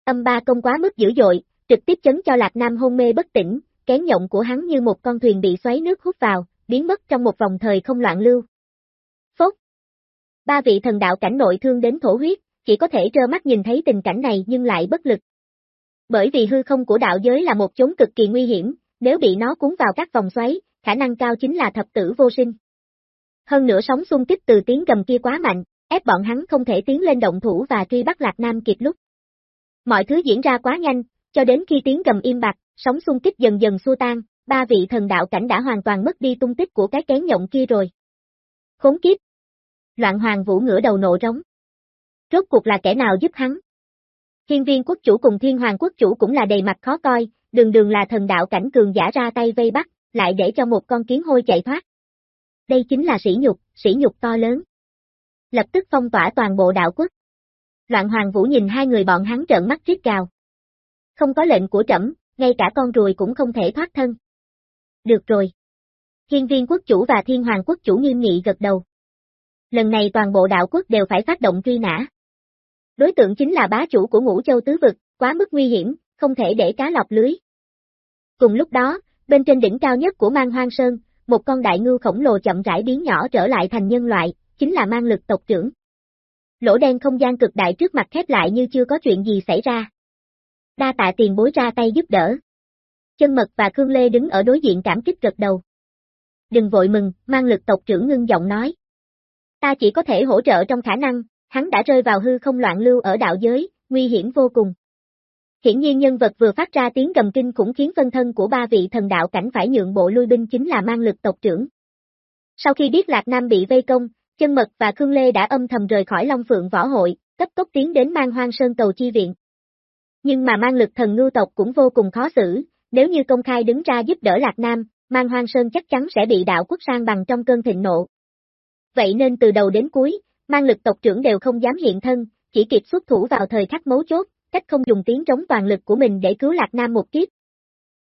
Âm ba công quá mức dữ dội, trực tiếp chấn cho Lạc Nam hôn mê bất tỉnh, kén nhộng của hắn như một con thuyền bị xoáy nước hút vào, biến mất trong một vòng thời không loạn lưu. Phốt! Ba vị thần đạo cảnh nội thương đến thổ huyết, chỉ có thể trơ mắt nhìn thấy tình cảnh này nhưng lại bất lực. Bởi vì hư không của đạo giới là một chốn cực kỳ nguy hiểm, nếu bị nó cuốn vào các vòng xoáy, khả năng cao chính là thập tử vô sinh. Hơn nữa sóng xung kích từ tiếng gầm kia quá mạnh, ép bọn hắn không thể tiến lên động thủ và truy bắt Lạc Nam kịp lúc. Mọi thứ diễn ra quá nhanh, cho đến khi tiếng gầm im bặt, sóng xung kích dần dần xua tan, ba vị thần đạo cảnh đã hoàn toàn mất đi tung tích của cái kén nhộng kia rồi. Khốn kiếp! Loạn hoàng vũ ngửa đầu nộ rống. Rốt cuộc là kẻ nào giúp hắn? Thiên viên quốc chủ cùng thiên hoàng quốc chủ cũng là đầy mặt khó coi, đường đường là thần đạo cảnh cường giả ra tay vây bắt, lại để cho một con kiến hôi chạy thoát. Đây chính là sỉ nhục, sỉ nhục to lớn. Lập tức phong tỏa toàn bộ đạo quốc. Loạn hoàng vũ nhìn hai người bọn hắn trợn mắt rít gào. Không có lệnh của trẫm, ngay cả con ruồi cũng không thể thoát thân. Được rồi. Thiên viên quốc chủ và thiên hoàng quốc chủ nghiêm nghị gật đầu. Lần này toàn bộ đạo quốc đều phải phát động truy nã. Đối tượng chính là bá chủ của ngũ châu tứ vực, quá mức nguy hiểm, không thể để cá lọc lưới. Cùng lúc đó, bên trên đỉnh cao nhất của mang hoang sơn, một con đại ngưu khổng lồ chậm rãi biến nhỏ trở lại thành nhân loại, chính là mang lực tộc trưởng. Lỗ đen không gian cực đại trước mặt khép lại như chưa có chuyện gì xảy ra. Đa tạ tiền bối ra tay giúp đỡ. Chân mật và Khương Lê đứng ở đối diện cảm kích gật đầu. Đừng vội mừng, mang lực tộc trưởng ngưng giọng nói. Ta chỉ có thể hỗ trợ trong khả năng, hắn đã rơi vào hư không loạn lưu ở đạo giới, nguy hiểm vô cùng. Hiển nhiên nhân vật vừa phát ra tiếng gầm kinh cũng khiến phân thân của ba vị thần đạo cảnh phải nhượng bộ lui binh chính là mang lực tộc trưởng. Sau khi biết Lạc Nam bị vây công, chân mật và Khương Lê đã âm thầm rời khỏi Long Phượng Võ Hội, cấp tốc tiến đến mang hoang sơn cầu chi viện. Nhưng mà mang lực thần ngưu tộc cũng vô cùng khó xử, nếu như công khai đứng ra giúp đỡ Lạc Nam, mang hoang sơn chắc chắn sẽ bị đạo quốc sang bằng trong cơn thịnh nộ. Vậy nên từ đầu đến cuối, mang lực tộc trưởng đều không dám hiện thân, chỉ kịp xuất thủ vào thời khắc mấu chốt, cách không dùng tiếng trống toàn lực của mình để cứu Lạc Nam một kiếp.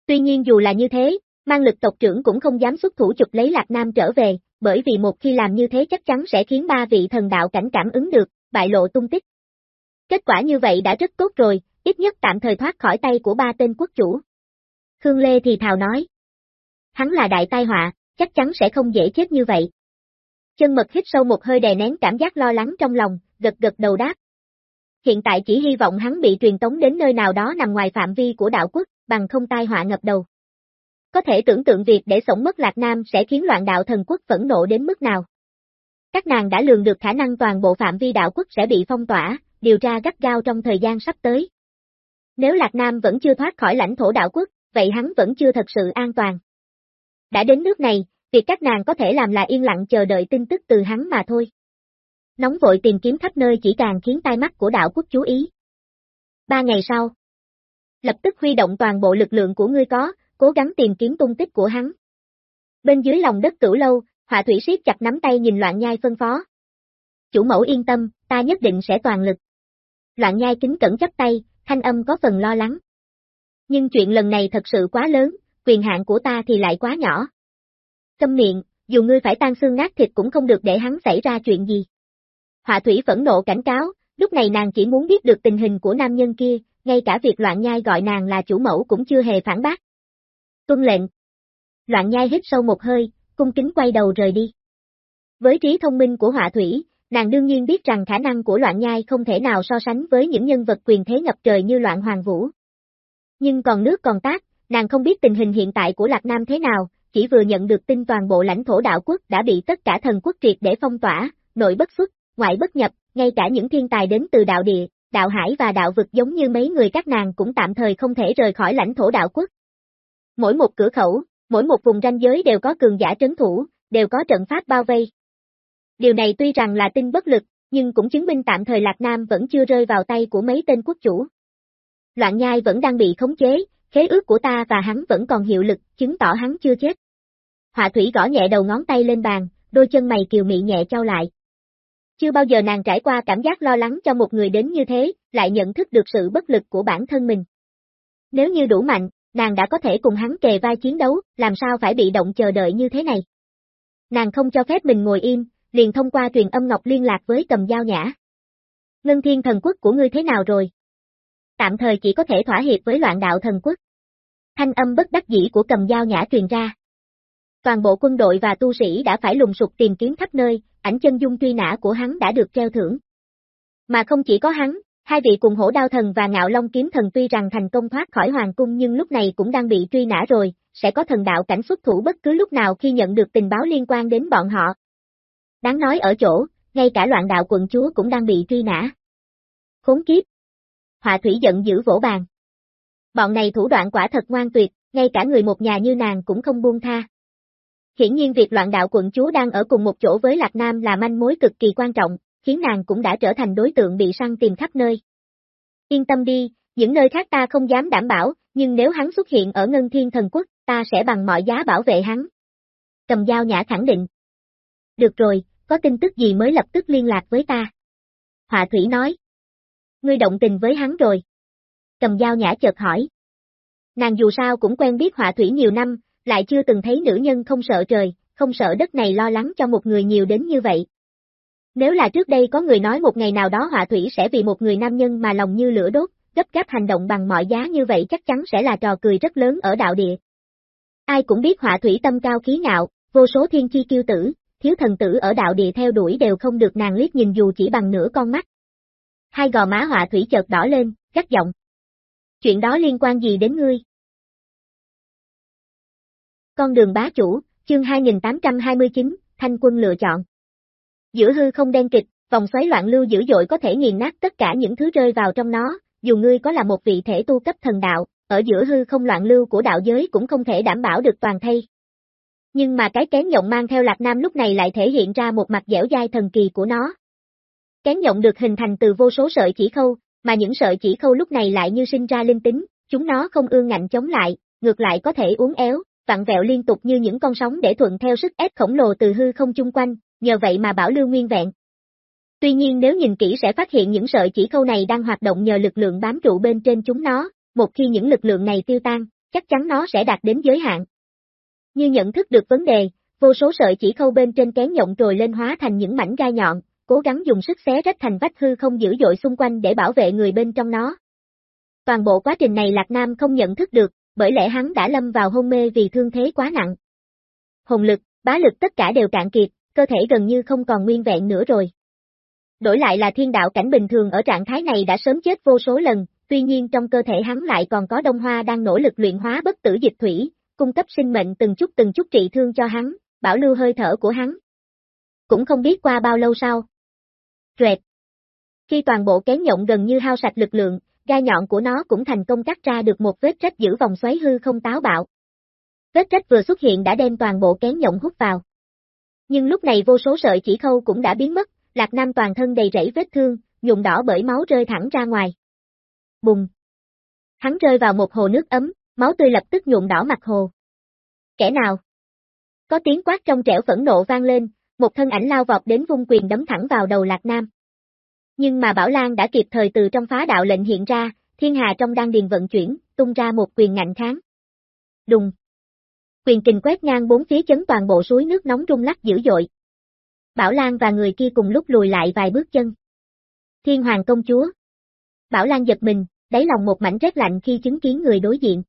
Tuy nhiên dù là như thế, mang lực tộc trưởng cũng không dám xuất thủ chụp lấy Lạc Nam trở về, bởi vì một khi làm như thế chắc chắn sẽ khiến ba vị thần đạo cảnh cảm ứng được, bại lộ tung tích. Kết quả như vậy đã rất tốt rồi, ít nhất tạm thời thoát khỏi tay của ba tên quốc chủ. Khương Lê thì thào nói. Hắn là đại tai họa, chắc chắn sẽ không dễ chết như vậy. Chân mật hít sâu một hơi đè nén cảm giác lo lắng trong lòng, gật gật đầu đáp. Hiện tại chỉ hy vọng hắn bị truyền tống đến nơi nào đó nằm ngoài phạm vi của đạo quốc, bằng không tai họa ngập đầu. Có thể tưởng tượng việc để sống mất Lạc Nam sẽ khiến loạn đạo thần quốc phẫn nộ đến mức nào. Các nàng đã lường được khả năng toàn bộ phạm vi đạo quốc sẽ bị phong tỏa, điều tra gắt gao trong thời gian sắp tới. Nếu Lạc Nam vẫn chưa thoát khỏi lãnh thổ đạo quốc, vậy hắn vẫn chưa thật sự an toàn. Đã đến nước này, việc các nàng có thể làm là yên lặng chờ đợi tin tức từ hắn mà thôi. Nóng vội tìm kiếm khắp nơi chỉ càng khiến tai mắt của đạo quốc chú ý. Ba ngày sau, lập tức huy động toàn bộ lực lượng của ngươi có, cố gắng tìm kiếm tung tích của hắn. Bên dưới lòng đất cửu lâu, họa thủy siết chặt nắm tay nhìn loạn nhai phân phó. Chủ mẫu yên tâm, ta nhất định sẽ toàn lực. Loạn nhai kính cẩn chấp tay, thanh âm có phần lo lắng. Nhưng chuyện lần này thật sự quá lớn, quyền hạn của ta thì lại quá nhỏ. Câm miệng, dù ngươi phải tan xương nát thịt cũng không được để hắn xảy ra chuyện gì. Họa thủy phẫn nộ cảnh cáo, lúc này nàng chỉ muốn biết được tình hình của nam nhân kia, ngay cả việc loạn nhai gọi nàng là chủ mẫu cũng chưa hề phản bác. Tuân lệnh. Loạn nhai hít sâu một hơi, cung kính quay đầu rời đi. Với trí thông minh của họa thủy, nàng đương nhiên biết rằng khả năng của loạn nhai không thể nào so sánh với những nhân vật quyền thế ngập trời như loạn hoàng vũ. Nhưng còn nước còn tác, nàng không biết tình hình hiện tại của Lạc Nam thế nào, chỉ vừa nhận được tin toàn bộ lãnh thổ đạo quốc đã bị tất cả thần quốc triệt để phong tỏa, nội bất xuất, ngoại bất nhập, ngay cả những thiên tài đến từ đạo địa, đạo hải và đạo vực giống như mấy người các nàng cũng tạm thời không thể rời khỏi lãnh thổ đạo quốc. Mỗi một cửa khẩu, mỗi một vùng ranh giới đều có cường giả trấn thủ, đều có trận pháp bao vây. Điều này tuy rằng là tin bất lực, nhưng cũng chứng minh tạm thời Lạc Nam vẫn chưa rơi vào tay của mấy tên quốc chủ. Loạn nhai vẫn đang bị khống chế, khế ước của ta và hắn vẫn còn hiệu lực, chứng tỏ hắn chưa chết. Họa thủy gõ nhẹ đầu ngón tay lên bàn, đôi chân mày kiều mị nhẹ trao lại. Chưa bao giờ nàng trải qua cảm giác lo lắng cho một người đến như thế, lại nhận thức được sự bất lực của bản thân mình. Nếu như đủ mạnh, nàng đã có thể cùng hắn kề vai chiến đấu, làm sao phải bị động chờ đợi như thế này. Nàng không cho phép mình ngồi im, liền thông qua truyền âm ngọc liên lạc với cầm dao nhã. Ngân thiên thần quốc của ngươi thế nào rồi? Tạm thời chỉ có thể thỏa hiệp với loạn đạo thần quốc. Thanh âm bất đắc dĩ của cầm dao nhã truyền ra. Toàn bộ quân đội và tu sĩ đã phải lùng sục tìm kiếm khắp nơi, ảnh chân dung truy nã của hắn đã được treo thưởng. Mà không chỉ có hắn, hai vị cùng hổ đao thần và ngạo long kiếm thần tuy rằng thành công thoát khỏi hoàng cung nhưng lúc này cũng đang bị truy nã rồi, sẽ có thần đạo cảnh xuất thủ bất cứ lúc nào khi nhận được tình báo liên quan đến bọn họ. Đáng nói ở chỗ, ngay cả loạn đạo quận chúa cũng đang bị truy nã. Khốn kiếp! Họa thủy giận dữ vỗ bàn. Bọn này thủ đoạn quả thật ngoan tuyệt, ngay cả người một nhà như nàng cũng không buông tha. Hiển nhiên việc loạn đạo quận chúa đang ở cùng một chỗ với Lạc Nam là manh mối cực kỳ quan trọng, khiến nàng cũng đã trở thành đối tượng bị săn tìm khắp nơi. Yên tâm đi, những nơi khác ta không dám đảm bảo, nhưng nếu hắn xuất hiện ở Ngân Thiên Thần Quốc, ta sẽ bằng mọi giá bảo vệ hắn. Cầm dao nhã khẳng định. Được rồi, có tin tức gì mới lập tức liên lạc với ta. Họa thủy nói. Ngươi động tình với hắn rồi. Cầm dao nhã chợt hỏi. Nàng dù sao cũng quen biết họa thủy nhiều năm, lại chưa từng thấy nữ nhân không sợ trời, không sợ đất này lo lắng cho một người nhiều đến như vậy. Nếu là trước đây có người nói một ngày nào đó họa thủy sẽ vì một người nam nhân mà lòng như lửa đốt, gấp gáp hành động bằng mọi giá như vậy chắc chắn sẽ là trò cười rất lớn ở đạo địa. Ai cũng biết họa thủy tâm cao khí ngạo, vô số thiên chi kiêu tử, thiếu thần tử ở đạo địa theo đuổi đều không được nàng liếc nhìn dù chỉ bằng nửa con mắt. Hai gò má họa thủy chợt đỏ lên, gắt giọng. Chuyện đó liên quan gì đến ngươi? Con đường bá chủ, chương 2829, thanh quân lựa chọn. Giữa hư không đen kịch, vòng xoáy loạn lưu dữ dội có thể nghiền nát tất cả những thứ rơi vào trong nó, dù ngươi có là một vị thể tu cấp thần đạo, ở giữa hư không loạn lưu của đạo giới cũng không thể đảm bảo được toàn thay. Nhưng mà cái kén nhộng mang theo Lạc Nam lúc này lại thể hiện ra một mặt dẻo dai thần kỳ của nó. Kén nhộng được hình thành từ vô số sợi chỉ khâu, mà những sợi chỉ khâu lúc này lại như sinh ra linh tính, chúng nó không ương ngạnh chống lại, ngược lại có thể uốn éo, vặn vẹo liên tục như những con sóng để thuận theo sức ép khổng lồ từ hư không chung quanh, nhờ vậy mà bảo lưu nguyên vẹn. Tuy nhiên nếu nhìn kỹ sẽ phát hiện những sợi chỉ khâu này đang hoạt động nhờ lực lượng bám trụ bên trên chúng nó, một khi những lực lượng này tiêu tan, chắc chắn nó sẽ đạt đến giới hạn. Như nhận thức được vấn đề, vô số sợi chỉ khâu bên trên kén nhộng trồi lên hóa thành những mảnh gai nhọn, cố gắng dùng sức xé rách thành vách hư không dữ dội xung quanh để bảo vệ người bên trong nó. Toàn bộ quá trình này Lạc Nam không nhận thức được, bởi lẽ hắn đã lâm vào hôn mê vì thương thế quá nặng, hồn lực, bá lực tất cả đều cạn kiệt, cơ thể gần như không còn nguyên vẹn nữa rồi. Đổi lại là thiên đạo cảnh bình thường ở trạng thái này đã sớm chết vô số lần, tuy nhiên trong cơ thể hắn lại còn có đông hoa đang nỗ lực luyện hóa bất tử dịch thủy, cung cấp sinh mệnh từng chút từng chút trị thương cho hắn, bảo lưu hơi thở của hắn. Cũng không biết qua bao lâu sau. Rệt. Khi toàn bộ kén nhộng gần như hao sạch lực lượng, gai nhọn của nó cũng thành công cắt ra được một vết rách giữ vòng xoáy hư không táo bạo. Vết rách vừa xuất hiện đã đem toàn bộ kén nhộng hút vào. Nhưng lúc này vô số sợi chỉ khâu cũng đã biến mất, Lạc Nam toàn thân đầy rẫy vết thương, nhuộm đỏ bởi máu rơi thẳng ra ngoài. Bùng! Hắn rơi vào một hồ nước ấm, máu tươi lập tức nhuộm đỏ mặt hồ. Kẻ nào? Có tiếng quát trong trẻo phẫn nộ vang lên, một thân ảnh lao vọt đến vung quyền đấm thẳng vào đầu Lạc Nam. Nhưng mà Bảo Lan đã kịp thời từ trong phá đạo lệnh hiện ra, thiên hà trong đang điền vận chuyển, tung ra một quyền ngạnh kháng. Đùng! Quyền kình quét ngang bốn phía chấn toàn bộ suối nước nóng rung lắc dữ dội. Bảo Lan và người kia cùng lúc lùi lại vài bước chân. Thiên Hoàng công chúa. Bảo Lan giật mình, đáy lòng một mảnh rét lạnh khi chứng kiến người đối diện.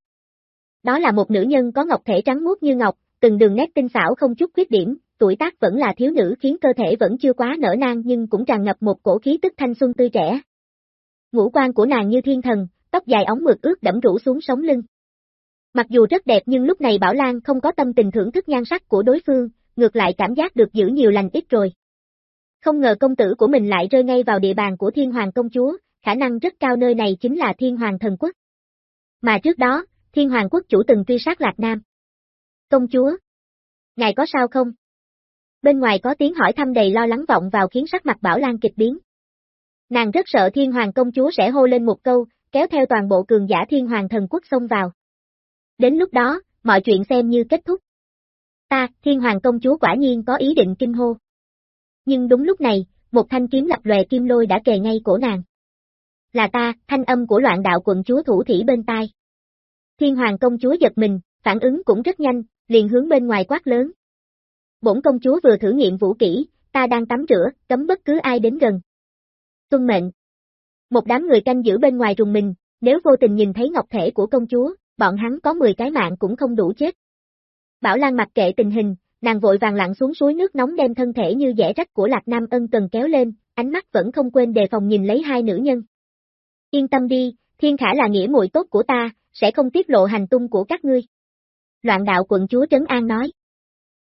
Đó là một nữ nhân có ngọc thể trắng muốt như ngọc, từng đường nét tinh xảo không chút khuyết điểm, tuổi tác vẫn là thiếu nữ khiến cơ thể vẫn chưa quá nở nang nhưng cũng tràn ngập một cổ khí tức thanh xuân tươi trẻ. Ngũ quan của nàng như thiên thần, tóc dài ống mượt ướt đẫm rủ xuống sống lưng. Mặc dù rất đẹp nhưng lúc này Bảo Lan không có tâm tình thưởng thức nhan sắc của đối phương, ngược lại cảm giác được giữ nhiều lành ít rồi. Không ngờ công tử của mình lại rơi ngay vào địa bàn của thiên hoàng công chúa, khả năng rất cao nơi này chính là thiên hoàng thần quốc. Mà trước đó, thiên hoàng quốc chủ từng truy sát Lạc Nam. Công chúa! Ngài có sao không? Bên ngoài có tiếng hỏi thăm đầy lo lắng vọng vào khiến sắc mặt Bảo Lan kịch biến. Nàng rất sợ thiên hoàng công chúa sẽ hô lên một câu, kéo theo toàn bộ cường giả thiên hoàng thần quốc xông vào. Đến lúc đó, mọi chuyện xem như kết thúc. Ta, thiên hoàng công chúa quả nhiên có ý định kinh hô. Nhưng đúng lúc này, một thanh kiếm lập lòe kim lôi đã kề ngay cổ nàng. Là ta, thanh âm của loạn đạo quận chúa thủ thủy bên tai. Thiên hoàng công chúa giật mình, phản ứng cũng rất nhanh, liền hướng bên ngoài quát lớn. Bổn công chúa vừa thử nghiệm vũ kỹ, ta đang tắm rửa, cấm bất cứ ai đến gần. Tuân mệnh. Một đám người canh giữ bên ngoài rùng mình, nếu vô tình nhìn thấy ngọc thể của công chúa, bọn hắn có 10 cái mạng cũng không đủ chết. Bảo Lan mặc kệ tình hình, nàng vội vàng lặn xuống suối nước nóng đem thân thể như dẻ rách của Lạc Nam ân cần kéo lên, ánh mắt vẫn không quên đề phòng nhìn lấy hai nữ nhân. Yên tâm đi, thiên khả là nghĩa muội tốt của ta, sẽ không tiết lộ hành tung của các ngươi. Loạn đạo quận chúa Trấn An nói.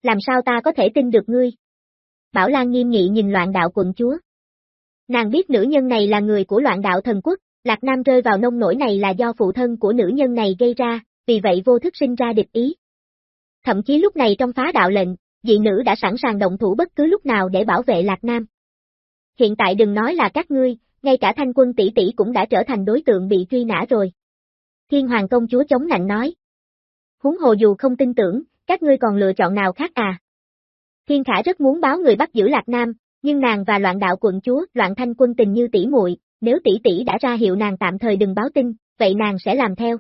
Làm sao ta có thể tin được ngươi? Bảo Lan nghiêm nghị nhìn loạn đạo quận chúa. Nàng biết nữ nhân này là người của loạn đạo thần quốc, Lạc Nam rơi vào nông nổi này là do phụ thân của nữ nhân này gây ra, vì vậy vô thức sinh ra địch ý. Thậm chí lúc này trong phá đạo lệnh, dị nữ đã sẵn sàng động thủ bất cứ lúc nào để bảo vệ Lạc Nam. Hiện tại đừng nói là các ngươi, ngay cả thanh quân tỷ tỷ cũng đã trở thành đối tượng bị truy nã rồi. Thiên Hoàng công chúa chống lạnh nói. Huống hồ dù không tin tưởng, các ngươi còn lựa chọn nào khác à? Thiên Khả rất muốn báo người bắt giữ Lạc Nam, nhưng nàng và loạn đạo quận chúa, loạn thanh quân tình như tỷ muội, nếu tỷ tỷ đã ra hiệu nàng tạm thời đừng báo tin, vậy nàng sẽ làm theo.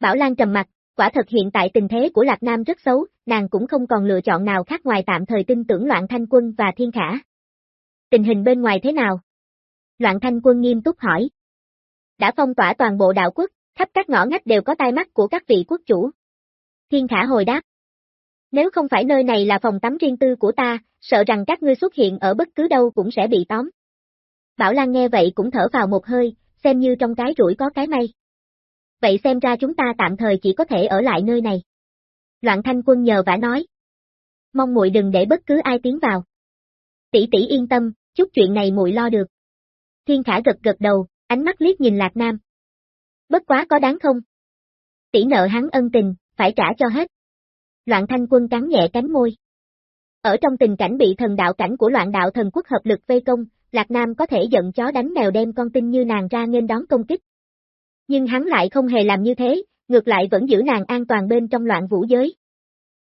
Bảo Lan trầm mặt, quả thật hiện tại tình thế của Lạc Nam rất xấu, nàng cũng không còn lựa chọn nào khác ngoài tạm thời tin tưởng loạn thanh quân và thiên khả. Tình hình bên ngoài thế nào? Loạn thanh quân nghiêm túc hỏi. Đã phong tỏa toàn bộ đạo quốc, khắp các ngõ ngách đều có tai mắt của các vị quốc chủ. Thiên khả hồi đáp. Nếu không phải nơi này là phòng tắm riêng tư của ta, sợ rằng các ngươi xuất hiện ở bất cứ đâu cũng sẽ bị tóm. Bảo Lan nghe vậy cũng thở vào một hơi, xem như trong cái rủi có cái may. Vậy xem ra chúng ta tạm thời chỉ có thể ở lại nơi này. Loạn thanh quân nhờ vả nói. Mong muội đừng để bất cứ ai tiến vào. Tỷ tỷ yên tâm, chút chuyện này muội lo được. Thiên Khả gật gật đầu, ánh mắt liếc nhìn Lạc Nam. Bất quá có đáng không? Tỷ nợ hắn ân tình, phải trả cho hết. Loạn thanh quân cắn nhẹ cánh môi. Ở trong tình cảnh bị thần đạo cảnh của loạn đạo thần quốc hợp lực vây công, Lạc Nam có thể giận chó đánh mèo đem con tin như nàng ra nên đón công kích. Nhưng hắn lại không hề làm như thế, ngược lại vẫn giữ nàng an toàn bên trong loạn vũ giới.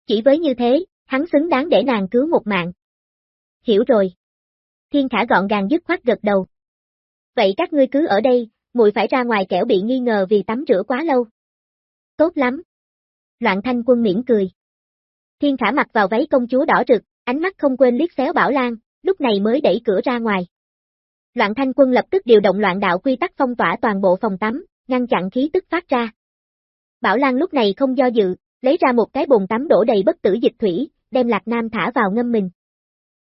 Chỉ với như thế, hắn xứng đáng để nàng cứu một mạng. Hiểu rồi. Thiên Khả gọn gàng dứt khoát gật đầu. Vậy các ngươi cứ ở đây, muội phải ra ngoài kẻo bị nghi ngờ vì tắm rửa quá lâu. Tốt lắm. Loạn thanh quân miễn cười. Thiên Khả mặc vào váy công chúa đỏ rực, ánh mắt không quên liếc xéo Bảo Lan, lúc này mới đẩy cửa ra ngoài. Loạn thanh quân lập tức điều động loạn đạo quy tắc phong tỏa toàn bộ phòng tắm, ngăn chặn khí tức phát ra. Bảo Lan lúc này không do dự, lấy ra một cái bồn tắm đổ đầy bất tử dịch thủy, đem Lạc Nam thả vào ngâm mình.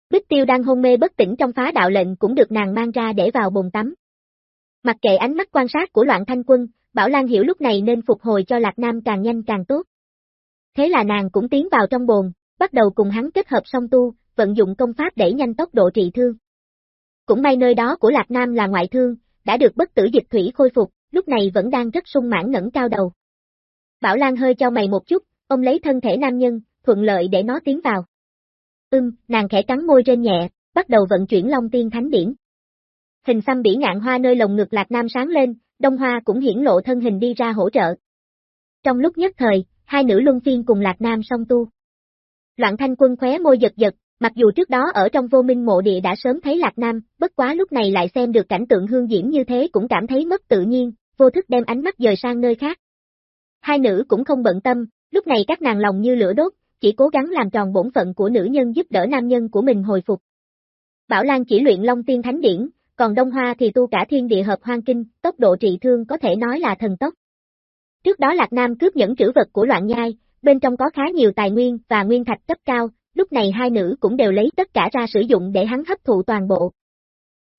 Bích tiêu đang hôn mê bất tỉnh trong phá đạo lệnh cũng được nàng mang ra để vào bồn tắm. Mặc kệ ánh mắt quan sát của loạn thanh quân, Bảo Lan hiểu lúc này nên phục hồi cho Lạc Nam càng nhanh càng tốt. Thế là nàng cũng tiến vào trong bồn, bắt đầu cùng hắn kết hợp song tu, vận dụng công pháp để nhanh tốc độ trị thương. Cũng may nơi đó của Lạc Nam là ngoại thương, đã được bất tử dịch thủy khôi phục, lúc này vẫn đang rất sung mãn ngẩng cao đầu. Bảo Lan hơi cho mày một chút, ông lấy thân thể nam nhân, thuận lợi để nó tiến vào. Ưm, nàng khẽ cắn môi trên nhẹ, bắt đầu vận chuyển Long Tiên Thánh Điển. Hình xăm bỉ ngạn hoa nơi lồng ngực Lạc Nam sáng lên, Đông Hoa cũng hiển lộ thân hình đi ra hỗ trợ. Trong lúc nhất thời, hai nữ luân phiên cùng Lạc Nam song tu. Loạn thanh quân khóe môi giật giật, mặc dù trước đó ở trong vô minh mộ địa đã sớm thấy Lạc Nam, bất quá lúc này lại xem được cảnh tượng hương diễm như thế cũng cảm thấy mất tự nhiên, vô thức đem ánh mắt dời sang nơi khác. Hai nữ cũng không bận tâm, lúc này các nàng lòng như lửa đốt, chỉ cố gắng làm tròn bổn phận của nữ nhân giúp đỡ nam nhân của mình hồi phục. Bảo Lan chỉ luyện Long Tiên Thánh Điển, còn Đông Hoa thì tu cả thiên địa hợp hoang kinh, tốc độ trị thương có thể nói là thần tốc. Trước đó Lạc Nam cướp những trữ vật của loạn nhai, bên trong có khá nhiều tài nguyên và nguyên thạch cấp cao, lúc này hai nữ cũng đều lấy tất cả ra sử dụng để hắn hấp thụ toàn bộ.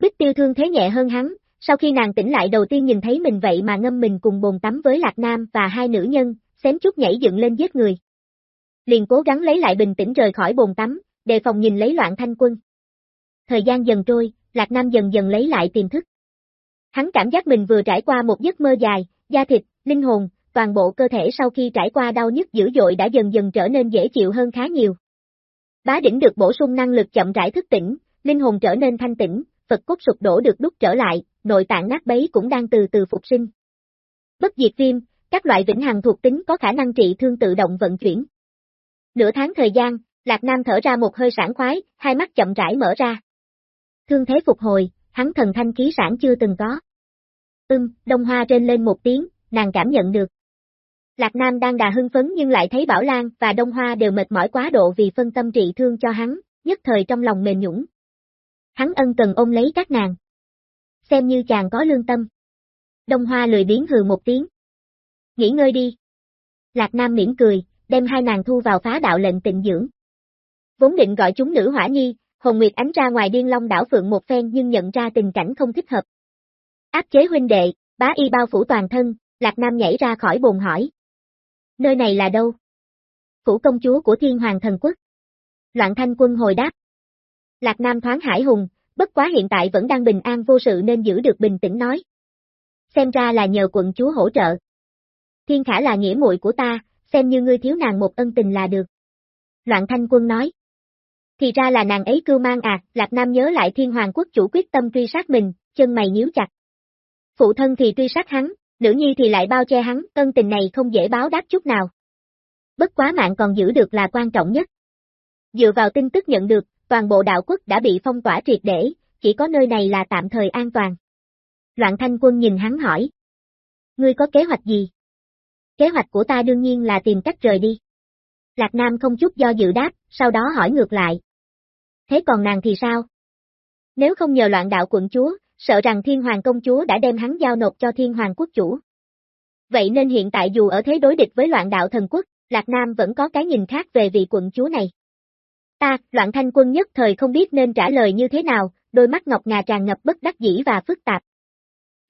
Bích tiêu thương thế nhẹ hơn hắn, sau khi nàng tỉnh lại đầu tiên nhìn thấy mình vậy mà ngâm mình cùng bồn tắm với Lạc Nam và hai nữ nhân, xém chút nhảy dựng lên giết người. Liền cố gắng lấy lại bình tĩnh rời khỏi bồn tắm, đề phòng nhìn lấy loạn thanh quân. Thời gian dần trôi, Lạc Nam dần dần lấy lại tiềm thức. Hắn cảm giác mình vừa trải qua một giấc mơ dài, da thịt, linh hồn, toàn bộ cơ thể sau khi trải qua đau nhức dữ dội đã dần dần trở nên dễ chịu hơn khá nhiều. Bá đỉnh được bổ sung năng lực chậm rãi thức tỉnh, linh hồn trở nên thanh tĩnh, Phật cốt sụp đổ được đúc trở lại, nội tạng nát bấy cũng đang từ từ phục sinh. Bất diệt viêm, các loại vĩnh hằng thuộc tính có khả năng trị thương tự động vận chuyển. Nửa tháng thời gian, Lạc Nam thở ra một hơi sảng khoái, hai mắt chậm rãi mở ra. Thương thế phục hồi, hắn thần thanh khí sản chưa từng có. Ưm, đông hoa trên lên một tiếng, nàng cảm nhận được. Lạc Nam đang đà hưng phấn nhưng lại thấy Bảo Lan và Đông Hoa đều mệt mỏi quá độ vì phân tâm trị thương cho hắn, nhất thời trong lòng mềm nhũng. Hắn ân cần ôm lấy các nàng. Xem như chàng có lương tâm. Đông Hoa lười biến hừ một tiếng. Nghỉ ngơi đi. Lạc Nam mỉm cười, đem hai nàng thu vào phá đạo lệnh tịnh dưỡng. Vốn định gọi chúng nữ hỏa nhi, Hồng Nguyệt ánh ra ngoài điên long đảo phượng một phen nhưng nhận ra tình cảnh không thích hợp. Áp chế huynh đệ, bá y bao phủ toàn thân, Lạc Nam nhảy ra khỏi bồn hỏi. Nơi này là đâu? Phủ công chúa của thiên hoàng thần quốc. Loạn thanh quân hồi đáp. Lạc Nam thoáng hải hùng, bất quá hiện tại vẫn đang bình an vô sự nên giữ được bình tĩnh nói. Xem ra là nhờ quận chúa hỗ trợ. Thiên khả là nghĩa muội của ta, xem như ngươi thiếu nàng một ân tình là được. Loạn thanh quân nói. Thì ra là nàng ấy cưu mang à, Lạc Nam nhớ lại thiên hoàng quốc chủ quyết tâm truy sát mình, chân mày nhíu chặt. Phụ thân thì truy sát hắn, nữ nhi thì lại bao che hắn, ân tình này không dễ báo đáp chút nào. Bất quá mạng còn giữ được là quan trọng nhất. Dựa vào tin tức nhận được, toàn bộ đạo quốc đã bị phong tỏa triệt để, chỉ có nơi này là tạm thời an toàn. Loạn thanh quân nhìn hắn hỏi. Ngươi có kế hoạch gì? Kế hoạch của ta đương nhiên là tìm cách rời đi. Lạc Nam không chút do dự đáp, sau đó hỏi ngược lại. Thế còn nàng thì sao? Nếu không nhờ loạn đạo quận chúa, sợ rằng thiên hoàng công chúa đã đem hắn giao nộp cho thiên hoàng quốc chủ. Vậy nên hiện tại dù ở thế đối địch với loạn đạo thần quốc, Lạc Nam vẫn có cái nhìn khác về vị quận chúa này. Ta, loạn thanh quân nhất thời không biết nên trả lời như thế nào, đôi mắt ngọc ngà tràn ngập bất đắc dĩ và phức tạp.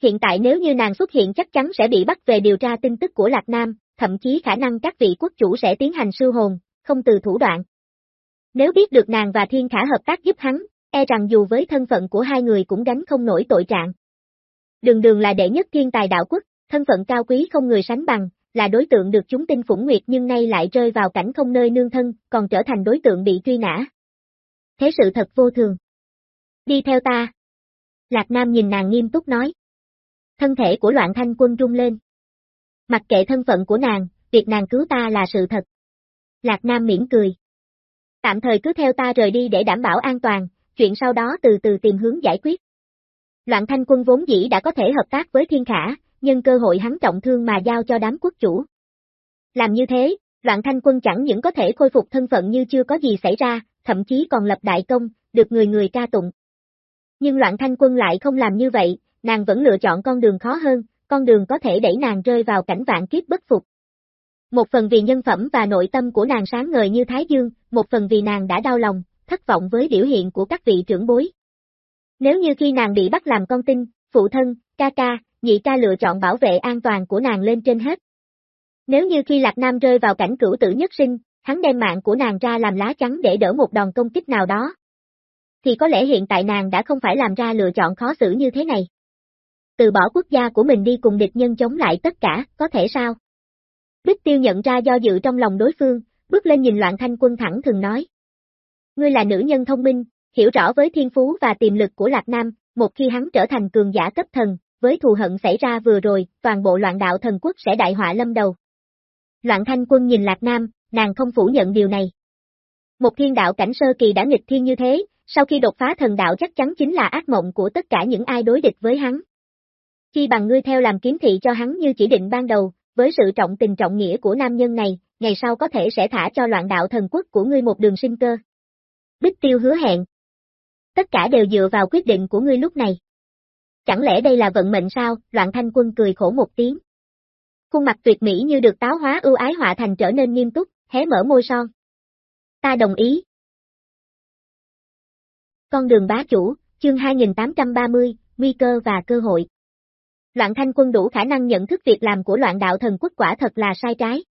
Hiện tại nếu như nàng xuất hiện chắc chắn sẽ bị bắt về điều tra tin tức của Lạc Nam, thậm chí khả năng các vị quốc chủ sẽ tiến hành sư hồn, không từ thủ đoạn. Nếu biết được nàng và Thiên Khả hợp tác giúp hắn, e rằng dù với thân phận của hai người cũng gánh không nổi tội trạng. Đường đường là đệ nhất thiên tài đạo quốc, thân phận cao quý không người sánh bằng, là đối tượng được chúng tin phủng nguyệt nhưng nay lại rơi vào cảnh không nơi nương thân, còn trở thành đối tượng bị truy nã. Thế sự thật vô thường. Đi theo ta. Lạc Nam nhìn nàng nghiêm túc nói. Thân thể của loạn thanh quân rung lên. Mặc kệ thân phận của nàng, việc nàng cứu ta là sự thật. Lạc Nam mỉm cười. Tạm thời cứ theo ta rời đi để đảm bảo an toàn, chuyện sau đó từ từ tìm hướng giải quyết. Loạn thanh quân vốn dĩ đã có thể hợp tác với thiên khả, nhưng cơ hội hắn trọng thương mà giao cho đám quốc chủ. Làm như thế, loạn thanh quân chẳng những có thể khôi phục thân phận như chưa có gì xảy ra, thậm chí còn lập đại công, được người người ca tụng. Nhưng loạn thanh quân lại không làm như vậy, nàng vẫn lựa chọn con đường khó hơn, con đường có thể đẩy nàng rơi vào cảnh vạn kiếp bất phục. Một phần vì nhân phẩm và nội tâm của nàng sáng ngời như Thái Dương, một phần vì nàng đã đau lòng, thất vọng với biểu hiện của các vị trưởng bối. Nếu như khi nàng bị bắt làm con tin, phụ thân, ca ca, nhị ca lựa chọn bảo vệ an toàn của nàng lên trên hết. Nếu như khi Lạc Nam rơi vào cảnh cửu tử nhất sinh, hắn đem mạng của nàng ra làm lá chắn để đỡ một đòn công kích nào đó. Thì có lẽ hiện tại nàng đã không phải làm ra lựa chọn khó xử như thế này. Từ bỏ quốc gia của mình đi cùng địch nhân chống lại tất cả, có thể sao? Bích tiêu nhận ra do dự trong lòng đối phương, bước lên nhìn loạn thanh quân thẳng thường nói. Ngươi là nữ nhân thông minh, hiểu rõ với thiên phú và tiềm lực của Lạc Nam, một khi hắn trở thành cường giả cấp thần, với thù hận xảy ra vừa rồi, toàn bộ loạn đạo thần quốc sẽ đại họa lâm đầu. Loạn thanh quân nhìn Lạc Nam, nàng không phủ nhận điều này. Một thiên đạo cảnh sơ kỳ đã nghịch thiên như thế, sau khi đột phá thần đạo chắc chắn chính là ác mộng của tất cả những ai đối địch với hắn. Chi bằng ngươi theo làm kiếm thị cho hắn như chỉ định ban đầu, với sự trọng tình trọng nghĩa của nam nhân này, ngày sau có thể sẽ thả cho loạn đạo thần quốc của ngươi một đường sinh cơ. Bích tiêu hứa hẹn. Tất cả đều dựa vào quyết định của ngươi lúc này. Chẳng lẽ đây là vận mệnh sao, loạn thanh quân cười khổ một tiếng. Khuôn mặt tuyệt mỹ như được táo hóa ưu ái họa thành trở nên nghiêm túc, hé mở môi son. Ta đồng ý. Con đường bá chủ, chương 2830, nguy cơ và cơ hội. Loạn thanh quân đủ khả năng nhận thức việc làm của loạn đạo thần quốc quả thật là sai trái.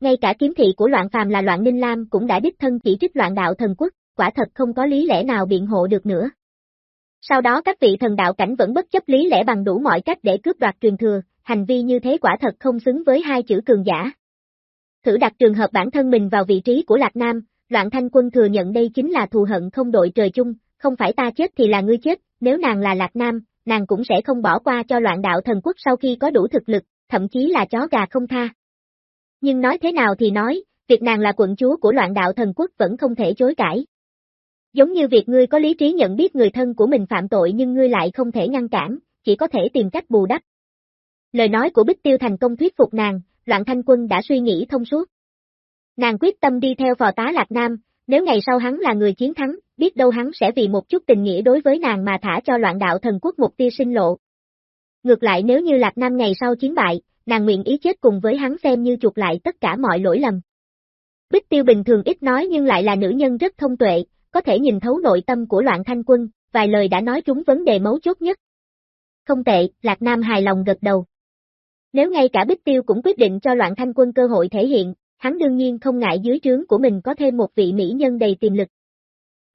Ngay cả kiếm thị của loạn phàm là loạn ninh lam cũng đã đích thân chỉ trích loạn đạo thần quốc, quả thật không có lý lẽ nào biện hộ được nữa. Sau đó các vị thần đạo cảnh vẫn bất chấp lý lẽ bằng đủ mọi cách để cướp đoạt truyền thừa, hành vi như thế quả thật không xứng với hai chữ cường giả. Thử đặt trường hợp bản thân mình vào vị trí của Lạc Nam, Loạn Thanh Quân thừa nhận đây chính là thù hận không đội trời chung, không phải ta chết thì là ngươi chết, nếu nàng là Lạc Nam, nàng cũng sẽ không bỏ qua cho loạn đạo thần quốc sau khi có đủ thực lực, thậm chí là chó gà không tha. Nhưng nói thế nào thì nói, việc nàng là quận chúa của loạn đạo thần quốc vẫn không thể chối cãi. Giống như việc ngươi có lý trí nhận biết người thân của mình phạm tội nhưng ngươi lại không thể ngăn cản, chỉ có thể tìm cách bù đắp. Lời nói của Bích Tiêu thành công thuyết phục nàng, loạn thanh quân đã suy nghĩ thông suốt. Nàng quyết tâm đi theo phò tá Lạc Nam, nếu ngày sau hắn là người chiến thắng, biết đâu hắn sẽ vì một chút tình nghĩa đối với nàng mà thả cho loạn đạo thần quốc một tia sinh lộ. Ngược lại nếu như Lạc Nam ngày sau chiến bại, nàng nguyện ý chết cùng với hắn xem như chuộc lại tất cả mọi lỗi lầm. Bích Tiêu bình thường ít nói nhưng lại là nữ nhân rất thông tuệ, có thể nhìn thấu nội tâm của loạn thanh quân, vài lời đã nói trúng vấn đề mấu chốt nhất. Không tệ, Lạc Nam hài lòng gật đầu. Nếu ngay cả Bích Tiêu cũng quyết định cho loạn thanh quân cơ hội thể hiện, hắn đương nhiên không ngại dưới trướng của mình có thêm một vị mỹ nhân đầy tiềm lực.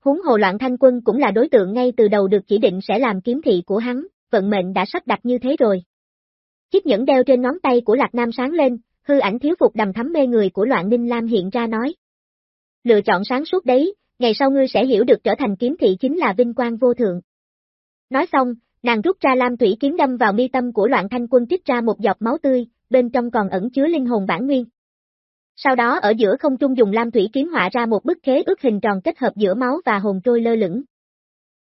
Huống hồ loạn thanh quân cũng là đối tượng ngay từ đầu được chỉ định sẽ làm kiếm thị của hắn, vận mệnh đã sắp đặt như thế rồi. Chiếc nhẫn đeo trên ngón tay của Lạc Nam sáng lên, hư ảnh thiếu phục đầm thắm mê người của loạn ninh lam hiện ra nói. Lựa chọn sáng suốt đấy, ngày sau ngươi sẽ hiểu được trở thành kiếm thị chính là vinh quang vô thượng. Nói xong, nàng rút ra lam thủy kiếm đâm vào mi tâm của loạn thanh quân trích ra một giọt máu tươi, bên trong còn ẩn chứa linh hồn bản nguyên. Sau đó ở giữa không trung dùng lam thủy kiếm họa ra một bức khế ước hình tròn kết hợp giữa máu và hồn trôi lơ lửng.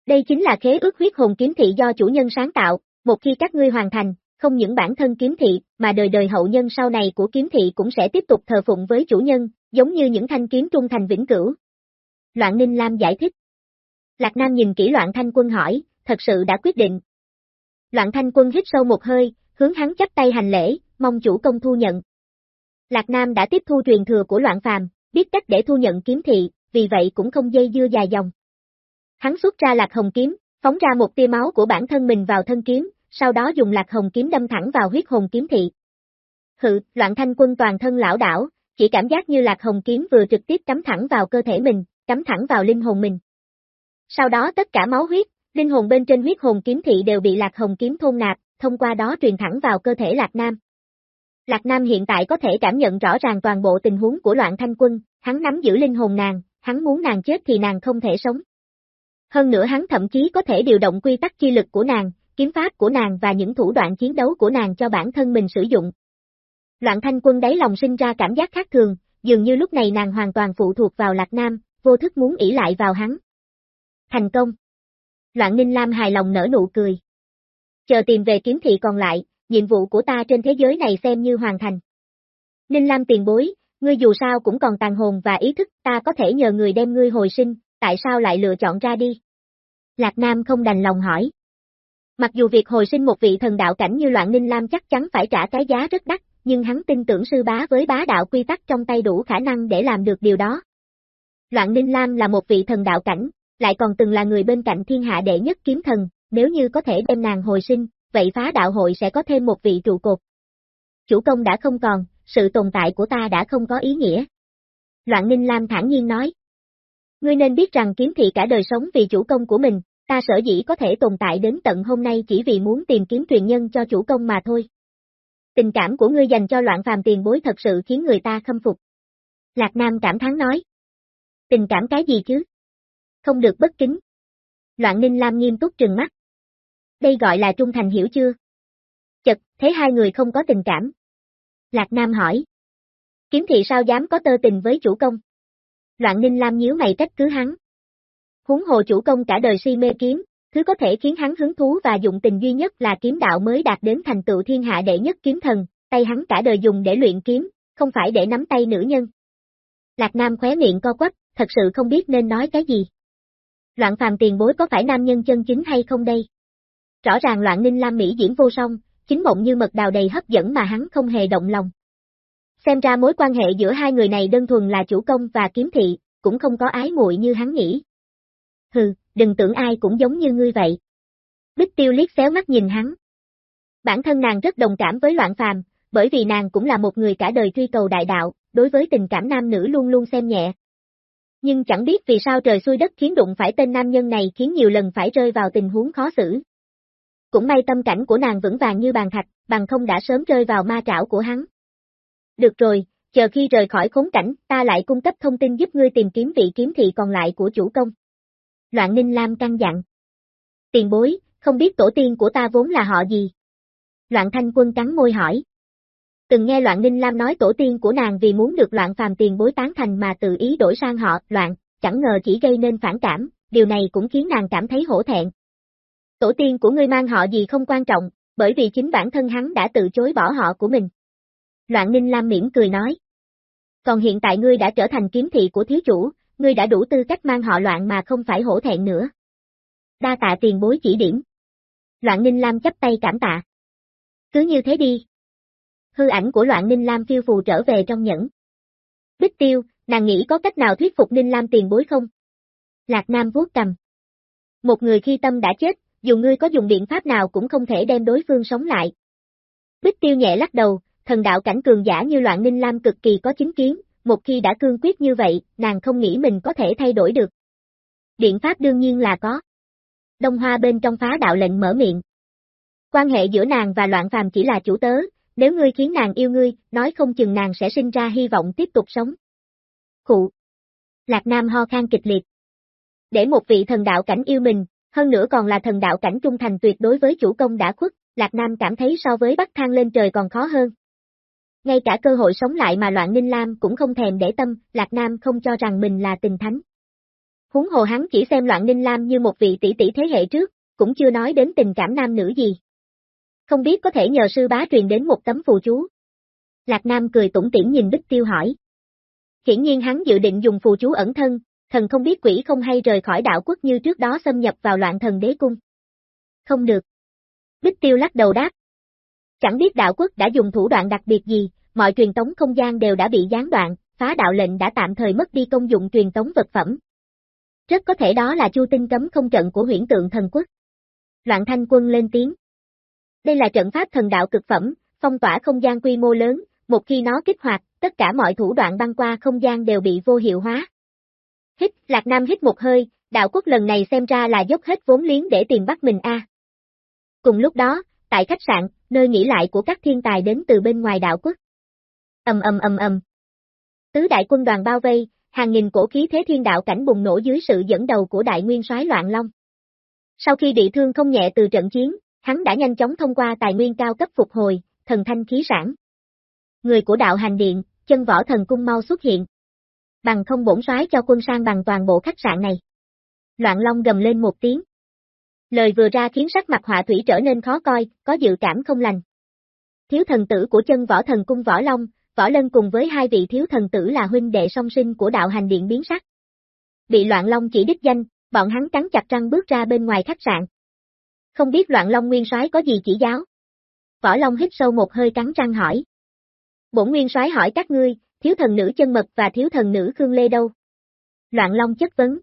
Đây chính là khế ước huyết hồn kiếm thị do chủ nhân sáng tạo, một khi các ngươi hoàn thành, không những bản thân kiếm thị, mà đời đời hậu nhân sau này của kiếm thị cũng sẽ tiếp tục thờ phụng với chủ nhân, giống như những thanh kiếm trung thành vĩnh cửu. Loạn Ninh Lam giải thích. Lạc Nam nhìn kỹ Loạn Thanh Quân hỏi, thật sự đã quyết định. Loạn Thanh Quân hít sâu một hơi, hướng hắn chắp tay hành lễ, mong chủ công thu nhận. Lạc Nam đã tiếp thu truyền thừa của loạn phàm, biết cách để thu nhận kiếm thị, vì vậy cũng không dây dưa dài dòng. Hắn xuất ra lạc hồng kiếm, phóng ra một tia máu của bản thân mình vào thân kiếm, sau đó dùng lạc hồng kiếm đâm thẳng vào huyết hồn kiếm thị. Hự, loạn thanh quân toàn thân lão đảo, chỉ cảm giác như lạc hồng kiếm vừa trực tiếp cắm thẳng vào cơ thể mình, cắm thẳng vào linh hồn mình. Sau đó tất cả máu huyết, linh hồn bên trên huyết hồn kiếm thị đều bị lạc hồng kiếm thôn nạp, thông qua đó truyền thẳng vào cơ thể lạc nam. Lạc Nam hiện tại có thể cảm nhận rõ ràng toàn bộ tình huống của loạn thanh quân, hắn nắm giữ linh hồn nàng, hắn muốn nàng chết thì nàng không thể sống. Hơn nữa hắn thậm chí có thể điều động quy tắc chi lực của nàng, kiếm pháp của nàng và những thủ đoạn chiến đấu của nàng cho bản thân mình sử dụng. Loạn thanh quân đáy lòng sinh ra cảm giác khác thường, dường như lúc này nàng hoàn toàn phụ thuộc vào Lạc Nam, vô thức muốn ỷ lại vào hắn. Thành công. Loạn Ninh Lam hài lòng nở nụ cười. Chờ tìm về kiếm thị còn lại, nhiệm vụ của ta trên thế giới này xem như hoàn thành. Ninh Lam tiền bối, ngươi dù sao cũng còn tàn hồn và ý thức, ta có thể nhờ người đem ngươi hồi sinh, tại sao lại lựa chọn ra đi? Lạc Nam không đành lòng hỏi. Mặc dù việc hồi sinh một vị thần đạo cảnh như loạn Ninh Lam chắc chắn phải trả cái giá rất đắt, nhưng hắn tin tưởng sư bá với bá đạo quy tắc trong tay đủ khả năng để làm được điều đó. Loạn Ninh Lam là một vị thần đạo cảnh, lại còn từng là người bên cạnh thiên hạ đệ nhất kiếm thần, nếu như có thể đem nàng hồi sinh, vậy phá đạo hội sẽ có thêm một vị trụ cột. Chủ công đã không còn, sự tồn tại của ta đã không có ý nghĩa. Loạn Ninh Lam thản nhiên nói. Ngươi nên biết rằng kiếm thị cả đời sống vì chủ công của mình, ta sở dĩ có thể tồn tại đến tận hôm nay chỉ vì muốn tìm kiếm truyền nhân cho chủ công mà thôi. Tình cảm của ngươi dành cho loạn phàm tiền bối thật sự khiến người ta khâm phục. Lạc Nam cảm thán nói. Tình cảm cái gì chứ? Không được bất kính. Loạn Ninh Lam nghiêm túc trừng mắt. Đây gọi là trung thành hiểu chưa? Chật, thấy hai người không có tình cảm. Lạc Nam hỏi. Kiếm thị sao dám có tơ tình với chủ công? Loạn Ninh Lam nhíu mày trách cứ hắn. Huống hồ chủ công cả đời si mê kiếm, thứ có thể khiến hắn hứng thú và dụng tình duy nhất là kiếm đạo mới đạt đến thành tựu thiên hạ đệ nhất kiếm thần, tay hắn cả đời dùng để luyện kiếm, không phải để nắm tay nữ nhân. Lạc Nam khóe miệng co quắp, thật sự không biết nên nói cái gì. Loạn phàm tiền bối có phải nam nhân chân chính hay không đây? Rõ ràng loạn ninh lam mỹ diễn vô song, chính mộng như mật đào đầy hấp dẫn mà hắn không hề động lòng. Xem ra mối quan hệ giữa hai người này đơn thuần là chủ công và kiếm thị, cũng không có ái muội như hắn nghĩ. Hừ, đừng tưởng ai cũng giống như ngươi vậy. Bích tiêu liếc xéo mắt nhìn hắn. Bản thân nàng rất đồng cảm với loạn phàm, bởi vì nàng cũng là một người cả đời truy cầu đại đạo, đối với tình cảm nam nữ luôn luôn xem nhẹ. Nhưng chẳng biết vì sao trời xui đất khiến đụng phải tên nam nhân này khiến nhiều lần phải rơi vào tình huống khó xử. Cũng may tâm cảnh của nàng vững vàng như bàn thạch, bằng không đã sớm rơi vào ma trảo của hắn. Được rồi, chờ khi rời khỏi khốn cảnh, ta lại cung cấp thông tin giúp ngươi tìm kiếm vị kiếm thị còn lại của chủ công. Loạn Ninh Lam căng dặn. Tiền bối, không biết tổ tiên của ta vốn là họ gì? Loạn Thanh Quân cắn môi hỏi. Từng nghe Loạn Ninh Lam nói tổ tiên của nàng vì muốn được Loạn Phàm tiền bối tán thành mà tự ý đổi sang họ, Loạn, chẳng ngờ chỉ gây nên phản cảm, điều này cũng khiến nàng cảm thấy hổ thẹn. Tổ tiên của ngươi mang họ gì không quan trọng, bởi vì chính bản thân hắn đã từ chối bỏ họ của mình. Loạn Ninh Lam mỉm cười nói. Còn hiện tại ngươi đã trở thành kiếm thị của thiếu chủ, ngươi đã đủ tư cách mang họ loạn mà không phải hổ thẹn nữa. Đa tạ tiền bối chỉ điểm. Loạn Ninh Lam chấp tay cảm tạ. Cứ như thế đi. Hư ảnh của Loạn Ninh Lam phiêu phù trở về trong nhẫn. Bích tiêu, nàng nghĩ có cách nào thuyết phục Ninh Lam tiền bối không? Lạc Nam vuốt cầm. Một người khi tâm đã chết, dù ngươi có dùng biện pháp nào cũng không thể đem đối phương sống lại. Bích tiêu nhẹ lắc đầu, thần đạo cảnh cường giả như Loạn Ninh Lam cực kỳ có chính kiến, một khi đã cương quyết như vậy, nàng không nghĩ mình có thể thay đổi được. Biện pháp đương nhiên là có. Đông Hoa bên trong phá đạo lệnh mở miệng. Quan hệ giữa nàng và loạn phàm chỉ là chủ tớ, nếu ngươi khiến nàng yêu ngươi, nói không chừng nàng sẽ sinh ra hy vọng tiếp tục sống. Khụ. Lạc Nam ho khan kịch liệt. Để một vị thần đạo cảnh yêu mình, hơn nữa còn là thần đạo cảnh trung thành tuyệt đối với chủ công đã khuất, Lạc Nam cảm thấy so với bắt thang lên trời còn khó hơn. Ngay cả cơ hội sống lại mà loạn Ninh Lam cũng không thèm để tâm, Lạc Nam không cho rằng mình là tình thánh. Húng hồ hắn chỉ xem loạn Ninh Lam như một vị tỷ tỷ thế hệ trước, cũng chưa nói đến tình cảm nam nữ gì. Không biết có thể nhờ sư bá truyền đến một tấm phù chú. Lạc Nam cười tủm tỉm nhìn Bích Tiêu hỏi. Hiển nhiên hắn dự định dùng phù chú ẩn thân, thần không biết quỷ không hay rời khỏi đạo quốc như trước đó xâm nhập vào loạn thần đế cung. Không được. Bích Tiêu lắc đầu đáp. Chẳng biết đạo quốc đã dùng thủ đoạn đặc biệt gì, mọi truyền tống không gian đều đã bị gián đoạn, phá đạo lệnh đã tạm thời mất đi công dụng truyền tống vật phẩm. Rất có thể đó là chu tinh cấm không trận của huyển tượng thần quốc. Loạn thanh quân lên tiếng. Đây là trận pháp thần đạo cực phẩm, phong tỏa không gian quy mô lớn, một khi nó kích hoạt, tất cả mọi thủ đoạn băng qua không gian đều bị vô hiệu hóa. Hít, Lạc Nam hít một hơi, đạo quốc lần này xem ra là dốc hết vốn liếng để tìm bắt mình a. Cùng lúc đó, tại khách sạn, nơi nghỉ lại của các thiên tài đến từ bên ngoài đạo quốc. Ầm ầm ầm ầm. Tứ đại quân đoàn bao vây, hàng nghìn cổ khí thế thiên đạo cảnh bùng nổ dưới sự dẫn đầu của đại nguyên soái Loạn Long. Sau khi bị thương không nhẹ từ trận chiến, hắn đã nhanh chóng thông qua tài nguyên cao cấp phục hồi, thần thanh khí sản. Người của đạo hành điện, chân võ thần cung mau xuất hiện. Bằng không bổn soái cho quân sang bằng toàn bộ khách sạn này. Loạn Long gầm lên một tiếng. Lời vừa ra khiến sắc mặt họa thủy trở nên khó coi, có dự cảm không lành. Thiếu thần tử của chân võ thần cung võ long, võ lân cùng với hai vị thiếu thần tử là huynh đệ song sinh của đạo hành điện biến sắc. Bị loạn long chỉ đích danh, bọn hắn cắn chặt răng bước ra bên ngoài khách sạn. Không biết loạn long nguyên soái có gì chỉ giáo. Võ long hít sâu một hơi cắn răng hỏi. Bổn nguyên soái hỏi các ngươi, thiếu thần nữ chân mật và thiếu thần nữ Khương Lê đâu? Loạn Long chất vấn.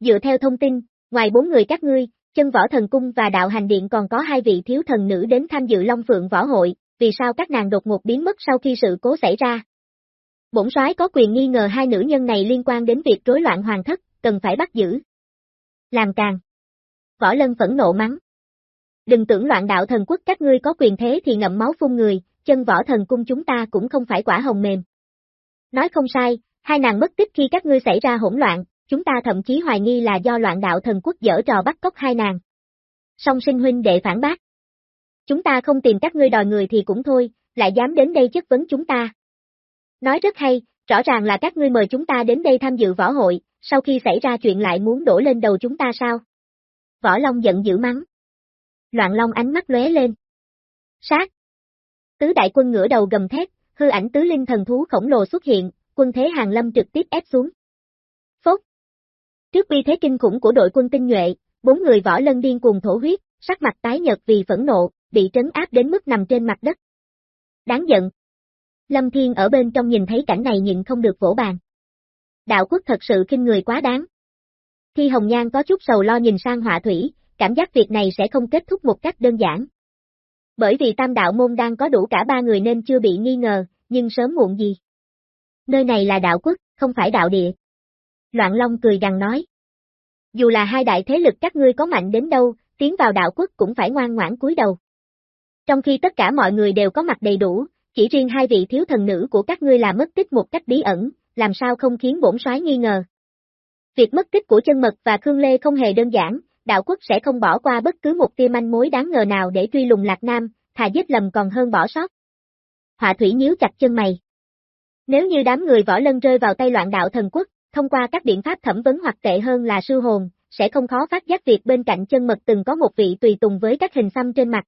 Dựa theo thông tin, ngoài bốn người các ngươi, chân võ thần cung và đạo hành điện còn có hai vị thiếu thần nữ đến tham dự Long Phượng võ hội, vì sao các nàng đột ngột biến mất sau khi sự cố xảy ra? Bổn soái có quyền nghi ngờ hai nữ nhân này liên quan đến việc rối loạn hoàng thất, cần phải bắt giữ. Làm càng. Võ Lân phẫn nộ mắng. Đừng tưởng loạn đạo thần quốc các ngươi có quyền thế thì ngậm máu phun người, chân võ thần cung chúng ta cũng không phải quả hồng mềm. Nói không sai, hai nàng mất tích khi các ngươi xảy ra hỗn loạn, chúng ta thậm chí hoài nghi là do loạn đạo thần quốc dở trò bắt cóc hai nàng. Song sinh huynh đệ phản bác. Chúng ta không tìm các ngươi đòi người thì cũng thôi, lại dám đến đây chất vấn chúng ta. Nói rất hay, rõ ràng là các ngươi mời chúng ta đến đây tham dự võ hội, sau khi xảy ra chuyện lại muốn đổ lên đầu chúng ta sao? Võ Long giận dữ mắng. Loạn Long ánh mắt lóe lên. Sát! Tứ đại quân ngửa đầu gầm thét, hư ảnh tứ linh thần thú khổng lồ xuất hiện, quân thế hàng lâm trực tiếp ép xuống. Phốt! Trước bi thế kinh khủng của đội quân tinh nhuệ, bốn người võ lân điên cuồng thổ huyết, sắc mặt tái nhợt vì phẫn nộ, bị trấn áp đến mức nằm trên mặt đất. Đáng giận. Lâm Thiên ở bên trong nhìn thấy cảnh này nhịn không được vỗ bàn. Đạo quốc thật sự kinh người quá đáng. thi Hồng Nhan có chút sầu lo nhìn sang họa thủy, cảm giác việc này sẽ không kết thúc một cách đơn giản. Bởi vì tam đạo môn đang có đủ cả ba người nên chưa bị nghi ngờ, nhưng sớm muộn gì. Nơi này là đạo quốc, không phải đạo địa. Loạn Long cười gằn nói. Dù là hai đại thế lực các ngươi có mạnh đến đâu, tiến vào đạo quốc cũng phải ngoan ngoãn cúi đầu. Trong khi tất cả mọi người đều có mặt đầy đủ, chỉ riêng hai vị thiếu thần nữ của các ngươi là mất tích một cách bí ẩn, làm sao không khiến bổn soái nghi ngờ. Việc mất tích của chân mật và Khương Lê không hề đơn giản, đạo quốc sẽ không bỏ qua bất cứ một tia manh mối đáng ngờ nào để truy lùng Lạc Nam, thà giết lầm còn hơn bỏ sót. Họa thủy nhíu chặt chân mày. Nếu như đám người võ lân rơi vào tay loạn đạo thần quốc, thông qua các biện pháp thẩm vấn hoặc tệ hơn là sư hồn, sẽ không khó phát giác việc bên cạnh chân mật từng có một vị tùy tùng với các hình xăm trên mặt.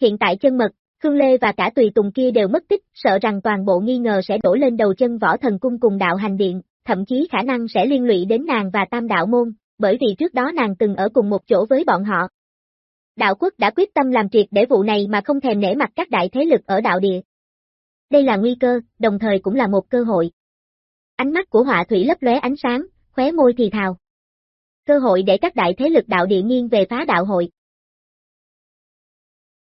Hiện tại chân mật, Khương Lê và cả tùy tùng kia đều mất tích, sợ rằng toàn bộ nghi ngờ sẽ đổ lên đầu chân võ thần cung cùng đạo hành điện, thậm chí khả năng sẽ liên lụy đến nàng và tam đạo môn, bởi vì trước đó nàng từng ở cùng một chỗ với bọn họ. Đạo quốc đã quyết tâm làm triệt để vụ này mà không thèm nể mặt các đại thế lực ở đạo địa. Đây là nguy cơ, đồng thời cũng là một cơ hội. Ánh mắt của họa thủy lấp lóe ánh sáng, khóe môi thì thào. Cơ hội để các đại thế lực đạo địa nghiêng về phá đạo hội.